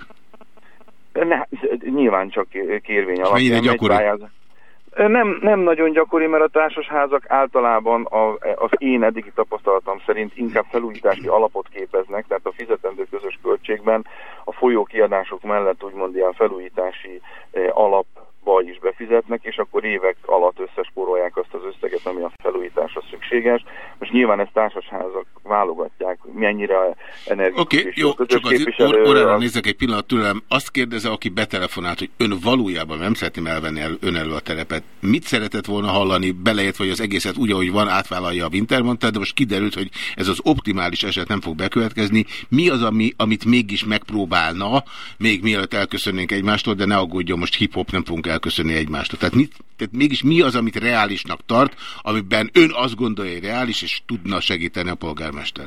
Ne, nyilván csak kérvény alapján mennyire gyakori? pályázat. Nem, nem nagyon gyakori, mert a társasházak általában a, az én eddigi tapasztalatom szerint inkább felújítási alapot képeznek, tehát a fizetendő közös költségben a folyó kiadások mellett úgymond ilyen felújítási eh, alapba is befizetnek, és akkor évek alatt összespórolják azt az összeget, ami a felújításra szükséges. Most nyilván ezt társasházak válogatják, mennyire energikus Oké, okay, jó, csak az or órára nézek egy pillanat tőlem. Azt kérdezze, aki betelefonált, hogy ön valójában nem szeretném elvenni el, ön elő a terepet. Mit szeretett volna hallani, beleértve, hogy az egészet úgy, ahogy van, átvállalja a Wintermantel, de most kiderült, hogy ez az optimális eset nem fog bekövetkezni. Mi az, ami, amit mégis megpróbálna, még mielőtt elköszönnénk egymástól, de ne aggódjon, most hip-hop nem fogunk elköszönni egymástól. Tehát, mit, tehát mégis mi az, amit reálisnak tart, amiben ön azt gondolja, hogy reális, és tudna segíteni a polgármester?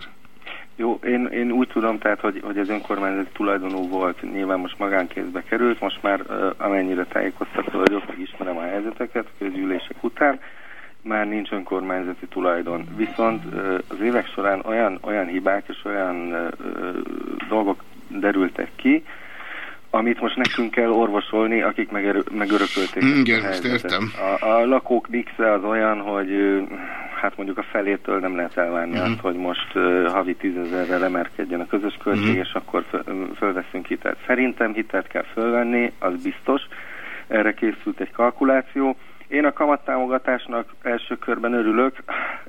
Jó, én, én úgy tudom, tehát, hogy, hogy az önkormányzati tulajdonú volt, nyilván most magánkézbe került, most már amennyire tájékoztató vagyok, meg ismerem a helyzeteket közülések után, már nincs önkormányzati tulajdon. Viszont az évek során olyan, olyan hibák és olyan dolgok derültek ki, amit most nekünk kell orvosolni, akik megerő, megörökölték. a Igen, helyzetet. értem. A, a lakók mixe az olyan, hogy hát mondjuk a felétől nem lehet elvárni Mhm. azt, hogy most uh, havi tízezerrel emelkedjen a közös költség, Mhm. és akkor föl, fölveszünk hitelt. Szerintem hitelt kell fölvenni, az biztos. Erre készült egy kalkuláció. Én a kamattámogatásnak első körben örülök.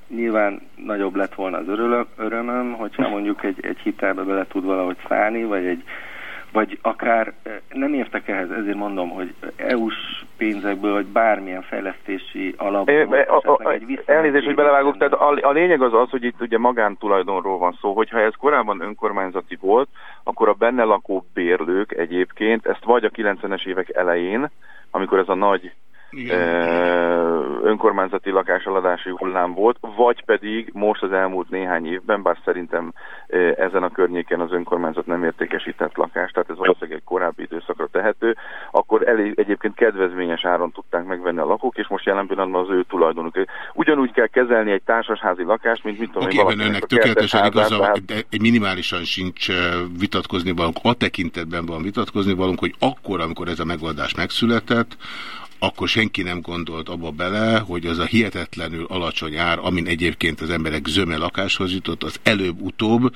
Nyilván nagyobb lett volna az örülök, örömöm, hogyha mondjuk egy, egy hitelbe bele tud valahogy szállni, vagy egy vagy akár eh, nem értek ehhez, ezért mondom, hogy EU-s pénzekből, vagy bármilyen fejlesztési alapból, É, a- egy Elnézést, hogy belevágok, tehát a, a lényeg az az, hogy itt ugye magántulajdonról van szó, hogyha ez korábban önkormányzati volt, akkor a benne lakó bérlők egyébként ezt vagy a 90-es évek elején, amikor ez a nagy önkormányzati lakáseladási hullám volt, vagy pedig most az elmúlt néhány évben, bár szerintem ezen a környéken az önkormányzat nem értékesített lakást, tehát ez valószínűleg egy korábbi időszakra tehető, akkor elég, egyébként kedvezményes áron tudták megvenni a lakók, és most jelen pillanatban az ő tulajdonuk. Ugyanúgy kell kezelni egy társasházi lakást, mint mit tudom Oké, én, valakinek önnek tökéletesen igaza, tehát- de egy minimálisan sincs vitatkozni valunk. A tekintetben van vitatkozni valunk, hogy akkor, amikor ez a megoldás megszületett, akkor senki nem gondolt abba bele, hogy az a hihetetlenül alacsony ár, amin egyébként az emberek zöme lakáshoz jutott, az előbb-utóbb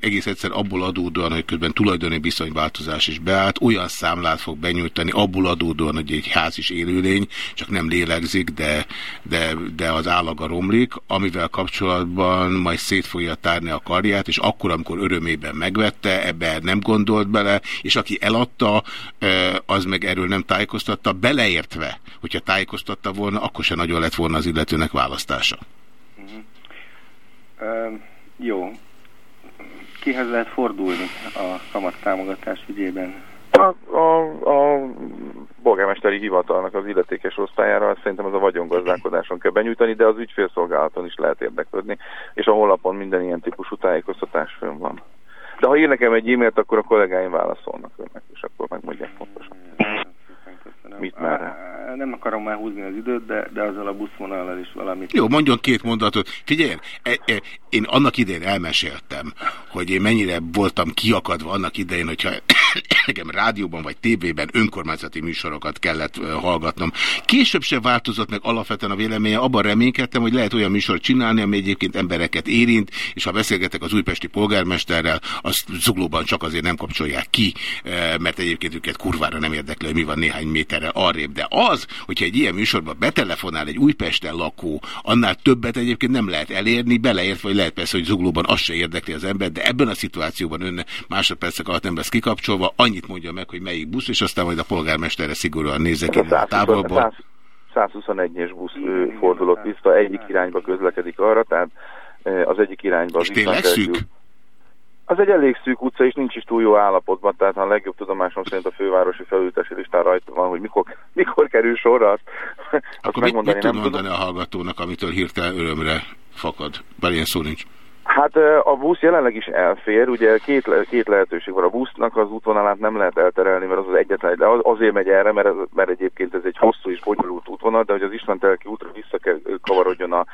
egész egyszer abból adódóan, hogy közben tulajdoni viszonyváltozás is beállt, olyan számlát fog benyújtani, abból adódóan, hogy egy ház is élőlény, csak nem lélegzik, de, de, de az állaga romlik, amivel kapcsolatban majd szét fogja tárni a karját, és akkor, amikor örömében megvette, ebbe nem gondolt bele, és aki eladta, az meg erről nem tájékoztatta, beleértve, hogyha tájékoztatta volna, akkor se nagyon lett volna az illetőnek választása. Ö, jó. Kihez lehet fordulni a kamattámogatás ügyében? A, a, a polgármesteri hivatalnak az illetékes osztályára szerintem az a vagyongazdálkodáson kell benyújtani, de az ügyfélszolgálaton is lehet érdeklődni, és a honlapon minden ilyen típusú tájékoztatás fönn van. De ha ír nekem egy e-mailt, akkor a kollégáim válaszolnak önnek, és akkor megmondják pontosan. Mit merre? Á, Nem akarom már húzni az időt, de, de azzal a buszvonallal is valamit. Jó, mondjon két mondatot. Figyelj, e, e, én annak idején elmeséltem, hogy én mennyire voltam kiakadva annak idején, hogyha nekem rádióban vagy tévében önkormányzati műsorokat kellett hallgatnom. Később se változott meg alapvetően a véleménye, abban reménykedtem, hogy lehet olyan műsort csinálni, ami egyébként embereket érint, és ha beszélgetek az újpesti polgármesterrel, azt zuglóban csak azért nem kapcsolják ki, mert egyébként őket kurvára nem érdekli, hogy mi van néhány méterre arrébb. De az, hogyha egy ilyen műsorban betelefonál egy Újpesten lakó, annál többet egyébként nem lehet elérni, beleértve, hogy lehet persze, hogy zuglóban az se érdekli az ember, de ebben a szituációban ön másodpercek alatt nem lesz kikapcsolva, annyit mondja meg, hogy melyik busz, és aztán majd a polgármesterre szigorúan nézek a innen a 120 távolból. 100 121-es busz fordulott vissza, egyik irányba közlekedik arra, tehát az egyik irányba És tényleg szűk? Az egy elég szűk utca, és nincs is túl jó állapotban, tehát a legjobb tudomásom szerint a fővárosi felültási listán rajta van, hogy mikor, mikor kerül sorra, azt, Akkor mit, mit megmondani tud nem mondani tudom. a hallgatónak, amitől hirtelen örömre fakad? Bár ilyen szó nincs. Hát a busz jelenleg is elfér, ugye két, két lehetőség van. A busznak az útvonalát nem lehet elterelni, mert az az egyetlen, de az, azért megy erre, mert, mert egyébként ez egy hosszú és bonyolult útvonal, de hogy az István telki útra vissza kell ö, kavarodjon a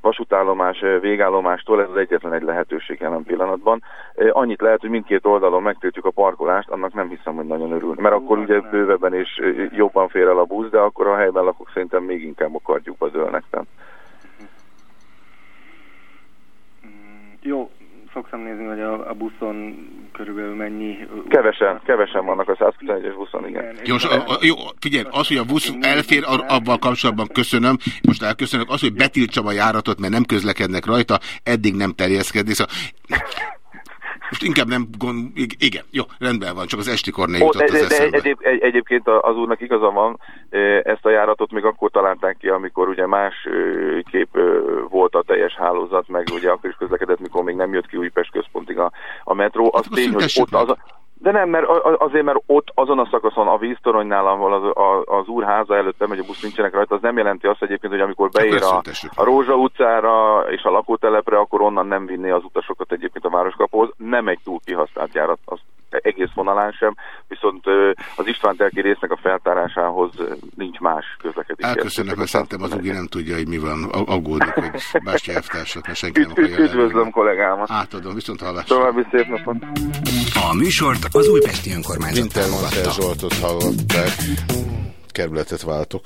vasútállomás végállomástól, ez az egyetlen egy lehetőség jelen pillanatban. Annyit lehet, hogy mindkét oldalon megtiltjuk a parkolást, annak nem hiszem, hogy nagyon örül. Mert akkor ugye bővebben és jobban fér el a busz, de akkor a helyben lakók szerintem még inkább a kardjukba dőlnek. Tehát. Jó, szoktam nézni, hogy a, a buszon körülbelül mennyi... Kevesen, kevesen vannak a 121-es buszon, igen. Jó, most, a, a, jó, figyelj, az, hogy a busz elfér, abban kapcsolatban köszönöm, most elköszönök, az, hogy betiltsam a járatot, mert nem közlekednek rajta, eddig nem terjeszkedni, szóval most inkább nem gond... Igen, jó, rendben van, csak az estikor ne jutott de, az de, de egyéb, egy, egyébként az úrnak igaza van, ezt a járatot még akkor találták ki, amikor ugye más kép volt a teljes hálózat, meg ugye akkor is közlekedett, mikor még nem jött ki Újpest központig a, a metró. Az tény, hogy ott az, a- de nem, mert azért, mert ott azon a szakaszon a víztoronynál, ahol az, a, az úr háza előtt megy a busz nincsenek rajta, az nem jelenti azt egyébként, hogy amikor beér a, a Rózsa utcára és a lakótelepre, akkor onnan nem vinné az utasokat egyébként a városkapóhoz. Nem egy túl kihasznált járat, az egész vonalán sem, viszont az István telki résznek a feltárásához nincs más közlekedés. Elköszönök, mert szerintem az Ugi nem tudja, hogy mi van. Ag- Aggódik, hogy Bástya elvtársat, mert senki nem akarja Üdvözlöm kollégámat. Átadom, viszont hallásra. További szép napot. A műsort az Újpesti Önkormányzat Wintermantel. Zsoltot hallották. Kerületet váltok.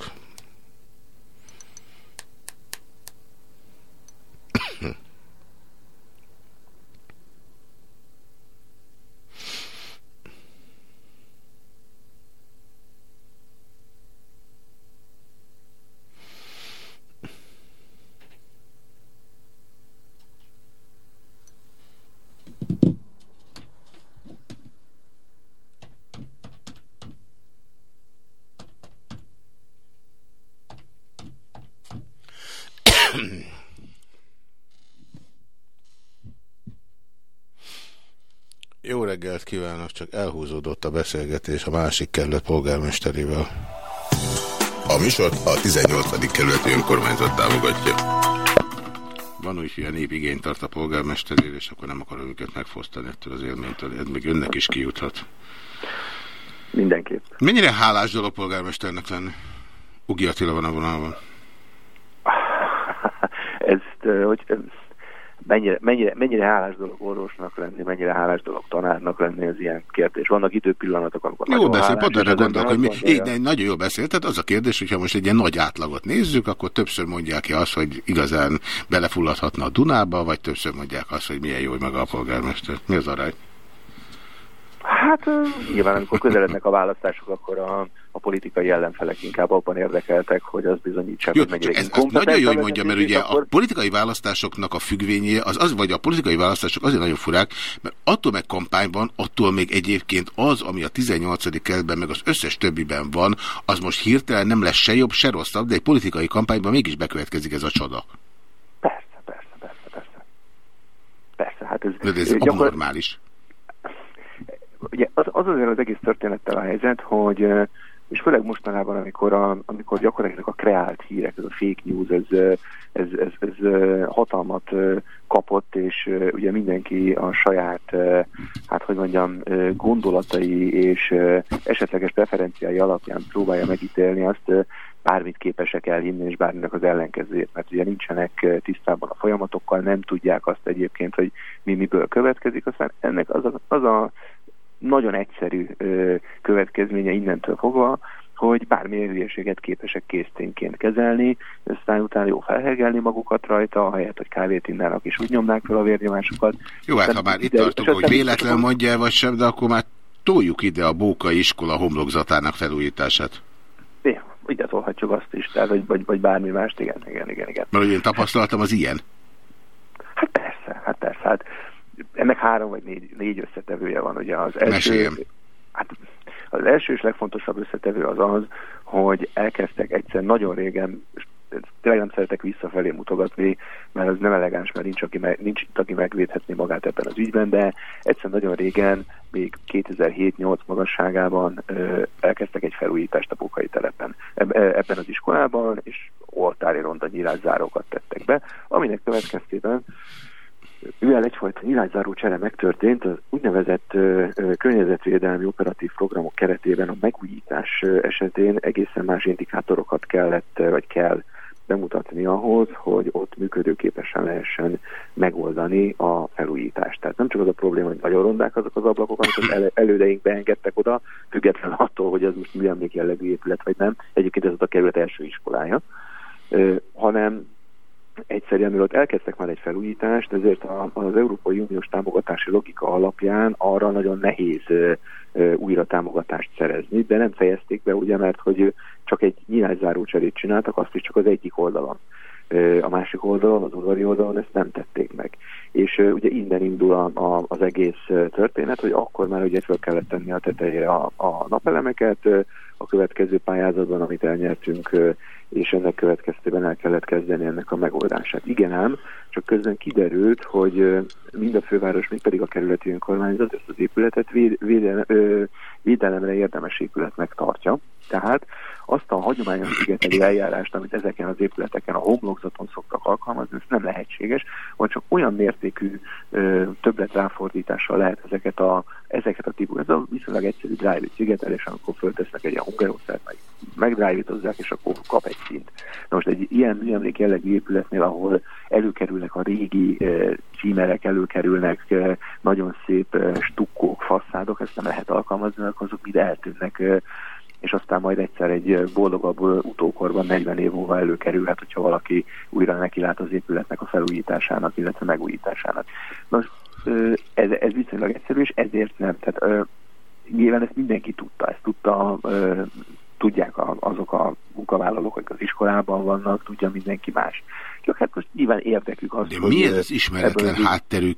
Jó reggelt kívánok, csak elhúzódott a beszélgetés a másik kerület polgármesterével. A műsort a 18. kerületi önkormányzat támogatja. Van úgy, hogy a nép igényt tart a polgármesterére, és akkor nem akarom őket megfosztani ettől az élménytől. Ez még önnek is kijuthat. Mindenképp. Mennyire hálás dolog polgármesternek lenni? Ugi Attila van a vonalban. Ezt, hogy mennyire, mennyire, mennyire hálás dolog orvosnak lenni, mennyire hálás dolog tanárnak lenni, ez ilyen kérdés. Vannak időpillanatok, amikor Jó beszél, pont az ember gondolok, hogy mi, így, de nagyon jól beszél. Tehát az a kérdés, hogyha most egy ilyen nagy átlagot nézzük, akkor többször mondják ki azt, hogy igazán belefulladhatna a Dunába, vagy többször mondják azt, hogy milyen jó, hogy maga a polgármester. Mi az arány? Hát nyilván, amikor közelednek a választások, akkor a, a politikai ellenfelek inkább abban érdekeltek, hogy az bizonyítsák, Jó, hogy mennyire ez, ez nagyon jó, hogy mondja, mert ugye a politikai választásoknak a függvénye, az, az vagy a politikai választások azért nagyon furák, mert attól meg kampányban, attól még egyébként az, ami a 18. kerületben, meg az összes többiben van, az most hirtelen nem lesz se jobb, se rosszabb, de egy politikai kampányban mégis bekövetkezik ez a csoda. Persze, hát ez, De ez ö, gyakor- abnormális. Ugye az, az azért az egész történettel a helyzet, hogy és főleg mostanában, amikor, a, amikor gyakorlatilag a kreált hírek, ez a fake news, ez, ez, ez, ez hatalmat kapott, és ugye mindenki a saját, hát hogy mondjam, gondolatai és esetleges preferenciái alapján próbálja megítélni azt, bármit képesek elhinni, és bárminek az ellenkezőjét, mert ugye nincsenek tisztában a folyamatokkal, nem tudják azt egyébként, hogy mi miből következik, aztán ennek az a, az a nagyon egyszerű ö, következménye innentől fogva, hogy bármilyen hülyeséget képesek késztényként kezelni, aztán utána jó felhegelni magukat rajta, ahelyett, hogy kávét innának és úgy nyomnák fel a vérnyomásukat. Jó, hát ha már itt tartunk, hogy véletlen mondja el, vagy sem, de akkor már toljuk ide a Bókai iskola homlokzatának felújítását. É, ide tolhatjuk azt is, tehát, vagy, vagy, vagy bármi mást, igen, igen, igen, igen. Mert én tapasztaltam, az ilyen. Hát persze, hát persze, hát ennek három vagy négy, négy összetevője van, ugye az első, Meséljem. hát Az első és legfontosabb összetevő az az, hogy elkezdtek egyszer nagyon régen, tényleg nem szeretek visszafelé mutogatni, mert az nem elegáns, mert nincs, aki, meg, nincs aki megvédhetné magát ebben az ügyben, de egyszer nagyon régen, még 2007-8 magasságában ö, elkezdtek egy felújítást a Bokai telepen. Eb, ebben az iskolában, és oltári ronda nyílászárókat tettek be, aminek következtében mivel egyfajta nyilászáró csere megtörtént, az úgynevezett környezetvédelmi operatív programok keretében a megújítás esetén egészen más indikátorokat kellett, vagy kell bemutatni ahhoz, hogy ott működőképesen lehessen megoldani a felújítást. Tehát nem csak az a probléma, hogy nagyon rondák azok az ablakok, amit az el- elődeink beengedtek oda, független attól, hogy ez most műemlék jellegű épület vagy nem. Egyébként ez a kerület első iskolája, hanem egyszerűen, mivel ott elkezdtek már egy felújítást, ezért az Európai Uniós támogatási logika alapján arra nagyon nehéz újra támogatást szerezni, de nem fejezték be, ugye, mert hogy csak egy nyílászáró cserét csináltak, azt is csak az egyik oldalon. A másik oldalon, az udvari oldalon ezt nem tették meg. És ugye innen indul a, a, az egész történet, hogy akkor már ugye fel kellett tenni a tetejére a, a napelemeket, a következő pályázatban, amit elnyertünk, és ennek következtében el kellett kezdeni ennek a megoldását. Igen ám, csak közben kiderült, hogy mind a főváros, mind pedig a kerületi önkormányzat ezt az épületet véd, védelem, védelemre érdemes épületnek tartja. Tehát azt a hagyományos szigeteli eljárást, amit ezeken az épületeken a homlokzaton szoktak alkalmazni, ez nem lehetséges, vagy csak olyan mértékű ö, többlet ráfordítással lehet ezeket a, ezeket a típus, ez a viszonylag egyszerű drive szigetelés, amikor föltesznek egy ilyen hungerostert, meg megdrive és akkor kap egy szint. Na most egy ilyen műemlék jellegű épületnél, ahol előkerülnek a régi eh, címerek, előkerülnek eh, nagyon szép eh, stukkók, faszádok, ezt nem lehet alkalmazni, mert azok mind eltűnnek és aztán majd egyszer egy boldogabb utókorban 40 év múlva előkerülhet, hogyha valaki újra neki lát az épületnek a felújításának, illetve megújításának. Nos, ez, ez viszonylag egyszerű, és ezért nem. Tehát nyilván ezt mindenki tudta, ezt tudta, tudják azok a munkavállalók, akik az iskolában vannak, tudja mindenki más. Csak hát most nyilván érdekük az, De hogy, mi ez ö, az ismeretlen ebből hátterű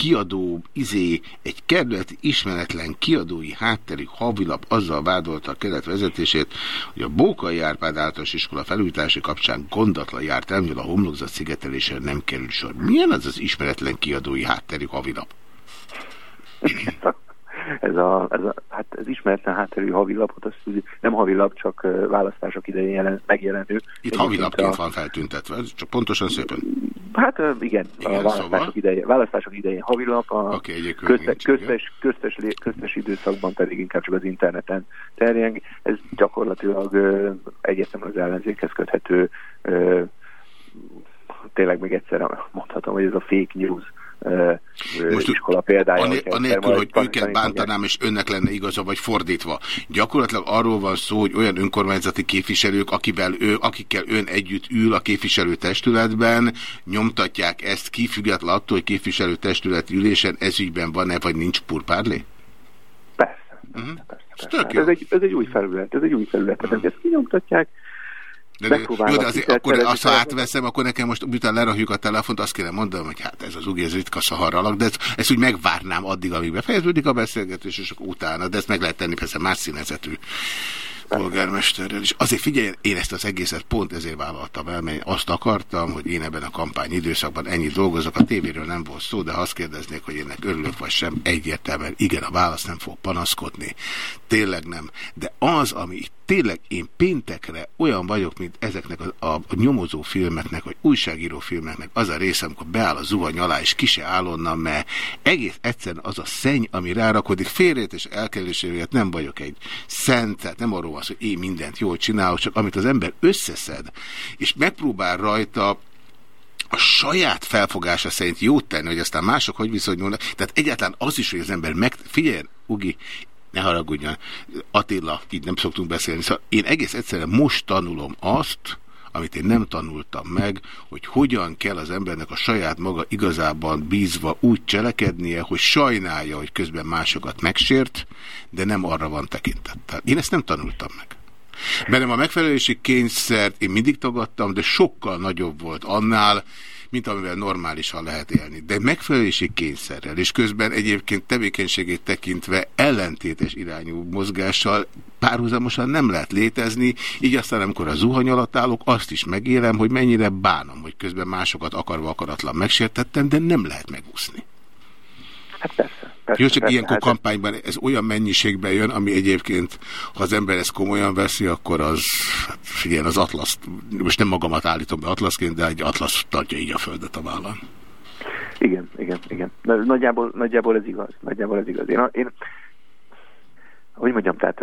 kiadó, izé, egy kerületi ismeretlen kiadói hátterű havilap azzal vádolta a kelet vezetését, hogy a Bókai Árpád általános iskola felújítási kapcsán gondatlan járt el, mivel a homlokzat szigetelésre nem került sor. Milyen az az ismeretlen kiadói hátterű havilap? Ez a, ez a hát ez ismeretlen hátterű havilapot, úgy, nem havilap, csak választások idején jelen, megjelenő. Itt havilapként a- van feltüntetve, csak pontosan szépen. Hát igen, Igen, a választások, szóval? idején, választások idején havilap, a egyébként közte, nincs, köztes, köztes, köztes időszakban pedig inkább csak az interneten terjeng. Ez gyakorlatilag egyértelműen az ellenzékhez köthető, tényleg még egyszer mondhatom, hogy ez a fake news ö, iskola példája. Ané, hogyha egyszer anélkül, hogy őket bántanám, és önnek lenne igaza, vagy fordítva. Gyakorlatilag arról van szó, hogy olyan önkormányzati képviselők, akivel ő, akikkel ön együtt ül a képviselőtestületben, nyomtatják ezt ki, független attól, hogy képviselőtestületi ülésen ezügyben van-e, vagy nincs purpárlé? Persze. Uh-huh. Hát ez, egy, ez egy új felület, ez egy új felület. Tehát ezt kinyomtatják, De, jó, de azért akkor azt, ha átveszem, akkor nekem most miután lerakjuk a telefont, azt kéne mondanom, hogy hát ez az ugi, ez ritka szaharalak, de ezt, ezt úgy megvárnám addig, amíg befejeződik a beszélgetés, és akkor utána, de ezt meg lehet tenni persze más színezetű polgármesterrel is. Azért figyelj, én ezt az egészet pont ezért vállaltam el, mert azt akartam, hogy én ebben a kampány időszakban ennyi dolgozok. A tévéről nem volt szó, de ha azt kérdeznék, hogy ennek örülök vagy sem, egyértelműen igen, a válasz nem fog panaszkodni. Tényleg nem. De az, ami tényleg én péntekre olyan vagyok, mint ezeknek a, a, nyomozó filmeknek, vagy újságíró filmeknek az a része, amikor beáll a zuhany alá, és ki se áll onnan, mert egész egyszerűen az a szenny, ami rárakodik, félrét és elkerüléséért nem vagyok egy szent, tehát nem arról van szó, hogy én mindent jól csinálok, csak amit az ember összeszed, és megpróbál rajta a saját felfogása szerint jót tenni, hogy aztán mások hogy viszonyulnak. Tehát egyáltalán az is, hogy az ember meg... Figyeljen, Ugi, ne haragudjon, Attila, így nem szoktunk beszélni. Szóval én egész egyszerűen most tanulom azt, amit én nem tanultam meg, hogy hogyan kell az embernek a saját maga igazában bízva úgy cselekednie, hogy sajnálja, hogy közben másokat megsért, de nem arra van tekintettel. Én ezt nem tanultam meg. Bennem a megfelelési kényszert én mindig tagadtam, de sokkal nagyobb volt annál, mint amivel normálisan lehet élni. De megfelelési kényszerrel, és közben egyébként tevékenységét tekintve ellentétes irányú mozgással párhuzamosan nem lehet létezni, így aztán amikor a zuhany alatt állok, azt is megélem, hogy mennyire bánom, hogy közben másokat akarva akaratlan megsértettem, de nem lehet megúszni. Hát persze. Jó, csak ilyenkor hát- kampányban ez olyan mennyiségben jön, ami egyébként, ha az ember ezt komolyan veszi, akkor az, hát figyelj, az atlasz, most nem magamat állítom be atlaszként, de egy atlasz tartja így a földet a vállán. Igen, igen, igen. Na, Nagyjából, nagyjából ez igaz. Nagyjából ez igaz. Én, én hogy mondjam, tehát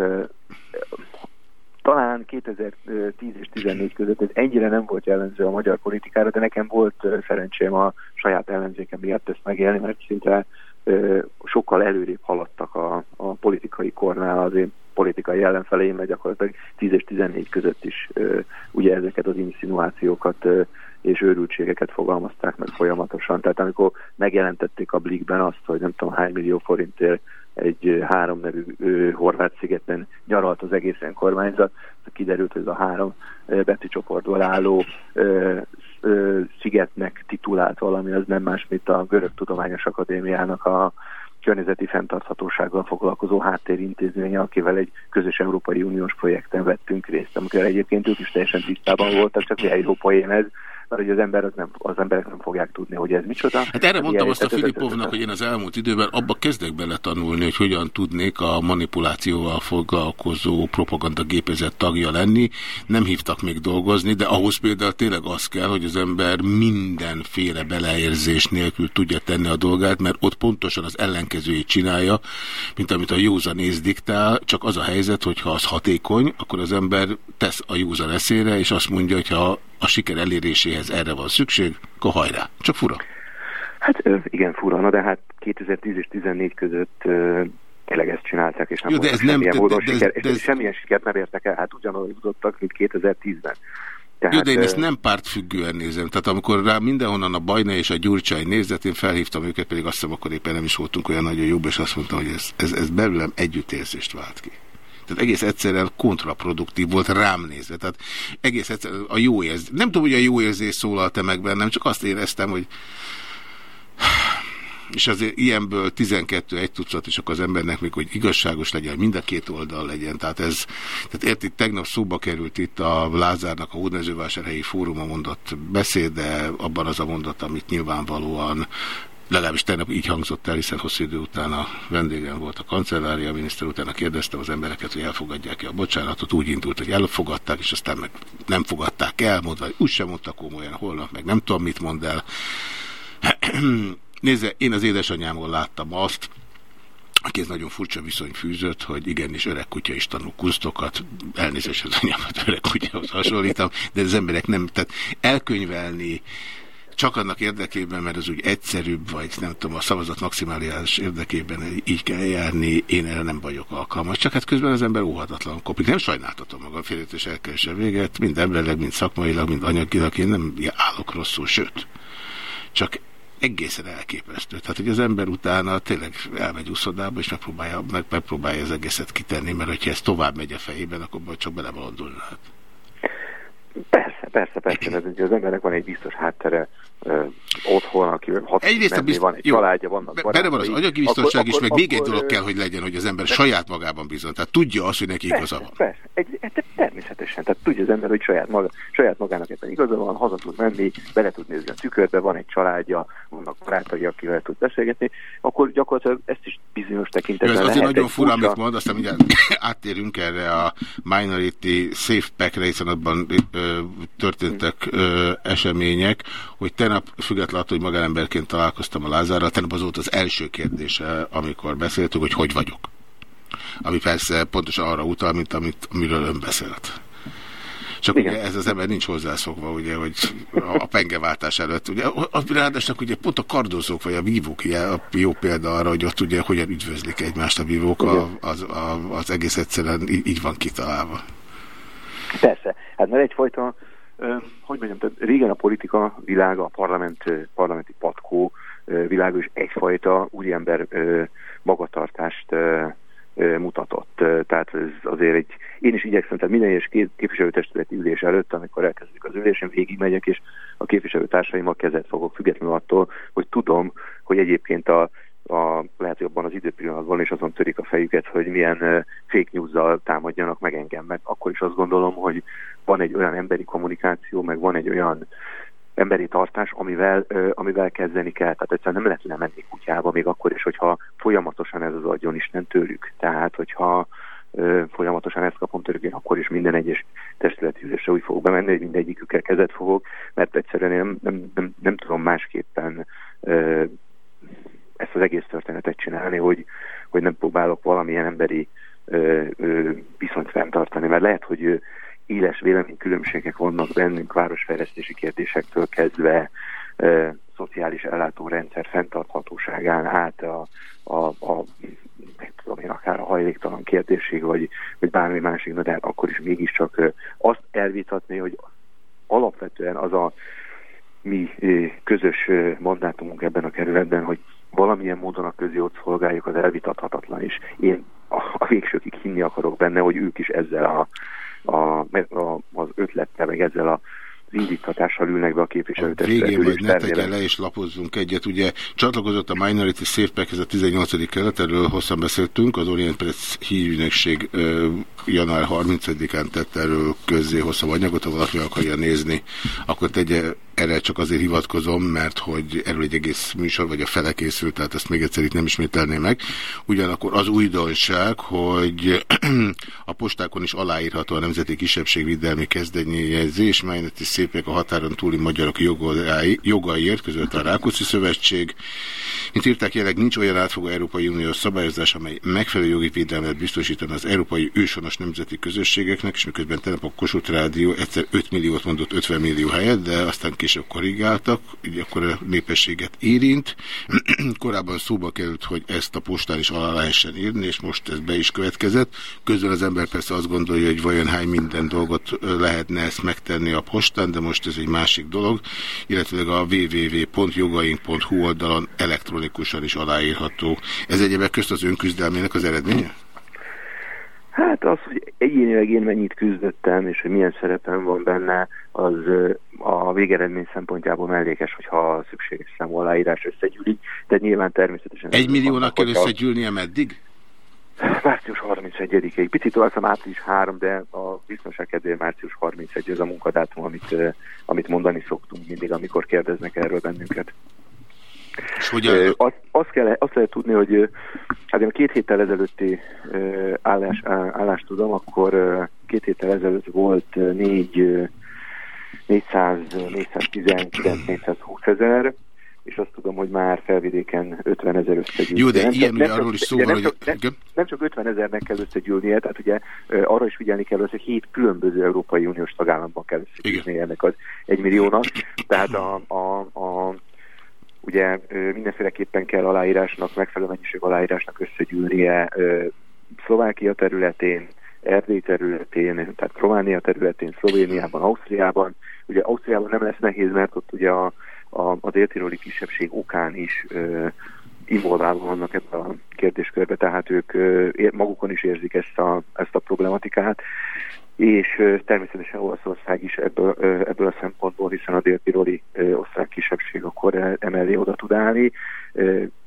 talán 2010 és 14 között ez ennyire nem volt jellemző a magyar politikára, de nekem volt szerencsém a saját ellenzékem miatt ezt megélni, mert szinte sokkal előrébb haladtak a, a politikai kornál az én politikai ellenfeleim, mert gyakorlatilag 10 és 14 között is ugye ezeket az insinuációkat és őrültségeket fogalmazták meg folyamatosan. Tehát amikor megjelentették a Blikben azt, hogy nem tudom hány millió forintért egy három nevű horvát szigeten nyaralt az egész önkormányzat, kiderült, hogy ez a három ö, betűcsoportból álló szigetnek titulált valami, az nem más, mint a Görög Tudományos Akadémiának a környezeti fenntarthatósággal foglalkozó háttérintézménye, akivel egy közös Európai Uniós projekten vettünk részt, amikor egyébként ők is teljesen tisztában voltak, csak leíró poén ez, mert hogy az, ember az, nem, az emberek nem fogják tudni, hogy ez micsoda. Hát erre mondtam azt a Filipovnak, hogy én az elmúlt időben abba kezdek bele tanulni, hogy hogyan tudnék a manipulációval foglalkozó propagandagépezet tagja lenni. Nem hívtak még dolgozni, de ahhoz például tényleg az kell, hogy az ember mindenféle beleérzés nélkül tudja tenni a dolgát, mert ott pontosan az ellenkezőjét csinálja, mint amit a józanész diktál, csak az a helyzet, hogy ha az hatékony, akkor az ember tesz a józan eszére, és azt mondja, hogy ha a siker eléréséhez erre van szükség, akkor hajrá. Csak fura. Hát igen, fura, na de hát 2010 és 14 között tényleg ezt csinálták, és nem Jó, de ez nem- de- módon de- de- siker, de és ez- semmilyen sikert nem értek el, hát ugyanolyan jutottak, mint 2010-ben. Tehát, Jó, de én ezt nem pártfüggően nézem. Tehát amikor rá mindenhonnan a Bajna és a Gyurcsány nézett, én felhívtam őket, pedig azt hiszem, akkor éppen nem is voltunk olyan nagyon jobb, és azt mondtam, hogy ez, ez, ez belőlem együttérzést vált ki. Tehát egész egyszerűen kontraproduktív volt rám nézve. Tehát egész egyszerűen a jó érzés. Nem tudom, hogy a jó érzés szólalt-e meg bennem, csak azt éreztem, hogy és azért ilyenből 12 egy tucat, és akkor az embernek még, hogy igazságos legyen, mind a két oldal legyen. Tehát ez, tehát érti, tegnap szóba került itt a Lázárnak a Hódmezővásárhelyi fórumon mondott beszéde, abban az a mondat, amit nyilvánvalóan legalábbis tegnap így hangzott el, hiszen hosszú idő után a vendégem volt a kancellária miniszter, utána kérdeztem az embereket, hogy elfogadják-e a bocsánatot, úgy indult, hogy elfogadták, és aztán meg nem fogadták el, mondva, hogy úgy sem mondta komolyan, holnap meg nem tudom, mit mond el. Nézze, én az édesanyámon láttam azt, aki ez nagyon furcsa viszony fűzött, hogy igenis öreg kutya is tanul kunstokat, elnézést az anyámat öreg kutyahoz hasonlítom, de az emberek nem, tehát elkönyvelni csak annak érdekében, mert az úgy egyszerűbb, vagy nem tudom, a szavazat maximáliás érdekében így kell járni, én erre nem vagyok alkalmas. Csak hát közben az ember óhatatlan kopik. Nem sajnáltatom magam félretés elkeresse véget, mind emberileg, mind szakmailag, mind anyagilag, én nem állok rosszul, sőt. Csak egészen elképesztő. Tehát, hogy az ember utána tényleg elmegy úszodába, és megpróbálja, meg, megpróbálja az egészet kitenni, mert hogyha ez tovább megy a fejében, akkor csak belevalandulni lehet. Persze, persze, persze, mert az embernek van egy biztos háttere otthon, aki hat Egyrészt a bizt... van egy jó, családja, vannak be- Benne van az barátai, anyagi biztonság akkor- is, meg akkor- még egy dolog kell, hogy legyen, hogy az ember de- saját magában bizony. Tehát tudja azt, hogy neki igaza van. Persze, egy, egy, természetesen. Tehát tudja az ember, hogy saját, maga, saját magának ebben igaza van, haza tud menni, bele tud nézni a tükörbe, van egy családja, vannak barátai, akivel tud beszélgetni, akkor gyakorlatilag ezt is bizonyos tekintetben ez azért nagyon fura, amit mond, aztán mindjárt áttérünk erre a Minority Safe Pack-re, hiszen abban ö, történtek ö, események, hogy tegnap függetlenül attól, hogy magánemberként találkoztam a Lázárral, tegnap az volt az első kérdése, amikor beszéltünk, hogy hogy vagyok. Ami persze pontosan arra utal, mint amit, amiről ön beszélt. Csak Igen. ugye ez az ember nincs hozzászokva, ugye, hogy a, pengeváltás előtt. Ugye, ráadásul ugye pont a kardozók vagy a vívók ugye, a jó példa arra, hogy ott ugye hogyan üdvözlik egymást a vívók, a, az, a, az egész egyszerűen így, van kitalálva. Persze, hát mert egyfajta, hogy mondjam, tehát régen a politika világa, a parlament, parlamenti patkó világa is egyfajta úriember magatartást mutatott. Tehát ez azért egy, én is igyekszem, tehát minden egyes képviselőtestületi ülés előtt, amikor elkezdődik az ülés, én végigmegyek, és a képviselőtársaimmal kezet fogok, függetlenül attól, hogy tudom, hogy egyébként a, a, lehet, hogy abban az időpillanatban is azon törik a fejüket, hogy milyen uh, fake news-zal támadjanak meg engem, mert akkor is azt gondolom, hogy van egy olyan emberi kommunikáció, meg van egy olyan emberi tartás, amivel, amivel kezdeni kell. Tehát egyszerűen nem lehet lemenni kutyába, még akkor is, hogyha folyamatosan ez az adjon Isten tőlük. Tehát, hogyha ö, folyamatosan ezt kapom tőlük, én akkor is minden egyes testületi ülésre úgy fogok bemenni, hogy mindegyikükkel kezet fogok, mert egyszerűen én nem, nem, nem, nem tudom másképpen ezt az egész történetet csinálni, hogy, hogy nem próbálok valamilyen emberi ö, ö, viszonyt fenntartani, mert lehet, hogy éles véleménykülönbségek vannak bennünk városfejlesztési kérdésektől kezdve ö, szociális ellátórendszer fenntarthatóságán át a, a, a tudom én, akár a hajléktalan kérdésig, vagy, vagy bármi másik, de hát akkor is mégiscsak ö, azt elvitatni, hogy alapvetően az a mi közös mandátumunk ebben a kerületben, hogy valamilyen módon a közjót szolgáljuk, az elvitathatatlan is. Én a, végsőkig hinni akarok benne, hogy ők is ezzel a, a, a, az ötlettel, meg ezzel a az indítatással ülnek be a képviselőtestületül. Végén majd ne remélem- tegye le és lapozzunk egyet. Ugye csatlakozott a Minority Safe Packhez a 18. kelet, erről hosszan beszéltünk, az Orient Press hírügynökség január 30-án tett erről közzé hosszabb anyagot, ha valaki akarja nézni, akkor tegye erre csak azért hivatkozom, mert hogy erről egy egész műsor, vagy a fele készült, tehát ezt még egyszer itt nem ismételném meg. Ugyanakkor az újdonság, hogy a postákon is aláírható a Nemzeti Kisebbségvédelmi Kezdeményezés, melynek is szépek a határon túli magyarok jogaiért, között a Rákóczi Szövetség. Mint írták, jelenleg nincs olyan átfogó Európai Uniós szabályozás, amely megfelelő jogi védelmet biztosítana az európai ősonos nemzeti közösségeknek, és miközben tegnap a Kossuth Rádió egyszer 5 milliót mondott 50 millió helyet, de aztán később korrigáltak, így akkor a népességet érint. Korábban szóba került, hogy ezt a postán is alá lehessen írni, és most ez be is következett. Közben az ember persze azt gondolja, hogy vajon hány minden dolgot lehetne ezt megtenni a postán, de most ez egy másik dolog, illetve a www.jogaink.hu oldalon elektronikusan is aláírható. Ez egyébként közt az önküzdelmének az eredménye? Hát az, hogy egyénileg én mennyit küzdöttem, és hogy milyen szerepem van benne, az a végeredmény szempontjából mellékes, hogyha szükséges számú aláírás összegyűlik, de nyilván természetesen... Egy milliónak kell hogyha- összegyűlnie meddig? Március 31-ig. Picit tovább április 3, de a biztonság kedvéért március 31 ez a munkadátum, amit, amit mondani szoktunk mindig, amikor kérdeznek erről bennünket. És hogyan? Azt, azt, kell, azt lehet tudni, hogy hát én két héttel ezelőtti állás, állást tudom, akkor két héttel ezelőtt volt négy, ö, 400, 419, 420 ezer, és azt tudom, hogy már felvidéken 50 ezer összegyűlt. Jó, de Nem ilyen csak- arról is szó van, hogy... csak- nem, nem csak 50 ezernek kell összegyűlnie, tehát ugye arra is figyelni kell, hogy hét különböző Európai Uniós tagállamban kell összegyűlnie ennek az egy milliónak. Tehát a, a, a ugye mindenféleképpen kell aláírásnak, megfelelő mennyiség aláírásnak összegyűlnie Szlovákia területén, Erdély területén, tehát Románia területén, Szlovéniában, Ausztriában. Ugye Ausztriában nem lesz nehéz, mert ott ugye a, a, a déltiroli kisebbség okán is ö, involválva vannak ebben a kérdéskörbe, tehát ők ö, magukon is érzik ezt a, ezt a problematikát, és természetesen Olaszország is ebből, ebből a szempontból, hiszen a déltiroli osztrák kisebbség akkor emellé oda tud állni.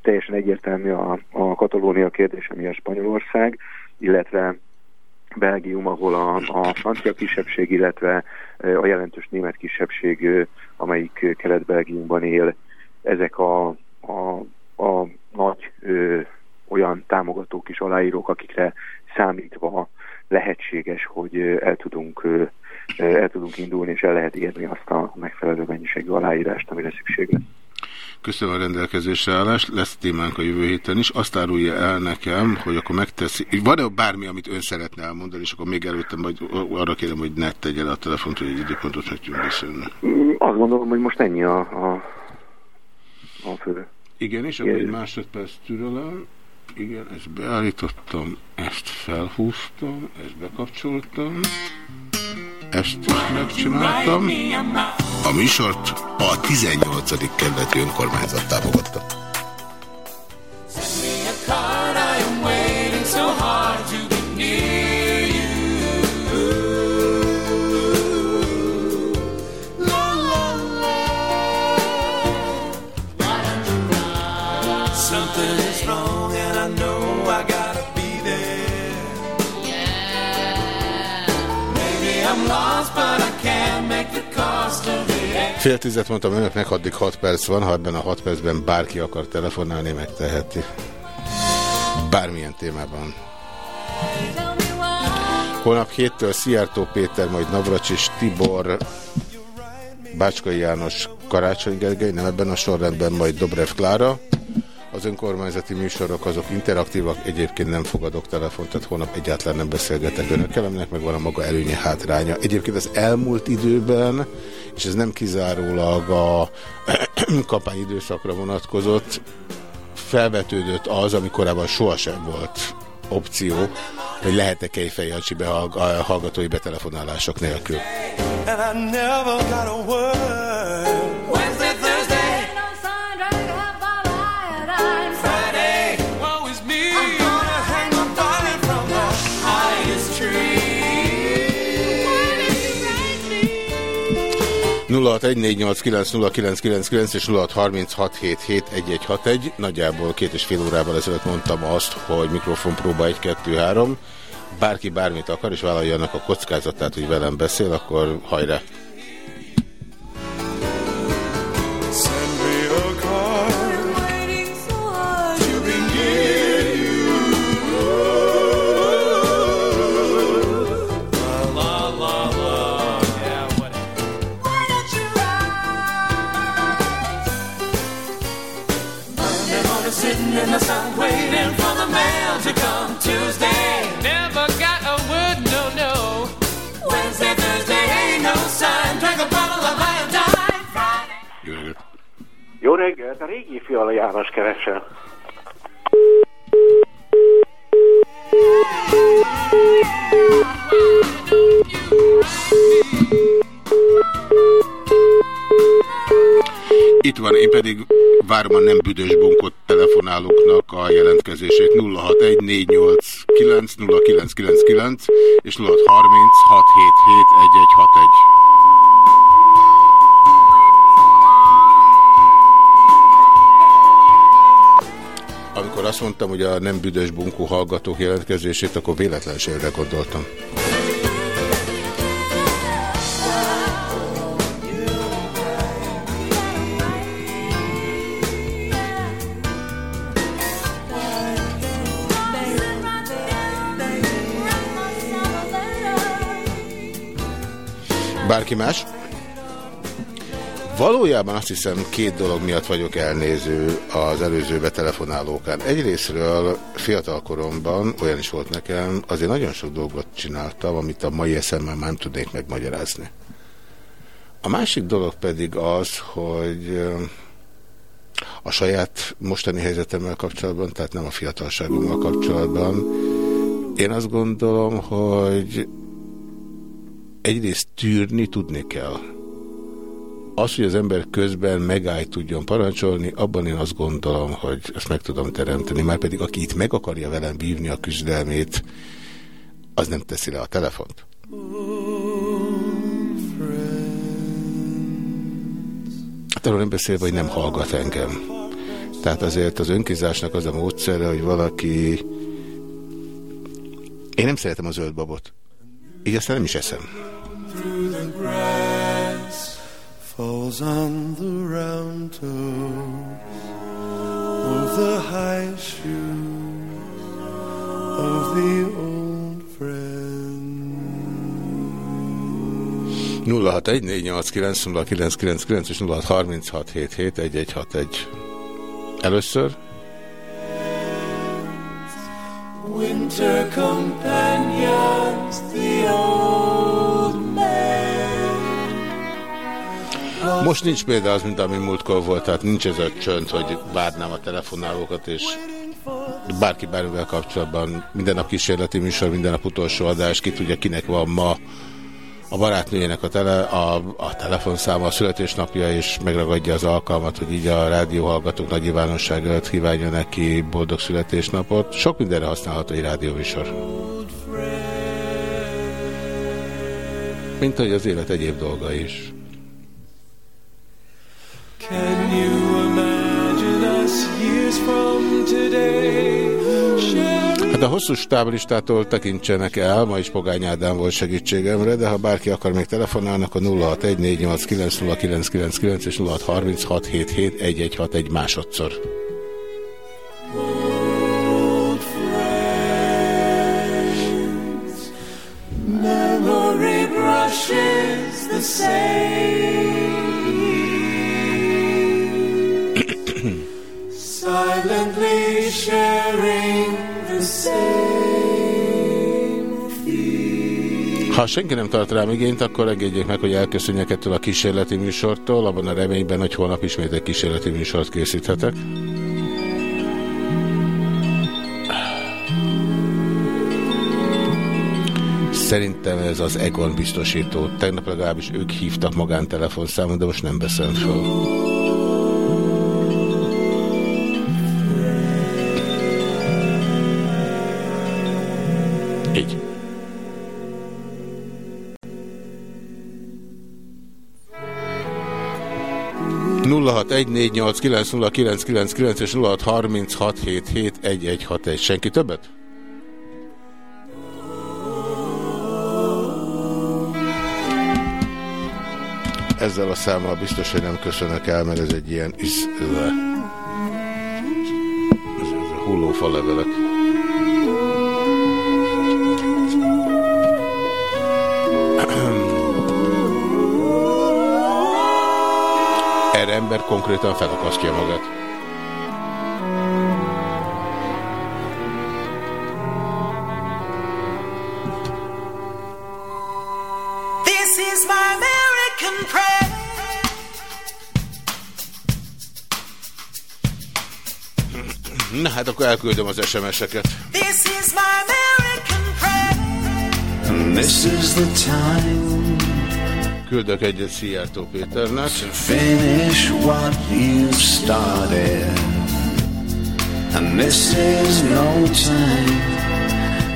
Teljesen egyértelmű a, a Katalónia kérdés, ami a Spanyolország, illetve Belgium, ahol a, a francia kisebbség, illetve a jelentős német kisebbség, amelyik Kelet-Belgiumban él, ezek a, a, a nagy ö, olyan támogatók és aláírók, akikre számítva lehetséges, hogy el tudunk, el tudunk indulni, és el lehet érni azt a megfelelő mennyiségű aláírást, amire szükség lesz. Köszönöm a rendelkezésre állást, lesz témánk a jövő héten is. Azt árulja el nekem, hogy akkor megteszi. Van-e bármi, amit ön szeretne elmondani, és akkor még előtte majd arra kérem, hogy ne tegye le a telefont, hogy egy időpontot meg tudjunk beszélni. Azt gondolom, hogy most ennyi a, a, a fő. Igen, és akkor egy másodperc türelem. Igen, ezt beállítottam, ezt felhúztam, ezt bekapcsoltam, ezt is megcsináltam. A műsort a 18. kerületi önkormányzat támogatta. Fél tizet mondtam önöknek, addig 6 perc van, ha ebben a 6 percben bárki akar telefonálni, megteheti. Bármilyen témában. Holnap héttől Szijjártó Péter, majd Navracsis Tibor, Bácskai János, Karácsony Gergely, nem ebben a sorrendben, majd Dobrev Klára. Az önkormányzati műsorok azok interaktívak, egyébként nem fogadok telefont, tehát holnap egyáltalán nem beszélgetek önökkel, aminek meg van a maga előnye hátránya. Egyébként az elmúlt időben, és ez nem kizárólag a kampányidőszakra vonatkozott, felvetődött az, ami korábban sohasem volt opció, hogy lehet-e Kejfej Jancsi behallg- a hallgatói betelefonálások nélkül. And I never got a word. 0614890999 és 0636771161. Nagyjából két és fél órával ezelőtt mondtam azt, hogy mikrofonpróba 1-2-3. Bárki bármit akar, és vállalja annak a kockázatát, hogy velem beszél, akkor hajrá! Jó reggelt, a régi Fiala János keresel. Itt van, én pedig várom a nem büdös bunkot telefonálóknak a jelentkezését 0614890999 és 0636771161. Amikor azt mondtam, hogy a nem büdös bunkó hallgatók jelentkezését, akkor véletlenségre gondoltam. Bárki más? Valójában azt hiszem két dolog miatt vagyok elnéző az előző betelefonálókán. Egyrésztről fiatal koromban, olyan is volt nekem, azért nagyon sok dolgot csináltam, amit a mai eszemmel már nem tudnék megmagyarázni. A másik dolog pedig az, hogy ö, a saját mostani helyzetemmel kapcsolatban, tehát nem a fiatalságommal kapcsolatban, én azt gondolom, hogy egyrészt tűrni tudni kell. Az, hogy az ember közben megáll tudjon parancsolni, abban én azt gondolom, hogy ezt meg tudom teremteni. Már pedig aki itt meg akarja velem vívni a küzdelmét, az nem teszi le a telefont. Hát arról nem beszélve, hogy nem hallgat engem. Tehát azért az önkizásnak az a módszere, hogy valaki... Én nem szeretem a zöld babot. Így aztán nem is eszem. Falls on the round toes of the high shoes of the old friend. 0614890999 és 0636771161. Először Winter companions, the old Most nincs például az, mint ami múltkor volt, tehát nincs ez a csönd, hogy várnám a telefonálókat, és bárki bármivel kapcsolatban minden nap kísérleti műsor, minden nap utolsó adás, ki tudja, kinek van ma a barátnőjének a, tele, a, a telefonszáma, a születésnapja, és megragadja az alkalmat, hogy így a rádióhallgatók nagy nyilvánosság előtt kívánja neki boldog születésnapot. Sok mindenre használható egy rádióműsor. Mint hogy az élet egyéb dolga is. Can you imagine us years from today? Hát a hosszú stáblistától tekintsenek el, ma is Pogány Ádám volt segítségemre, de ha bárki akar még telefonálnak, a 0614890999 és 0636771161 másodszor. Ha senki nem tart rám igényt, akkor engedjék meg, hogy elköszönjek ettől a kísérleti műsortól, abban a reményben, hogy holnap ismét egy kísérleti műsort készíthetek. Szerintem ez az Egon biztosító. Tegnap legalábbis ők hívtak magántelefonszámon, de most nem veszem fel. 0614890999 és 0636771161. Senki többet? Ezzel a számmal biztos, hogy nem köszönök el, mert ez egy ilyen is... Ez a hullófa levelek. Ember konkrétan felakasztja magát. This is my American prayer. Na hát akkor elküldöm az SMS-eket. This is my American prayer. This is the time Küldök egyet Szijjártó Péternek. finish what you've started. And this is no time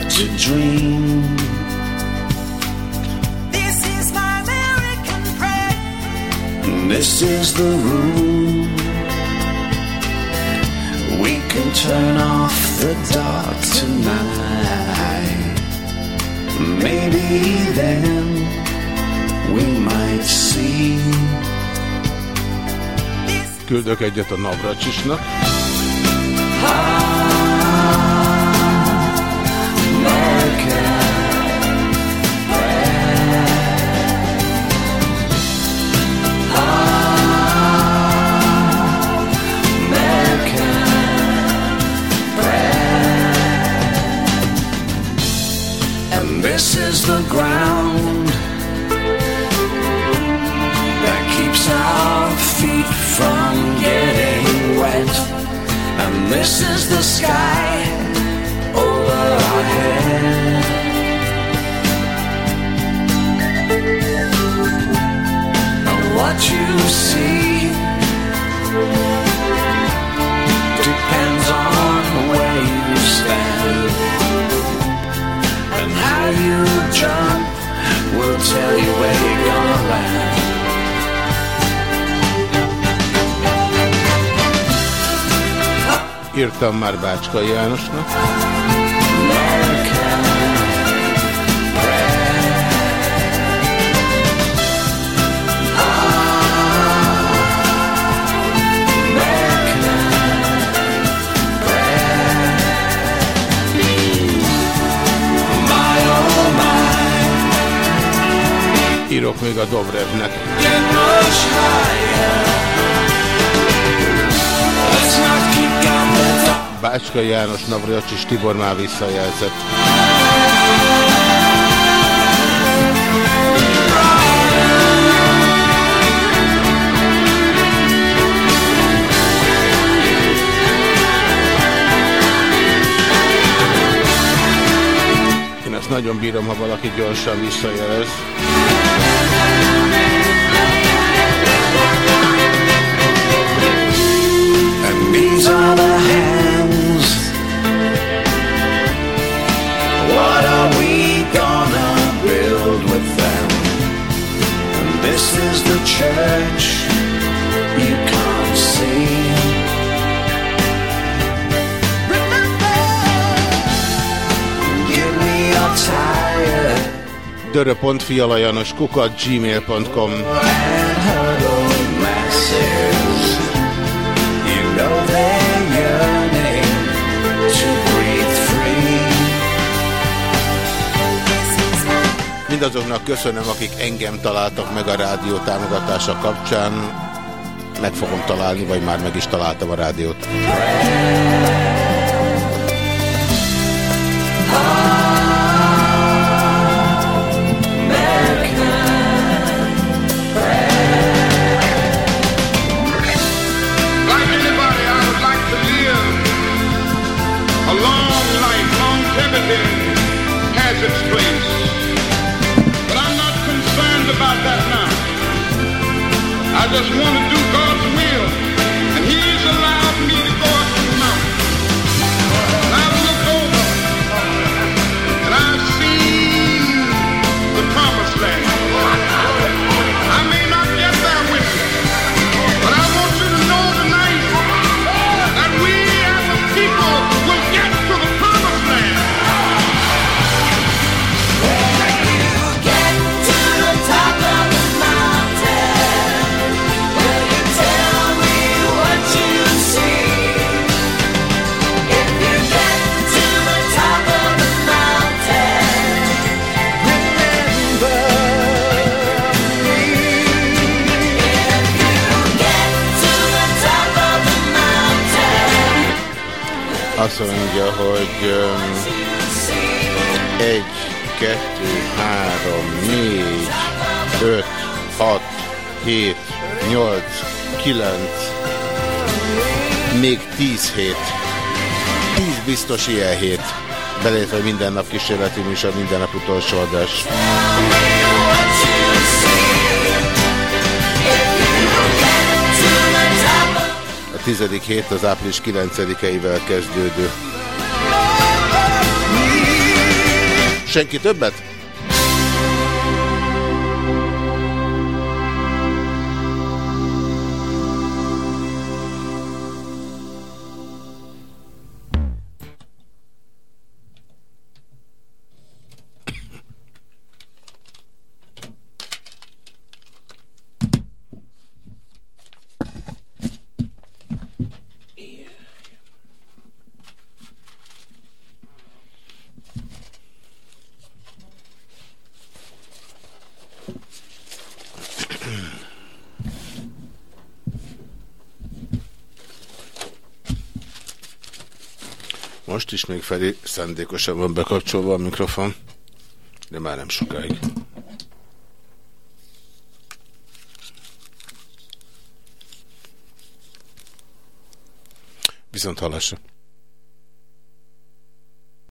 to dream. This is my American prayer. This is the room. We can turn off the dark tonight. Maybe then we might see. Küldök egyet a Navracsisnak. And this is the ground from getting wet. And this is the sky over our head. And what you see depends on where you stand. And how you jump will tell you where Írtam már Bácska Jánosnak. Írok még a Dobrevnek. Bácska János Navracsis Tibor már visszajelzett. Én ezt nagyon bírom, ha valaki gyorsan visszajelez. These are the hands. What are we gonna build with them? And this is the church you can't see. dörö.fialajanos kuka gmail.com Mindazoknak köszönöm, akik engem találtak meg a rádió támogatása kapcsán. Meg fogom találni, vagy már meg is találtam a rádiót. Like anybody, that now. I just want to do God's will. And He's allowed me to Azt mondja, hogy um, egy, kettő, három, négy, öt, hat, hét, nyolc, kilenc, még tíz hét. Tíz biztos ilyen hét. Belétve minden nap kísérleti műsor, minden nap utolsó adás. Tizedik hét az április 9-eivel kezdődő. Senki többet? Is még felé szándékosan van bekapcsolva a mikrofon, de már nem sokáig. Viszont hallásra.